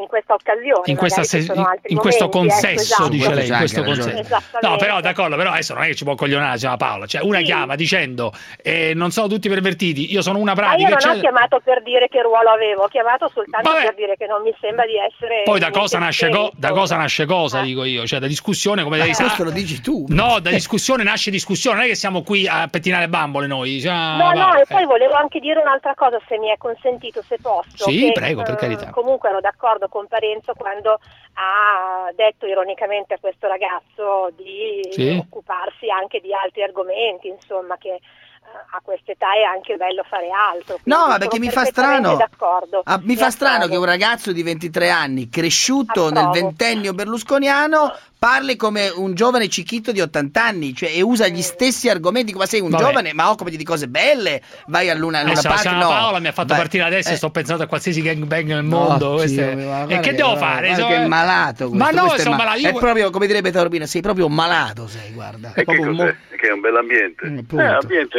Speaker 59: in questa occasione.
Speaker 6: In, questa se- in- in questo
Speaker 59: ecco,
Speaker 6: consesso,
Speaker 59: esatto.
Speaker 6: dice lei, in
Speaker 3: C'ha
Speaker 6: questo consesso. No, però d'accordo, però adesso non è che ci può coglionare, signora Paola. Cioè, una
Speaker 59: Sì.
Speaker 6: chiama dicendo eh, non sono tutti pervertiti, io sono una
Speaker 59: Ma io
Speaker 6: pratica,
Speaker 59: non ho chiamato per dire che ruolo avevo, ho chiamato soltanto
Speaker 6: Vabbè.
Speaker 59: per dire che non mi sembra di essere.
Speaker 6: Poi da cosa nasce, co- da cosa nasce cosa,
Speaker 59: Eh.
Speaker 6: dico io, cioè da discussione, come lei sa.
Speaker 3: Questo lo dici tu.
Speaker 6: No, da discussione nasce discussione, non è che siamo qui a pettinare bambole noi. cioè,
Speaker 59: No, no,
Speaker 6: va,
Speaker 59: e
Speaker 6: eh.
Speaker 59: poi volevo anche dire un'altra cosa, se mi è consentito, se posso.
Speaker 6: Sì,
Speaker 59: che,
Speaker 6: prego, per
Speaker 59: eh,
Speaker 6: carità.
Speaker 59: Comunque ero d'accordo con Parenzo quando ha detto ironicamente a questo ragazzo di
Speaker 6: Sì.
Speaker 59: occuparsi anche di altri argomenti, insomma, che eh, a quest'età è anche bello fare altro.
Speaker 3: No, ma perché mi fa strano.
Speaker 59: d'accordo.
Speaker 3: Ah, mi fa strano che un ragazzo di 23 anni, cresciuto nel ventennio berlusconiano, parli come un giovane cicchito di 80 anni, cioè e usa gli stessi argomenti, come sei un
Speaker 6: Vabbè.
Speaker 3: giovane, ma occupati di cose belle, vai a luna, a luna
Speaker 6: Adesso la
Speaker 3: park, no.
Speaker 6: Paola mi ha fatto
Speaker 3: Vai.
Speaker 6: partire adesso
Speaker 3: Eh.
Speaker 6: sto pensando a qualsiasi gangbang nel
Speaker 3: No,
Speaker 6: mondo.
Speaker 3: Dio
Speaker 6: queste-
Speaker 3: mio, ma
Speaker 6: E che devo
Speaker 3: guarda,
Speaker 6: fare?
Speaker 3: guarda
Speaker 6: So-
Speaker 3: che è malato questo,
Speaker 6: Ma no,
Speaker 3: questo
Speaker 6: sono
Speaker 3: ma-
Speaker 6: malato. Io-
Speaker 3: È proprio, come direbbe Taormina, sei proprio malato, sei, guarda.
Speaker 51: E che
Speaker 3: Proprio
Speaker 51: cos'è?
Speaker 3: mo-
Speaker 51: Che è un bell'ambiente.
Speaker 3: Mm,
Speaker 51: Eh,
Speaker 3: appunto.
Speaker 51: ambiente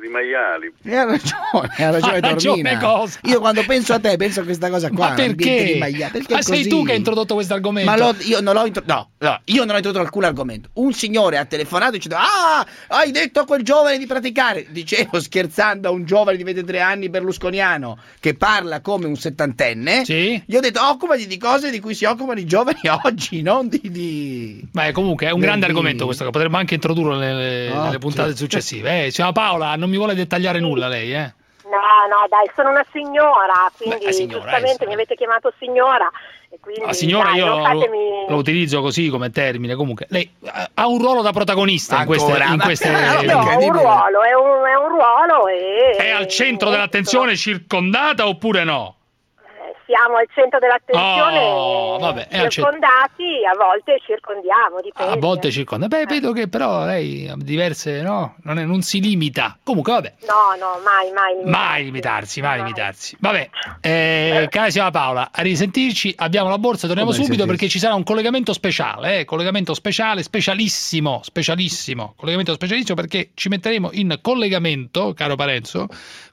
Speaker 51: di maiali.
Speaker 3: E ha ragione, ha ragione
Speaker 6: Ha ragione cosa?
Speaker 3: Io quando penso a te penso a questa cosa qua,
Speaker 6: Ma perché?
Speaker 3: perché
Speaker 6: Ma sei
Speaker 3: così.
Speaker 6: tu che hai introdotto questo argomento.
Speaker 3: Ma l'ho- io non l'ho introdotto. No, no, Allora, io non ho introdotto alcun argomento. Un signore ha telefonato dicendo: Ah, hai detto a quel giovane di praticare. Dicevo scherzando a un giovane di 23 anni berlusconiano che parla come un settantenne.
Speaker 6: Sì.
Speaker 3: Gli ho detto: Occupati di cose di cui si occupano i giovani oggi, non di. di...
Speaker 6: Beh, comunque è un grande
Speaker 3: Di-
Speaker 6: argomento questo che potremmo anche introdurlo nelle,
Speaker 3: Oh,
Speaker 6: nelle puntate successive. Eh, signora Paola, non mi vuole dettagliare nulla lei, eh?
Speaker 59: No, no, dai, sono una signora, quindi
Speaker 6: Beh, signora,
Speaker 59: giustamente
Speaker 6: eh,
Speaker 59: mi avete chiamato signora. Quindi,
Speaker 6: La signora
Speaker 59: dai,
Speaker 6: io lo, lo utilizzo così come termine. Comunque, lei ha- un ruolo da protagonista in queste.
Speaker 3: Ancora?
Speaker 6: in queste-
Speaker 3: no,
Speaker 59: No, un ruolo, è un, è un ruolo e...
Speaker 6: È al centro dell'attenzione, circondata oppure no?
Speaker 59: Siamo al centro dell'attenzione,
Speaker 6: Oh, vabbè,
Speaker 59: circondati, a volte circondiamo, dipende.
Speaker 6: A volte circonda. Beh, vedo che però lei ha diverse, no? Non, è- non si limita. Comunque, vabbè.
Speaker 59: No, no, mai, mai. limitarsi.
Speaker 6: Mai limitarsi, mai limitarsi. Vabbè, eh, cara signora Paola, a risentirci, abbiamo la borsa, torniamo
Speaker 3: Come
Speaker 6: subito perché ci sarà un collegamento speciale, eh, collegamento speciale, specialissimo, specialissimo, collegamento specialissimo perché ci metteremo in collegamento, caro Parenzo,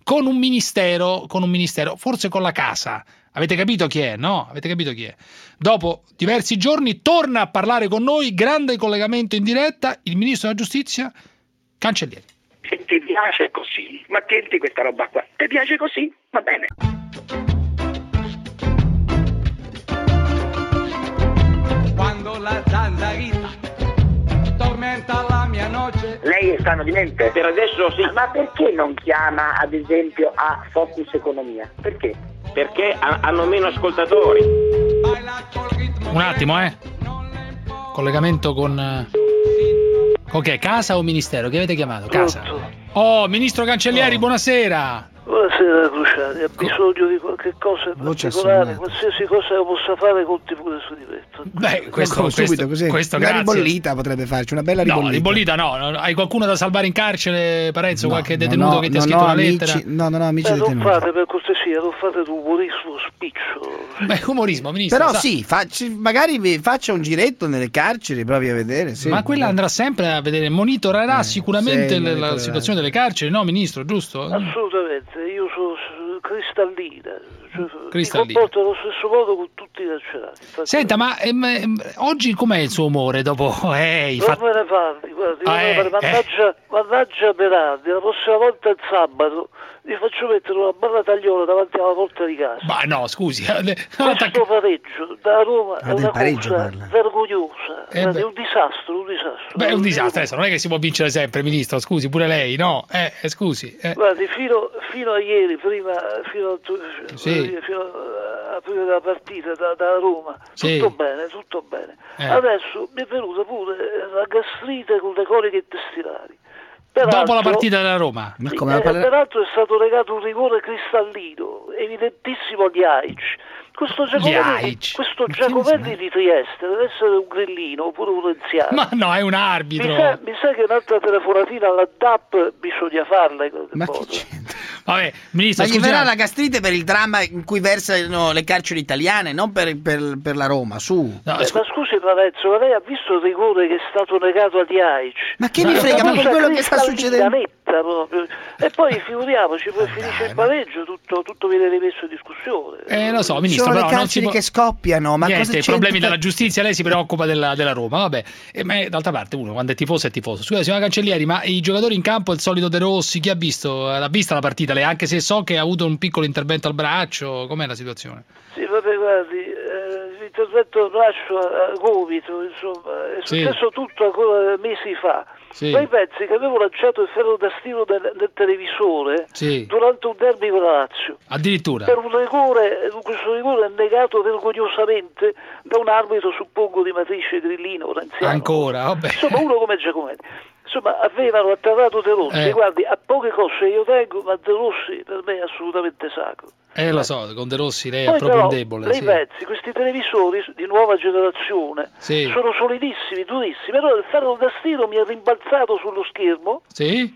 Speaker 6: con un ministero, con un ministero, forse con la casa. Avete capito chi è, no? Avete capito chi è? Dopo diversi giorni torna a parlare con noi, grande collegamento in diretta, il ministro della giustizia, Cancellieri.
Speaker 34: Se ti piace così, ma tienti questa roba qua. Ti piace così? Va bene.
Speaker 53: Quando la zanzarita tormenta la mia noce.
Speaker 34: Lei è sano di mente? Per adesso sì. Ma perché non chiama ad esempio a Focus Economia? Perché? Perché hanno meno ascoltatori.
Speaker 6: Un attimo, eh. Collegamento con. eh, che? Casa o ministero? Che avete chiamato? Casa. Oh, ministro Cancellieri, buonasera.
Speaker 54: Buonasera Cruciani, ha bisogno di qualche cosa in
Speaker 3: Voce
Speaker 54: particolare, qualsiasi cosa che possa fare conti pure su di me.
Speaker 6: Beh, questo,
Speaker 3: Ecco, subito
Speaker 6: questo,
Speaker 3: così.
Speaker 6: questo
Speaker 3: una
Speaker 6: grazie.
Speaker 3: ribollita potrebbe farci, una bella
Speaker 6: No,
Speaker 3: ribollita.
Speaker 6: ribollita no. no. Hai qualcuno da salvare in carcere, Parenzo?
Speaker 3: No,
Speaker 6: qualche
Speaker 3: non
Speaker 6: detenuto
Speaker 3: ho-
Speaker 6: che ti ha
Speaker 3: non
Speaker 6: scritto una
Speaker 3: amici-
Speaker 6: lettera?
Speaker 3: No, non ho amici
Speaker 54: Beh, non
Speaker 3: detenuti.
Speaker 54: fate per cortesia, non fate l'umorismo spiccio.
Speaker 6: Beh, umorismo, ministro.
Speaker 3: Però
Speaker 6: sa-
Speaker 3: sì, facci- magari vi faccia un giretto nelle carceri, provi a vedere. sì.
Speaker 6: Ma quella andrà sempre a vedere, monitorerà sicuramente
Speaker 3: sì,
Speaker 6: le- la situazione delle carceri, no, ministro? Giusto?
Speaker 54: Assolutamente, io Crystal
Speaker 6: leaders?
Speaker 54: Mi comporto allo stesso modo con tutti i carcerati. infatti-
Speaker 6: Senta, ma ehm, ehm, oggi com'è il suo umore dopo eh, i
Speaker 54: non
Speaker 6: fatti?
Speaker 54: me ne parli, guardi,
Speaker 6: Ah, eh,
Speaker 54: parli. mannaggia, mannaggia Berardi, la prossima volta il sabato vi faccio mettere una bella tagliola davanti alla porta di casa.
Speaker 6: Ma no, scusi, eh,
Speaker 54: Questo pareggio da Roma
Speaker 3: Ah,
Speaker 54: è una
Speaker 3: pareggio
Speaker 54: cosa
Speaker 3: parla.
Speaker 54: vergognosa,
Speaker 6: Eh,
Speaker 54: è un disastro, un disastro.
Speaker 6: Beh, è un disastro, adesso non è che si può vincere sempre, ministro, scusi, pure lei, no? Eh, eh, scusi. eh.
Speaker 54: Guardi, fino, fino a ieri, prima, fino, a, tu-
Speaker 6: Sì.
Speaker 54: fino a prima della partita da, da Roma,
Speaker 6: Sì.
Speaker 54: tutto bene, tutto bene.
Speaker 6: Eh.
Speaker 54: Adesso mi è venuta pure la gastrite con le coliche intestinali. Peraltro-
Speaker 6: Dopo la partita della Roma.
Speaker 3: Ma
Speaker 54: Sì, eh, peraltro è stato legato un rigore cristallino, evidentissimo di Aic. Questo Giacomelli,
Speaker 6: Aic.
Speaker 54: questo Giacomelli di Trieste deve essere un grillino oppure un renziano.
Speaker 6: Ma no, è un
Speaker 54: mi,
Speaker 6: arbitro.
Speaker 54: sa, mi sa che un'altra telefonatina alla DAP bisogna farla
Speaker 3: Ma
Speaker 54: modo.
Speaker 3: che c'entra?
Speaker 6: Vabbè, ministro,
Speaker 3: Ma gli verrà la gastrite per il dramma in cui versano le carceri italiane, non per, per- per la Roma, su.
Speaker 6: No,
Speaker 54: Eh,
Speaker 6: scu-
Speaker 54: ma scusi Parenzo, ma lei ha visto il rigore che è stato negato a Diaic?
Speaker 3: Ma che
Speaker 6: Ma
Speaker 3: mi frega, ma
Speaker 54: cosa
Speaker 3: quello che sta succedendo...
Speaker 54: proprio. E poi figuriamoci, poi finisce il
Speaker 3: ma-
Speaker 54: pareggio, tutto, tutto viene rimesso in discussione.
Speaker 6: Eh, lo so, ministro,
Speaker 3: Sono le
Speaker 6: però
Speaker 3: carceri
Speaker 6: può...
Speaker 3: che scoppiano, ma
Speaker 6: Niente,
Speaker 3: cosa
Speaker 6: i problemi della giustizia, lei si preoccupa della, della Roma, vabbè. E, ma è- d'altra parte uno quando è tifoso è tifoso. Scusa, signora Cancellieri, ma i giocatori in campo, il solito De Rossi, chi ha visto? L'ha vista la partita lei, anche se so che ha avuto un piccolo intervento al braccio, com'è la situazione?
Speaker 54: Sì, vabbè, guardi, eh, l'intervento al braccio a, a gomito, insomma, è
Speaker 6: Sì.
Speaker 54: successo tutto ancora mesi fa.
Speaker 6: Sì.
Speaker 54: Poi pensi che avevo lanciato il ferro da stiro nel, nel televisore
Speaker 6: Sì.
Speaker 54: durante un derby con la Lazio.
Speaker 6: Addirittura.
Speaker 54: Per un rigore, questo rigore è negato vergognosamente da un arbitro, suppongo, di matrice grillino, renziano.
Speaker 6: Ancora, vabbè.
Speaker 54: Insomma, uno come Giacometti. Insomma, avevano atterrato De Rossi.
Speaker 6: Eh.
Speaker 54: Guardi, a poche cose io tengo, ma De Rossi per me è assolutamente sacro.
Speaker 6: Eh, lo so, con De Rossi lei è
Speaker 54: Poi
Speaker 6: proprio
Speaker 54: però,
Speaker 6: un debole.
Speaker 54: lei
Speaker 6: sì.
Speaker 54: pensi, questi televisori di nuova generazione
Speaker 6: Sì.
Speaker 54: sono solidissimi, durissimi, allora il ferro da stiro mi è rimbalzato sullo schermo
Speaker 6: Sì?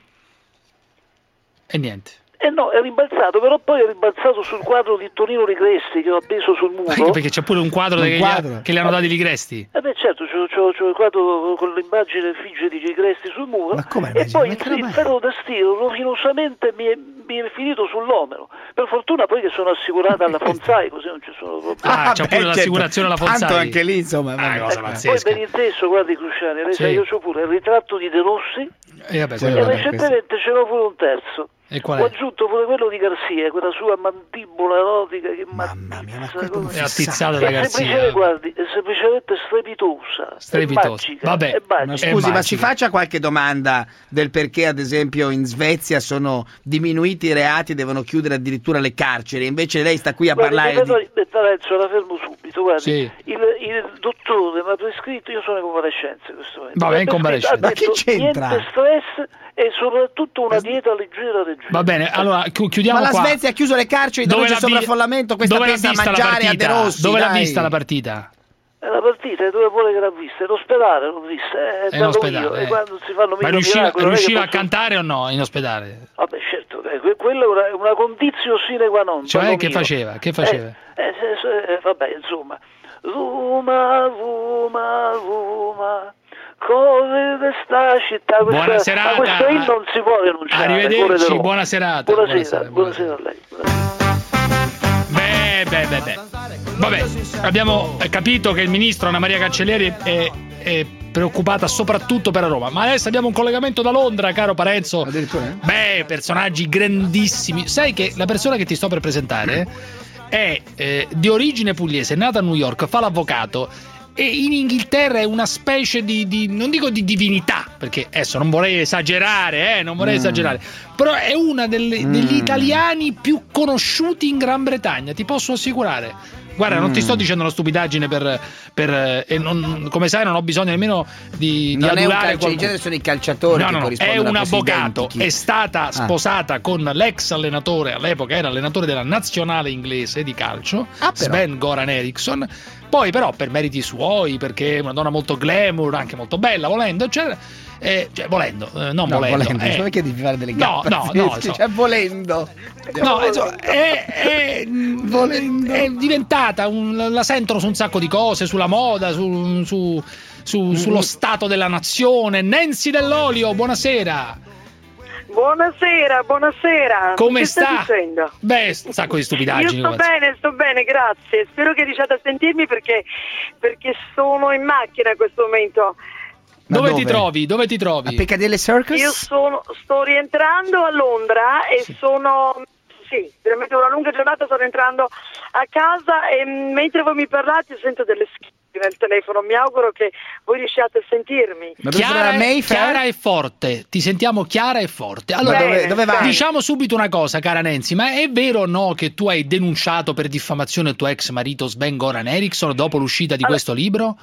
Speaker 6: E niente.
Speaker 54: Eh no, è rimbalzato, però poi è rimbalzato sul quadro di Tonino Rigresti che ho appeso sul muro.
Speaker 6: Ecco perché c'è pure un quadro,
Speaker 54: Un
Speaker 6: che, gli
Speaker 54: quadro?
Speaker 6: ha- che gli hanno dati Ligresti.
Speaker 54: Eh beh certo, c'ho, c'ho- c'ho il quadro con l'immagine effigie di Rigresti sul muro e poi il, il ferro da stiro rovinosamente mi è, mi è finito sull'omero. Per fortuna poi che sono assicurata alla Fonsai, così non ci sono problemi.
Speaker 6: Ah, c'ha pure l'assicurazione alla Fonzai.
Speaker 3: Tanto anche lì, insomma. vabbè.
Speaker 6: cosa
Speaker 54: Eh, Poi
Speaker 6: pazzesca.
Speaker 54: ben inteso, guardi Cruciani, lei
Speaker 6: Sì.
Speaker 54: sa io c'ho pure il ritratto di De Rossi
Speaker 6: E vabbè,
Speaker 54: e
Speaker 6: vabbè, questo-
Speaker 54: recentemente ce n'ho pure un terzo.
Speaker 6: E qual
Speaker 54: Ho
Speaker 6: è?
Speaker 54: aggiunto pure quello di Garzia, quella sua mandibola erotica che Mamma mia, ma
Speaker 6: È attizzata da Garzia.
Speaker 54: Guardi, è semplicemente strepitosa.
Speaker 6: Strepitosa.
Speaker 54: È magica,
Speaker 6: Vabbè.
Speaker 3: Ma scusi, ma ci faccia qualche domanda del perché, ad esempio, in Svezia sono diminuiti i reati e devono chiudere addirittura le carceri. Invece lei sta qui a
Speaker 54: Guardi,
Speaker 3: parlare di.
Speaker 54: vedo- Lorenzo, la fermo subito. Guardi,
Speaker 3: Sì.
Speaker 54: il, il dottore mi ha prescritto, io sono in convalescenza in questo momento.
Speaker 6: Vabbè, in convalescenza. Ma che c'entra?
Speaker 54: Niente stress e soprattutto una dieta leggera leggera.
Speaker 6: Va bene, allora chi- chiudiamo
Speaker 3: Ma la
Speaker 6: qua.
Speaker 3: Svezia ha chiuso le carceri dove, c'è
Speaker 6: l'ha vi-
Speaker 3: sovraffollamento, questa
Speaker 6: dove
Speaker 3: pensa a
Speaker 6: vista la
Speaker 3: mangiare a De
Speaker 6: partita?
Speaker 3: Rossi.
Speaker 6: Dove l'ha vista la partita?
Speaker 54: E la partita è dove vuole che l'ha vista? In ospedale l'ho vista, eh,
Speaker 6: in ospedale,
Speaker 54: io,
Speaker 6: eh.
Speaker 54: e quando si fanno
Speaker 6: Ma riusciva,
Speaker 54: miracoli,
Speaker 6: riusciva a
Speaker 54: posso-
Speaker 6: cantare o no in ospedale?
Speaker 54: Vabbè, certo, eh, que- quella è una, una condizio sine qua non.
Speaker 6: Cioè, che
Speaker 54: mio.
Speaker 6: faceva? Che faceva?
Speaker 54: Eh, eh, eh, vabbè, insomma. Roma, Roma, Roma, corre questa città. Questa,
Speaker 6: Buona serata.
Speaker 54: A questo inno non si può rinunciare.
Speaker 6: Arrivederci, buona serata.
Speaker 54: Buonasera, buonasera, a lei.
Speaker 6: Beh, beh, beh, beh. Vabbè, abbiamo eh, capito che il ministro Anna Maria Cancellieri è, è preoccupata soprattutto per Roma. Ma adesso abbiamo un collegamento da Londra, caro Parenzo. Beh, personaggi grandissimi. Sai che la persona che ti sto per presentare è eh, di origine pugliese, è nata a New York, fa l'avvocato. E in Inghilterra è una specie di, di- non dico di divinità, perché adesso non vorrei esagerare, eh, non vorrei
Speaker 60: Mm.
Speaker 6: esagerare, però è una delle- degli italiani più conosciuti in Gran Bretagna, ti posso assicurare. Guarda, non ti
Speaker 3: Mm.
Speaker 6: sto dicendo una stupidaggine per, per, eh, e non- come sai non ho bisogno nemmeno di, di
Speaker 3: Non è un
Speaker 6: adulare
Speaker 3: calcio, in
Speaker 6: qualcuno.
Speaker 3: genere sono i calciatori
Speaker 6: No, no, no, è un avvocato,
Speaker 3: identici.
Speaker 6: è stata
Speaker 3: Ah.
Speaker 6: sposata con l'ex allenatore, all'epoca era allenatore della nazionale inglese di calcio,
Speaker 3: Ah.
Speaker 6: Sven Goran Eriksson. Poi però per meriti suoi, perché è una donna molto glamour, anche molto bella, volendo, eccetera, eh, cioè volendo, eh, non
Speaker 3: No,
Speaker 6: volendo.
Speaker 3: volendo,
Speaker 6: eh.
Speaker 3: non è che devi fare delle
Speaker 6: No,
Speaker 3: gappe
Speaker 6: no, no,
Speaker 3: pazzesche,
Speaker 6: insomma.
Speaker 3: cioè volendo.
Speaker 6: No, insomma, è, è- è diventata un- la sentono su un sacco di cose, sulla moda, su- su- su- sullo stato della nazione. Nancy Dell'Olio, buonasera.
Speaker 61: Buonasera, buonasera.
Speaker 6: Come
Speaker 61: che
Speaker 6: sta? Beh, un sacco di stupidaggini.
Speaker 61: Io sto
Speaker 6: guarda.
Speaker 61: bene, sto bene, grazie. Spero che riusciate a sentirmi perché, perché sono in macchina in questo momento.
Speaker 6: Dove, ti trovi? Dove ti trovi?
Speaker 3: A Piccadilly Circus?
Speaker 61: Io sono, sto rientrando a Londra e sono... Sì, veramente una lunga giornata, sto rientrando a casa e mentre voi mi parlate sento delle schife nel telefono. Mi auguro che voi riusciate a sentirmi.
Speaker 6: Chiara, e- chiara e forte, ti sentiamo chiara e forte. Allora,
Speaker 61: Ma dove- dove vai?
Speaker 6: diciamo subito una cosa, cara Nancy, ma è vero o no che tu hai denunciato per diffamazione il tuo ex marito Sven Goran Eriksson dopo l'uscita di questo libro?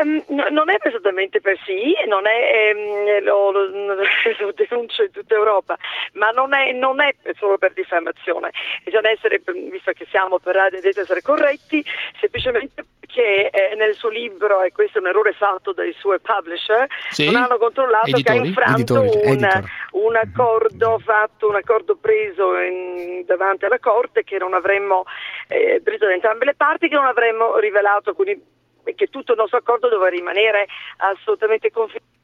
Speaker 61: Ehm, no- non è esattamente per sì, non è, ehm, lo, lo, lo denuncio in tutta Europa, ma non è, non è solo per diffamazione, bisogna essere, visto che siamo per radio deve essere corretti, semplicemente perché eh, nel suo libro, e questo è un errore fatto dai suoi publisher,
Speaker 6: Sì?
Speaker 61: non hanno controllato che ha
Speaker 6: Editori?
Speaker 61: infranto
Speaker 6: Editori,
Speaker 61: un,
Speaker 6: editor.
Speaker 61: un accordo fatto, un accordo preso in- davanti alla Corte che non avremmo, eh, preso da entrambe le parti, che non avremmo rivelato, quindi che tutto il nostro accordo doveva rimanere assolutamente confidenziale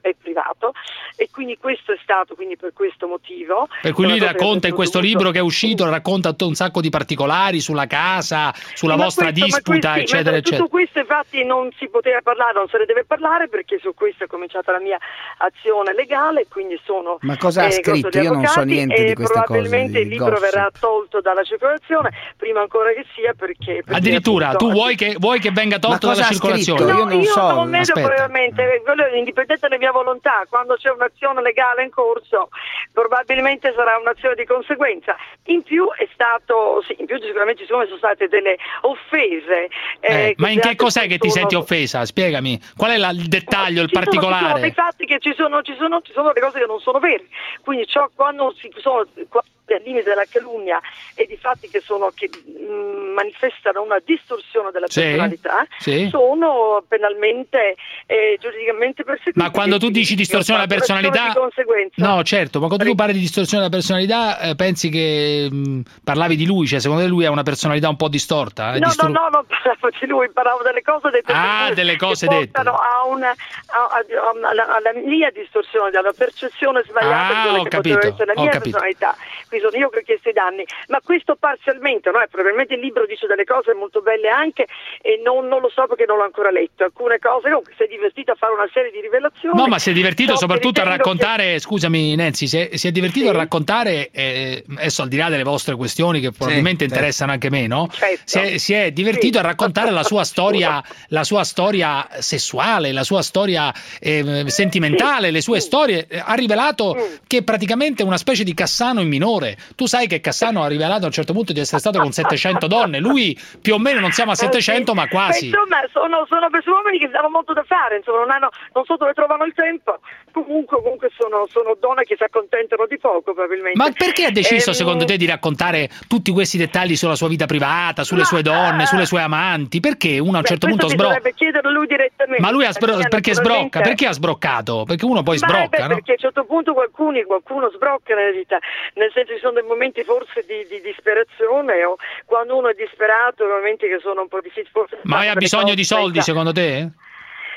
Speaker 61: e privato e quindi questo è stato quindi per questo motivo
Speaker 6: Per cui lui racconta in questo libro che è uscito, racconta un sacco di particolari sulla casa, sulla
Speaker 61: ma
Speaker 6: vostra
Speaker 61: questo-
Speaker 6: disputa,
Speaker 61: questi-
Speaker 6: eccetera,
Speaker 61: ma
Speaker 6: eccetera.
Speaker 61: Tutto questo infatti non si poteva parlare, non se ne deve parlare perché su questo è cominciata la mia azione legale, quindi sono
Speaker 3: Ma cosa ha
Speaker 61: eh,
Speaker 3: scritto?
Speaker 61: corso di
Speaker 3: Io non so niente di queste cose,
Speaker 61: probabilmente il libro
Speaker 3: gossip.
Speaker 61: verrà tolto dalla circolazione prima ancora che sia perché, perché
Speaker 6: Addirittura,
Speaker 61: appunto-
Speaker 6: tu vuoi che, vuoi che venga tolto dalla
Speaker 3: ha scritto?
Speaker 6: circolazione?
Speaker 3: Io non so,
Speaker 61: non vedo probabilmente, quello è indipendente dalla mia volontà, quando c'è un'azione legale in corso probabilmente sarà un'azione di conseguenza. In più è stato, sì, in più sicuramente ci sono state delle offese. eh,
Speaker 6: Eh, ma in che cos'è che ti senti offesa? Spiegami. Qual è la- il dettaglio, il
Speaker 61: ci sono, ci sono
Speaker 6: particolare?
Speaker 61: dei fatti che ci sono, ci sono, ci sono delle cose che non sono vere. Quindi ciò quando si sono quando al limite della calunnia e di fatti che, sono, che mh, manifestano una distorsione della
Speaker 6: Sì,
Speaker 61: personalità
Speaker 6: sì.
Speaker 61: sono penalmente e giuridicamente perseguiti.
Speaker 6: Ma quando tu dici distorsione della personalità... No, certo, ma quando tu parli di distorsione della personalità, eh, pensi che mh, parlavi di lui, cioè secondo te lui ha una personalità un po' distorta? eh,
Speaker 61: No, no, no, non parlavo di lui, parlavo delle cose dette
Speaker 6: Ah, delle cose dette.
Speaker 61: portano a una, a- a- alla, alla mia distorsione, alla percezione sbagliata
Speaker 6: Ah,
Speaker 61: di quella che
Speaker 6: capito,
Speaker 61: poteva essere la mia
Speaker 6: capito.
Speaker 61: personalità. Qui sono io che ho chiesto i danni, ma questo parzialmente, no? E probabilmente il libro dice delle cose molto belle anche e non, non lo so perché non l'ho ancora letto. Alcune cose, comunque si è divertito a fare una serie di rivelazioni.
Speaker 6: No, ma si è divertito
Speaker 61: So che
Speaker 6: soprattutto a raccontare, scusami Nancy, si è, si è divertito a raccontare, eh, adesso al di là delle vostre questioni che probabilmente
Speaker 3: certo.
Speaker 6: interessano anche me, no?
Speaker 61: Certo.
Speaker 6: Si, è, si è divertito a raccontare la sua storia, la sua storia sessuale, la sua storia eh, sentimentale, le sue storie. Eh, Ha rivelato che è praticamente una specie di Cassano in minore. Tu sai che Cassano ha rivelato a un certo punto di essere stato con 700 donne, lui più o meno non siamo a 700 ma
Speaker 61: Beh,
Speaker 6: quasi.
Speaker 61: insomma, sono, sono questi uomini che hanno molto da fare, insomma, non, hanno, non so dove trovano il tempo. Comunque, comunque sono, sono donne che si accontentano di poco, probabilmente.
Speaker 6: Ma perché ha deciso
Speaker 61: Ehm,
Speaker 6: secondo te di raccontare tutti questi dettagli sulla sua vita privata, sulle sue donne, sulle sue amanti? Perché uno a un
Speaker 61: beh,
Speaker 6: certo punto sbrocca?
Speaker 61: bisognerebbe chiederlo lui direttamente.
Speaker 6: Ma lui ha sbro-
Speaker 61: Perché
Speaker 6: sbrocca? Perché ha sbroccato? Perché uno poi
Speaker 61: Ma,
Speaker 6: sbrocca,
Speaker 61: beh,
Speaker 6: no?
Speaker 61: Perché a un certo punto qualcuno, qualcuno sbrocca nella vita, nel senso ci sono dei momenti forse di, di disperazione o quando uno è disperato, momenti che sono un po' difficili.
Speaker 6: Ma
Speaker 61: fanno
Speaker 6: ha
Speaker 61: delle
Speaker 6: bisogno di soldi secondo te?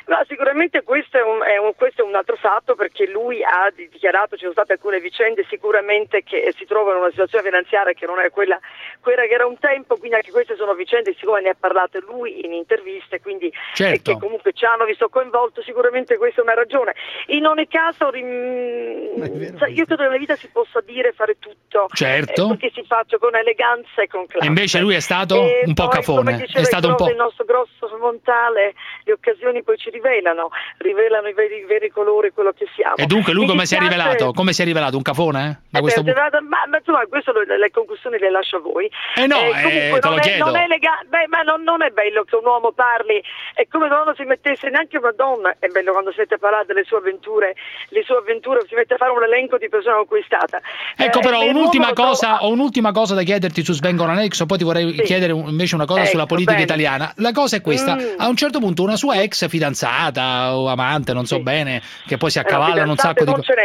Speaker 61: No, sicuramente questo è, un, è un- questo è un altro fatto perché lui ha di- dichiarato, ci sono state alcune vicende sicuramente che si trova in una situazione finanziaria che non è quella, quella che era un tempo, quindi anche queste sono vicende, siccome ne ha parlato lui in interviste, quindi
Speaker 6: Certo.
Speaker 61: che comunque ci hanno visto coinvolto, sicuramente questa è una ragione. In ogni caso rim- sai, io credo che nella vita si possa dire fare tutto,
Speaker 6: Certo.
Speaker 61: eh, perché si faccia con eleganza e con classe.
Speaker 6: E invece lui è stato
Speaker 61: E
Speaker 6: un po'
Speaker 61: poi,
Speaker 6: cafone, è stato un po'.
Speaker 61: il nostro grosso montale, le occasioni poi ci rivelano, rivelano i veri, i veri colori, quello che siamo.
Speaker 6: E dunque lui come si è rivelato? Come si è rivelato? Un cafone? eh? Da
Speaker 61: eh,
Speaker 6: questo
Speaker 61: beh, ma, ma insomma, questo lo- le, conclusioni le lascio a voi.
Speaker 6: Eh no,
Speaker 61: comunque
Speaker 6: eh, te
Speaker 61: non
Speaker 6: lo
Speaker 61: è,
Speaker 6: chiedo.
Speaker 61: Non è lega- beh, ma non, non è bello che un uomo parli, è come se uno si mettesse, neanche una donna, è bello quando si mette a parlare delle sue avventure, le sue avventure, si mette a fare un elenco di persone con cui è stata.
Speaker 6: Ecco
Speaker 61: Eh,
Speaker 6: però un'ultima cosa, ho un'ultima cosa da chiederti su Sven Goran Eriksson, poi ti vorrei chiedere un- invece una cosa
Speaker 61: Ecco,
Speaker 6: sulla politica
Speaker 61: bene.
Speaker 6: italiana. La cosa è questa,
Speaker 61: Mm.
Speaker 6: a un certo punto una sua ex fidanzata o amante, non so bene, che poi si
Speaker 61: no,
Speaker 6: accavallano un sacco di
Speaker 61: non
Speaker 6: cose.
Speaker 61: sono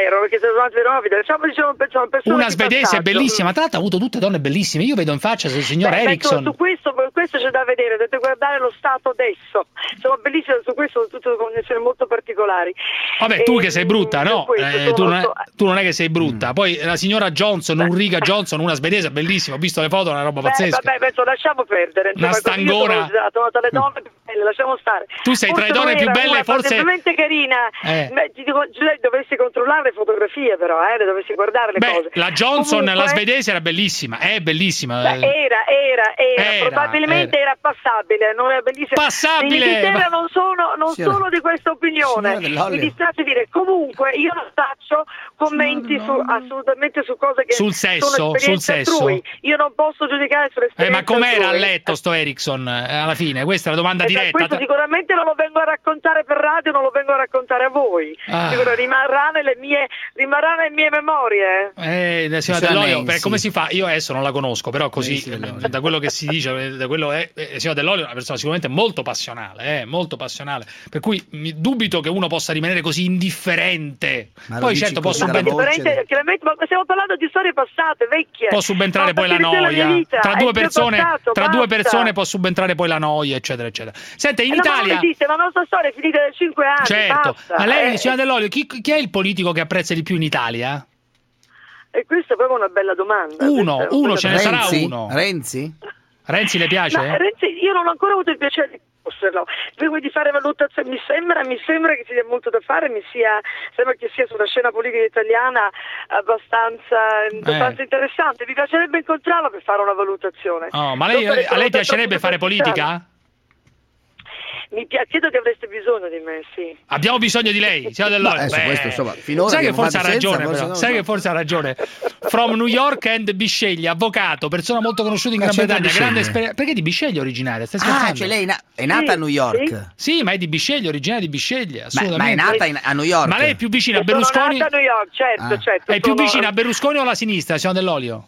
Speaker 61: diciamo, diciamo,
Speaker 6: Una svedese
Speaker 61: passaggio.
Speaker 6: bellissima, tra l'altro ha avuto tutte donne bellissime. Io vedo in faccia il signor
Speaker 61: Beh, beh,
Speaker 6: Eriksson.
Speaker 61: Su, su questo, questo c'è da vedere, dovete guardare lo stato adesso. Sono bellissime su questo, sono tutte condizioni molto particolari.
Speaker 6: Vabbè, tu
Speaker 61: E,
Speaker 6: che sei brutta,
Speaker 61: mm,
Speaker 6: no? Eh,
Speaker 61: sono
Speaker 6: tu, non è, tu non è che sei brutta. Poi la signora Johnson, Ulrica Johnson, una svedese bellissima, ho visto le foto, è una roba
Speaker 61: Beh,
Speaker 6: pazzesca.
Speaker 61: vabbè, penso, lasciamo perdere.
Speaker 6: Una
Speaker 61: insomma, così io
Speaker 6: stangona.
Speaker 61: sono una delle donne belle, lasciamo stare.
Speaker 6: Tu sei tra le donne più
Speaker 61: era
Speaker 6: belle, forse-
Speaker 61: particolarmente carina.
Speaker 6: Eh.
Speaker 61: Beh, ti dico, dovresti controllare le fotografie, però, eh, le dovresti guardare le
Speaker 6: Beh,
Speaker 61: cose.
Speaker 6: la Johnson, la
Speaker 61: Comunque-
Speaker 6: svedese, era bellissima, è bellissima.
Speaker 61: Beh, era, era, era,
Speaker 6: Era,
Speaker 61: probabilmente era, passabile, non era bellissima.
Speaker 6: Passabile!
Speaker 61: In Inghilterra non sono, non
Speaker 6: Signora-
Speaker 61: sono di questa opinione. Mi dispiace dire, comunque io non faccio commenti su, assolutamente su cose che
Speaker 6: Sul sesso,
Speaker 61: sono esperienze
Speaker 6: sul sesso.
Speaker 61: altrui. Io non posso giudicare sulle
Speaker 6: Eh, ma com'era a letto sto Eriksson eh, alla fine? Questa è la domanda
Speaker 61: Eh, beh,
Speaker 6: diretta.
Speaker 61: questo sicuramente non lo vengo a raccontare per radio, non lo vengo a raccontare a voi.
Speaker 6: Ah.
Speaker 61: Sicuro, rimarrà nelle mie, rimarrà nelle mie memorie.
Speaker 6: Eh, signora Dell'Olio, beh, come si fa? Io adesso non la conosco, però così, da quello che si dice, da quello è, eh, signora Dell'Olio è una persona sicuramente molto passionale, eh, molto passionale, per cui mi dubito che uno possa rimanere così indifferente.
Speaker 3: Ma
Speaker 6: Poi certo può subentrare,
Speaker 61: chiaramente, ma stiamo parlando di storie passate, vecchie.
Speaker 6: può subentrare
Speaker 61: No,
Speaker 6: poi la noia.
Speaker 61: vita,
Speaker 6: Tra due persone,
Speaker 61: passato,
Speaker 6: tra due persone può subentrare poi la noia, eccetera, eccetera. Senta, in
Speaker 61: Eh, no, ma
Speaker 6: Italia...
Speaker 61: non esiste, ma la nostra storia è finita da 5 anni.
Speaker 6: Certo,
Speaker 61: basta.
Speaker 6: ma lei,
Speaker 61: Eh,
Speaker 6: signora Dell'Olio, chi, chi è il politico che apprezza di più in Italia?
Speaker 61: E questa è proprio una bella domanda.
Speaker 6: Uno,
Speaker 61: Questa
Speaker 6: uno ce ne sarà
Speaker 3: Renzi?
Speaker 6: uno.
Speaker 3: Renzi?
Speaker 6: Renzi le piace?
Speaker 61: Ma Renzi, io non ho ancora avuto il piacere di conoscerlo. Prima di fare valutazione, mi sembra, mi sembra che ci sia molto da fare, mi sia, sembra che sia sulla scena politica italiana abbastanza, abbastanza interessante. Mi piacerebbe incontrarlo per fare una valutazione.
Speaker 6: Oh, ma lei, a lei piacerebbe fare politica?
Speaker 61: Mi pia- credo che avreste bisogno di me, sì.
Speaker 6: Abbiamo bisogno di lei, signora Dell'Olio.
Speaker 3: Ma, eh, su
Speaker 6: Beh,
Speaker 3: questo, insomma, finora
Speaker 6: sai che forse ha
Speaker 3: senza,
Speaker 6: ragione, però.
Speaker 3: non
Speaker 6: sai
Speaker 3: so.
Speaker 6: che forse ha ragione. From New York and Bisceglie, avvocato, persona molto conosciuta in
Speaker 3: Ma
Speaker 6: Gran Bretagna, grande esperienza. Perché di Bisceglie originaria? Stai scherzando?
Speaker 3: Ah, cioè lei è, na- è nata a New York.
Speaker 6: Sì, ma è di Bisceglie, originaria di Bisceglie,
Speaker 3: Ma,
Speaker 6: assolutamente.
Speaker 3: ma è nata in- a New York.
Speaker 6: Ma lei è più vicina a
Speaker 61: Sono
Speaker 6: Berlusconi?
Speaker 61: nata a New York, certo,
Speaker 3: Ah.
Speaker 61: certo.
Speaker 6: È più
Speaker 61: sono-
Speaker 6: vicina a Berlusconi o alla sinistra, signora Dell'Olio?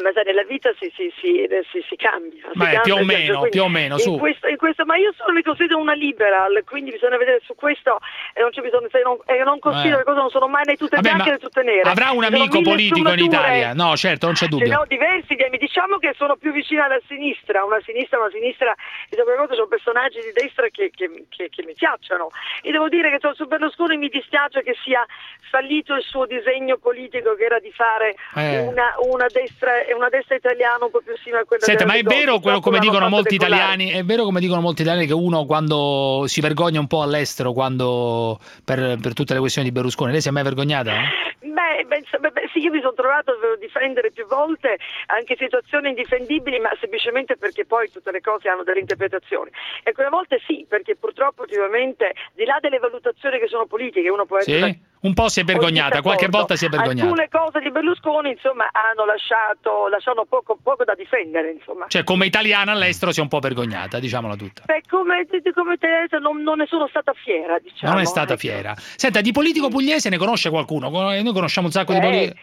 Speaker 61: Ma sai, nella vita si, si, si, si, si cambia.
Speaker 6: Beh,
Speaker 61: cambia,
Speaker 6: più o
Speaker 61: cioè,
Speaker 6: meno,
Speaker 61: quindi
Speaker 6: più o meno, su.
Speaker 61: In questo, in questo- ma io sono, mi considero una liberal, quindi bisogna vedere su questo e non c'è bisogno, non, e non considero
Speaker 6: Eh.
Speaker 61: le cose non sono mai né tutte
Speaker 6: Vabbè,
Speaker 61: bianche né tutte nere.
Speaker 6: Avrà un amico politico in. Italia? No, certo, non c'è
Speaker 61: Ce ne
Speaker 6: dubbio.
Speaker 61: ho diversi, di- diciamo che sono più vicina alla sinistra, una sinistra, una sinistra, e soprattutto sono personaggi di destra che, che- che- che mi piacciono. E devo dire che su Berlusconi mi dispiace che sia fallito il suo disegno politico che era di fare
Speaker 6: Eh.
Speaker 61: una, una destra, una destra italiana un po' più simile a quella
Speaker 6: Senta, ma è vero quello come dicono molti italiani? È vero come dicono molti italiani che uno quando si vergogna un po' all'estero quando per, per tutte le questioni di Berlusconi, lei si è mai vergognata?
Speaker 61: Beh, beh, beh, sì, io mi sono trovato a difendere più volte anche situazioni indifendibili, ma semplicemente perché poi tutte le cose hanno delle interpretazioni. E quelle volte sì, perché purtroppo ultimamente, di là delle valutazioni che sono politiche, uno può essere
Speaker 6: Sì? Un po' si è vergognata, qualche volta si è vergognata.
Speaker 61: Alcune cose di Berlusconi, insomma, hanno lasciato, lasciato poco, poco da difendere, insomma.
Speaker 6: Cioè, come italiana all'estero si è un po' vergognata, diciamola tutta.
Speaker 61: Beh, come, come te, non, non ne sono stata fiera, diciamo.
Speaker 6: Non è stata
Speaker 61: ecco.
Speaker 6: fiera. Senta, di politico pugliese ne conosce qualcuno? Noi conosciamo un sacco di
Speaker 61: Eh,
Speaker 6: politici.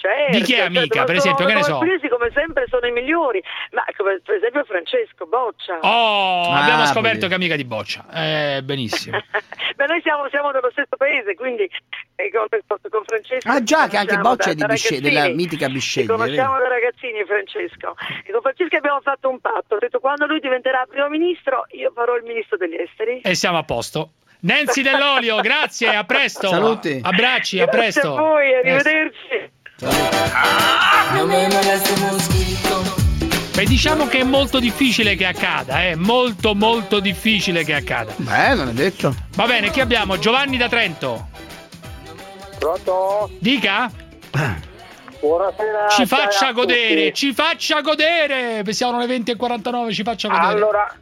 Speaker 61: Certo,
Speaker 6: Di chi è
Speaker 61: certo,
Speaker 6: amica,
Speaker 61: ma
Speaker 6: per
Speaker 61: sono-
Speaker 6: esempio, che ne
Speaker 61: come
Speaker 6: so?
Speaker 61: pugliesi, come sempre sono i migliori, ma come per esempio Francesco Boccia.
Speaker 6: Oh, abbiamo
Speaker 61: Ah,
Speaker 6: scoperto
Speaker 61: bellissimo.
Speaker 6: che è amica di Boccia. Eh, benissimo.
Speaker 61: Beh, noi siamo, siamo dello stesso paese, quindi eh, con, con Francesco.
Speaker 3: Ah già, che anche Boccia è
Speaker 61: da-
Speaker 3: di
Speaker 61: da
Speaker 3: Bisce- della mitica
Speaker 61: Ci
Speaker 3: Bisceglie, è
Speaker 61: conosciamo da ragazzini, Francesco. E con Francesco abbiamo fatto un patto. Ho detto quando lui diventerà primo ministro, io farò il ministro degli esteri.
Speaker 6: E siamo a posto. Nancy Dell'Olio, grazie, a presto.
Speaker 3: Saluti.
Speaker 6: Abbracci, a
Speaker 61: Grazie
Speaker 6: presto.
Speaker 61: a voi,
Speaker 6: Eh,
Speaker 61: arrivederci.
Speaker 6: Beh, diciamo che è molto difficile che accada, eh? Molto, molto difficile che accada.
Speaker 3: Beh, non è detto.
Speaker 6: Va bene, chi abbiamo? Giovanni da Trento.
Speaker 62: Pronto?
Speaker 6: Dica?
Speaker 62: Buonasera.
Speaker 6: Ci faccia godere,
Speaker 62: tutti.
Speaker 6: ci faccia godere. Siamo alle 20 e 49, ci faccia godere.
Speaker 62: Allora,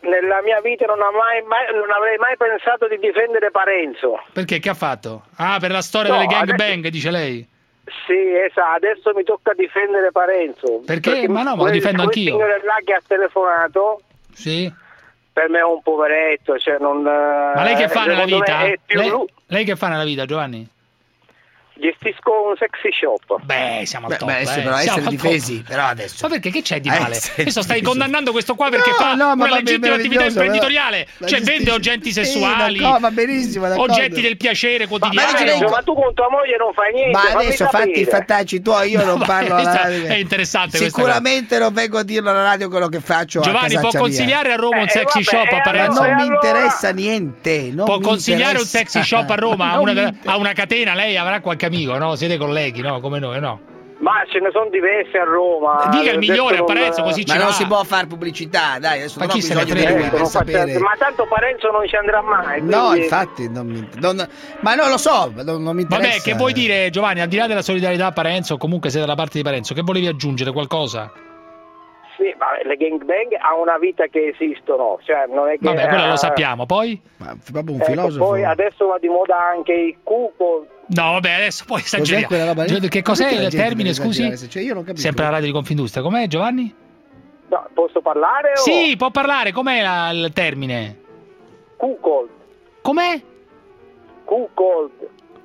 Speaker 62: nella mia vita non, mai- mai- non avrei mai pensato di difendere Parenzo.
Speaker 6: Perché? Che ha fatto? Ah, per la storia
Speaker 62: No,
Speaker 6: delle gang
Speaker 62: adesso-
Speaker 6: bang, dice lei.
Speaker 62: Sì, esatto, adesso mi tocca difendere Parenzo.
Speaker 6: Perché? Ma no, ma lo difendo anch'io.
Speaker 62: signore là che ha telefonato,
Speaker 6: Sì.
Speaker 62: per me è un poveretto, cioè non...
Speaker 6: Ma lei che fa nella
Speaker 62: secondo me
Speaker 6: vita? Lei, lei che fa nella vita, Giovanni?
Speaker 62: Gestisco un sexy shop.
Speaker 6: Beh, siamo al
Speaker 3: Beh,
Speaker 6: top.
Speaker 3: beh, adesso
Speaker 6: eh.
Speaker 3: però
Speaker 6: Siamo
Speaker 3: essere
Speaker 6: al top.
Speaker 3: difesi, però adesso.
Speaker 6: Ma perché che c'è di
Speaker 3: Eh,
Speaker 6: male? Adesso stai
Speaker 3: difesi.
Speaker 6: condannando questo qua perché
Speaker 3: No,
Speaker 6: fa
Speaker 3: no,
Speaker 6: una legittima attività imprenditoriale,
Speaker 3: ma-
Speaker 6: cioè vende oggetti
Speaker 3: sì,
Speaker 6: sessuali,
Speaker 3: d'accordo, va benissimo, d'accordo.
Speaker 6: oggetti del piacere quotidiano.
Speaker 3: Ma- lei-
Speaker 62: Ma tu con tua moglie non fai niente.
Speaker 3: Ma adesso fatti i fattacci tuoi, io non
Speaker 6: No,
Speaker 3: parlo alla radio.
Speaker 6: è interessante
Speaker 3: Sicuramente non vengo a dirlo alla radio quello che faccio
Speaker 6: Giovanni
Speaker 3: a
Speaker 6: può consigliare a Roma un
Speaker 62: Eh,
Speaker 6: sexy shop a
Speaker 62: e
Speaker 3: mia.
Speaker 6: Parenzo?
Speaker 3: Ma non mi interessa niente. non
Speaker 6: Può consigliare un sexy shop a Roma a una catena? Lei avrà qualche amico, no? Siete colleghi, no? Come noi, no?
Speaker 62: Ma ce ne sono diversi a Roma.
Speaker 6: Dica il migliore a
Speaker 62: non-
Speaker 6: Parenzo, così
Speaker 3: Ma
Speaker 6: ci
Speaker 3: non
Speaker 6: va.
Speaker 3: si può fare pubblicità, dai, adesso
Speaker 6: Ma
Speaker 3: non ho
Speaker 6: chi se ne
Speaker 3: bisogno di
Speaker 6: frega?
Speaker 3: lui per
Speaker 62: non
Speaker 3: sapere.
Speaker 62: Ma tanto Parenzo non ci andrà mai.
Speaker 3: No,
Speaker 62: quindi-
Speaker 3: infatti, non mi, non- ma non lo so, non, non mi interessa.
Speaker 6: Vabbè, che vuoi dire, Giovanni, al di là della solidarietà a Parenzo, o comunque sei dalla parte di Parenzo, che volevi aggiungere qualcosa?
Speaker 62: Sì, ma le gangbang ha una vita che esistono, cioè non è che...
Speaker 6: Vabbè, quello lo
Speaker 62: eh,
Speaker 6: sappiamo. Poi?
Speaker 3: Ma proprio un
Speaker 62: ecco,
Speaker 3: filosofo.
Speaker 62: poi adesso va di moda anche il cupo.
Speaker 6: No, vabbè, adesso poi
Speaker 3: Cos'è
Speaker 6: esageriamo.
Speaker 3: quella roba lì?
Speaker 6: Che cos'è il termine, scusi?
Speaker 3: Cioè, io non capisco.
Speaker 6: Sempre la radio di Confindustria. Com'è, Giovanni?
Speaker 62: No, posso parlare o...
Speaker 6: Sì, può parlare. Com'è la- il termine?
Speaker 62: Cuckold.
Speaker 6: Com'è?
Speaker 62: Cuckold.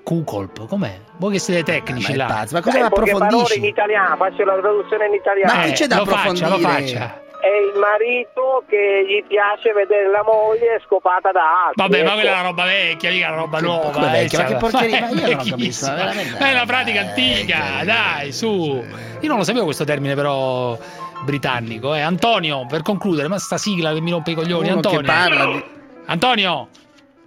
Speaker 6: Q-Colp, com'è? Voi che siete tecnici
Speaker 3: Ma
Speaker 6: là.
Speaker 3: pazzo, ma cosa
Speaker 62: Eh, parole in
Speaker 3: approfondisci?
Speaker 62: italiano, faccio la traduzione in italiano.
Speaker 3: Ma che c'è da
Speaker 6: lo faccia, lo
Speaker 3: approfondire?
Speaker 6: faccia.
Speaker 62: È il marito che gli piace vedere la moglie scopata da altri.
Speaker 6: Vabbè, ma
Speaker 62: ecco.
Speaker 6: quella è una roba vecchia, mica una roba
Speaker 3: Che-
Speaker 6: nuova. eh,
Speaker 3: vecchia? Ma
Speaker 6: cioè,
Speaker 3: che porcheria, ma io non ho capito, veramente.
Speaker 6: È una pratica
Speaker 3: Eh,
Speaker 6: antica,
Speaker 3: che-
Speaker 6: dai, su. Io non lo sapevo questo termine però britannico, eh. Antonio, per concludere, ma sta sigla che mi rompe i coglioni,
Speaker 3: Uno
Speaker 6: Antonio.
Speaker 3: che parla di...
Speaker 6: Antonio,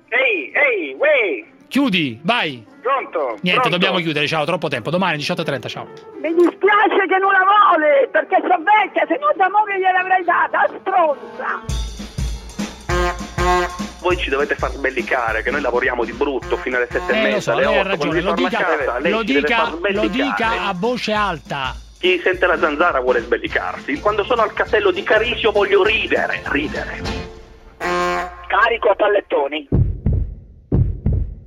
Speaker 62: Ehi, ehi, wey,
Speaker 6: chiudi, vai.
Speaker 62: Pronto?
Speaker 6: Niente,
Speaker 62: pronto?
Speaker 6: dobbiamo chiudere, ciao, troppo tempo. Domani 18:30, ciao.
Speaker 55: Mi dispiace che non la vuole, perché sono vecchia, se no da moglie gliel'avrei data, stronza.
Speaker 19: Voi ci dovete far sbellicare che noi lavoriamo di brutto fino alle sette e
Speaker 6: Eh, lo
Speaker 19: mezza,
Speaker 6: so,
Speaker 19: alle
Speaker 6: lei ha
Speaker 19: otto, quando
Speaker 6: ragione,
Speaker 19: vi
Speaker 6: lo dica,
Speaker 19: casa, lei
Speaker 6: lo dica, lo dica a voce alta.
Speaker 19: Chi sente la zanzara vuole sbellicarsi. Quando sono al castello di Carisio voglio ridere, ridere.
Speaker 62: Carico a pallettoni.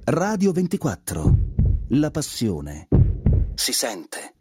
Speaker 39: Radio 24. La passione si sente.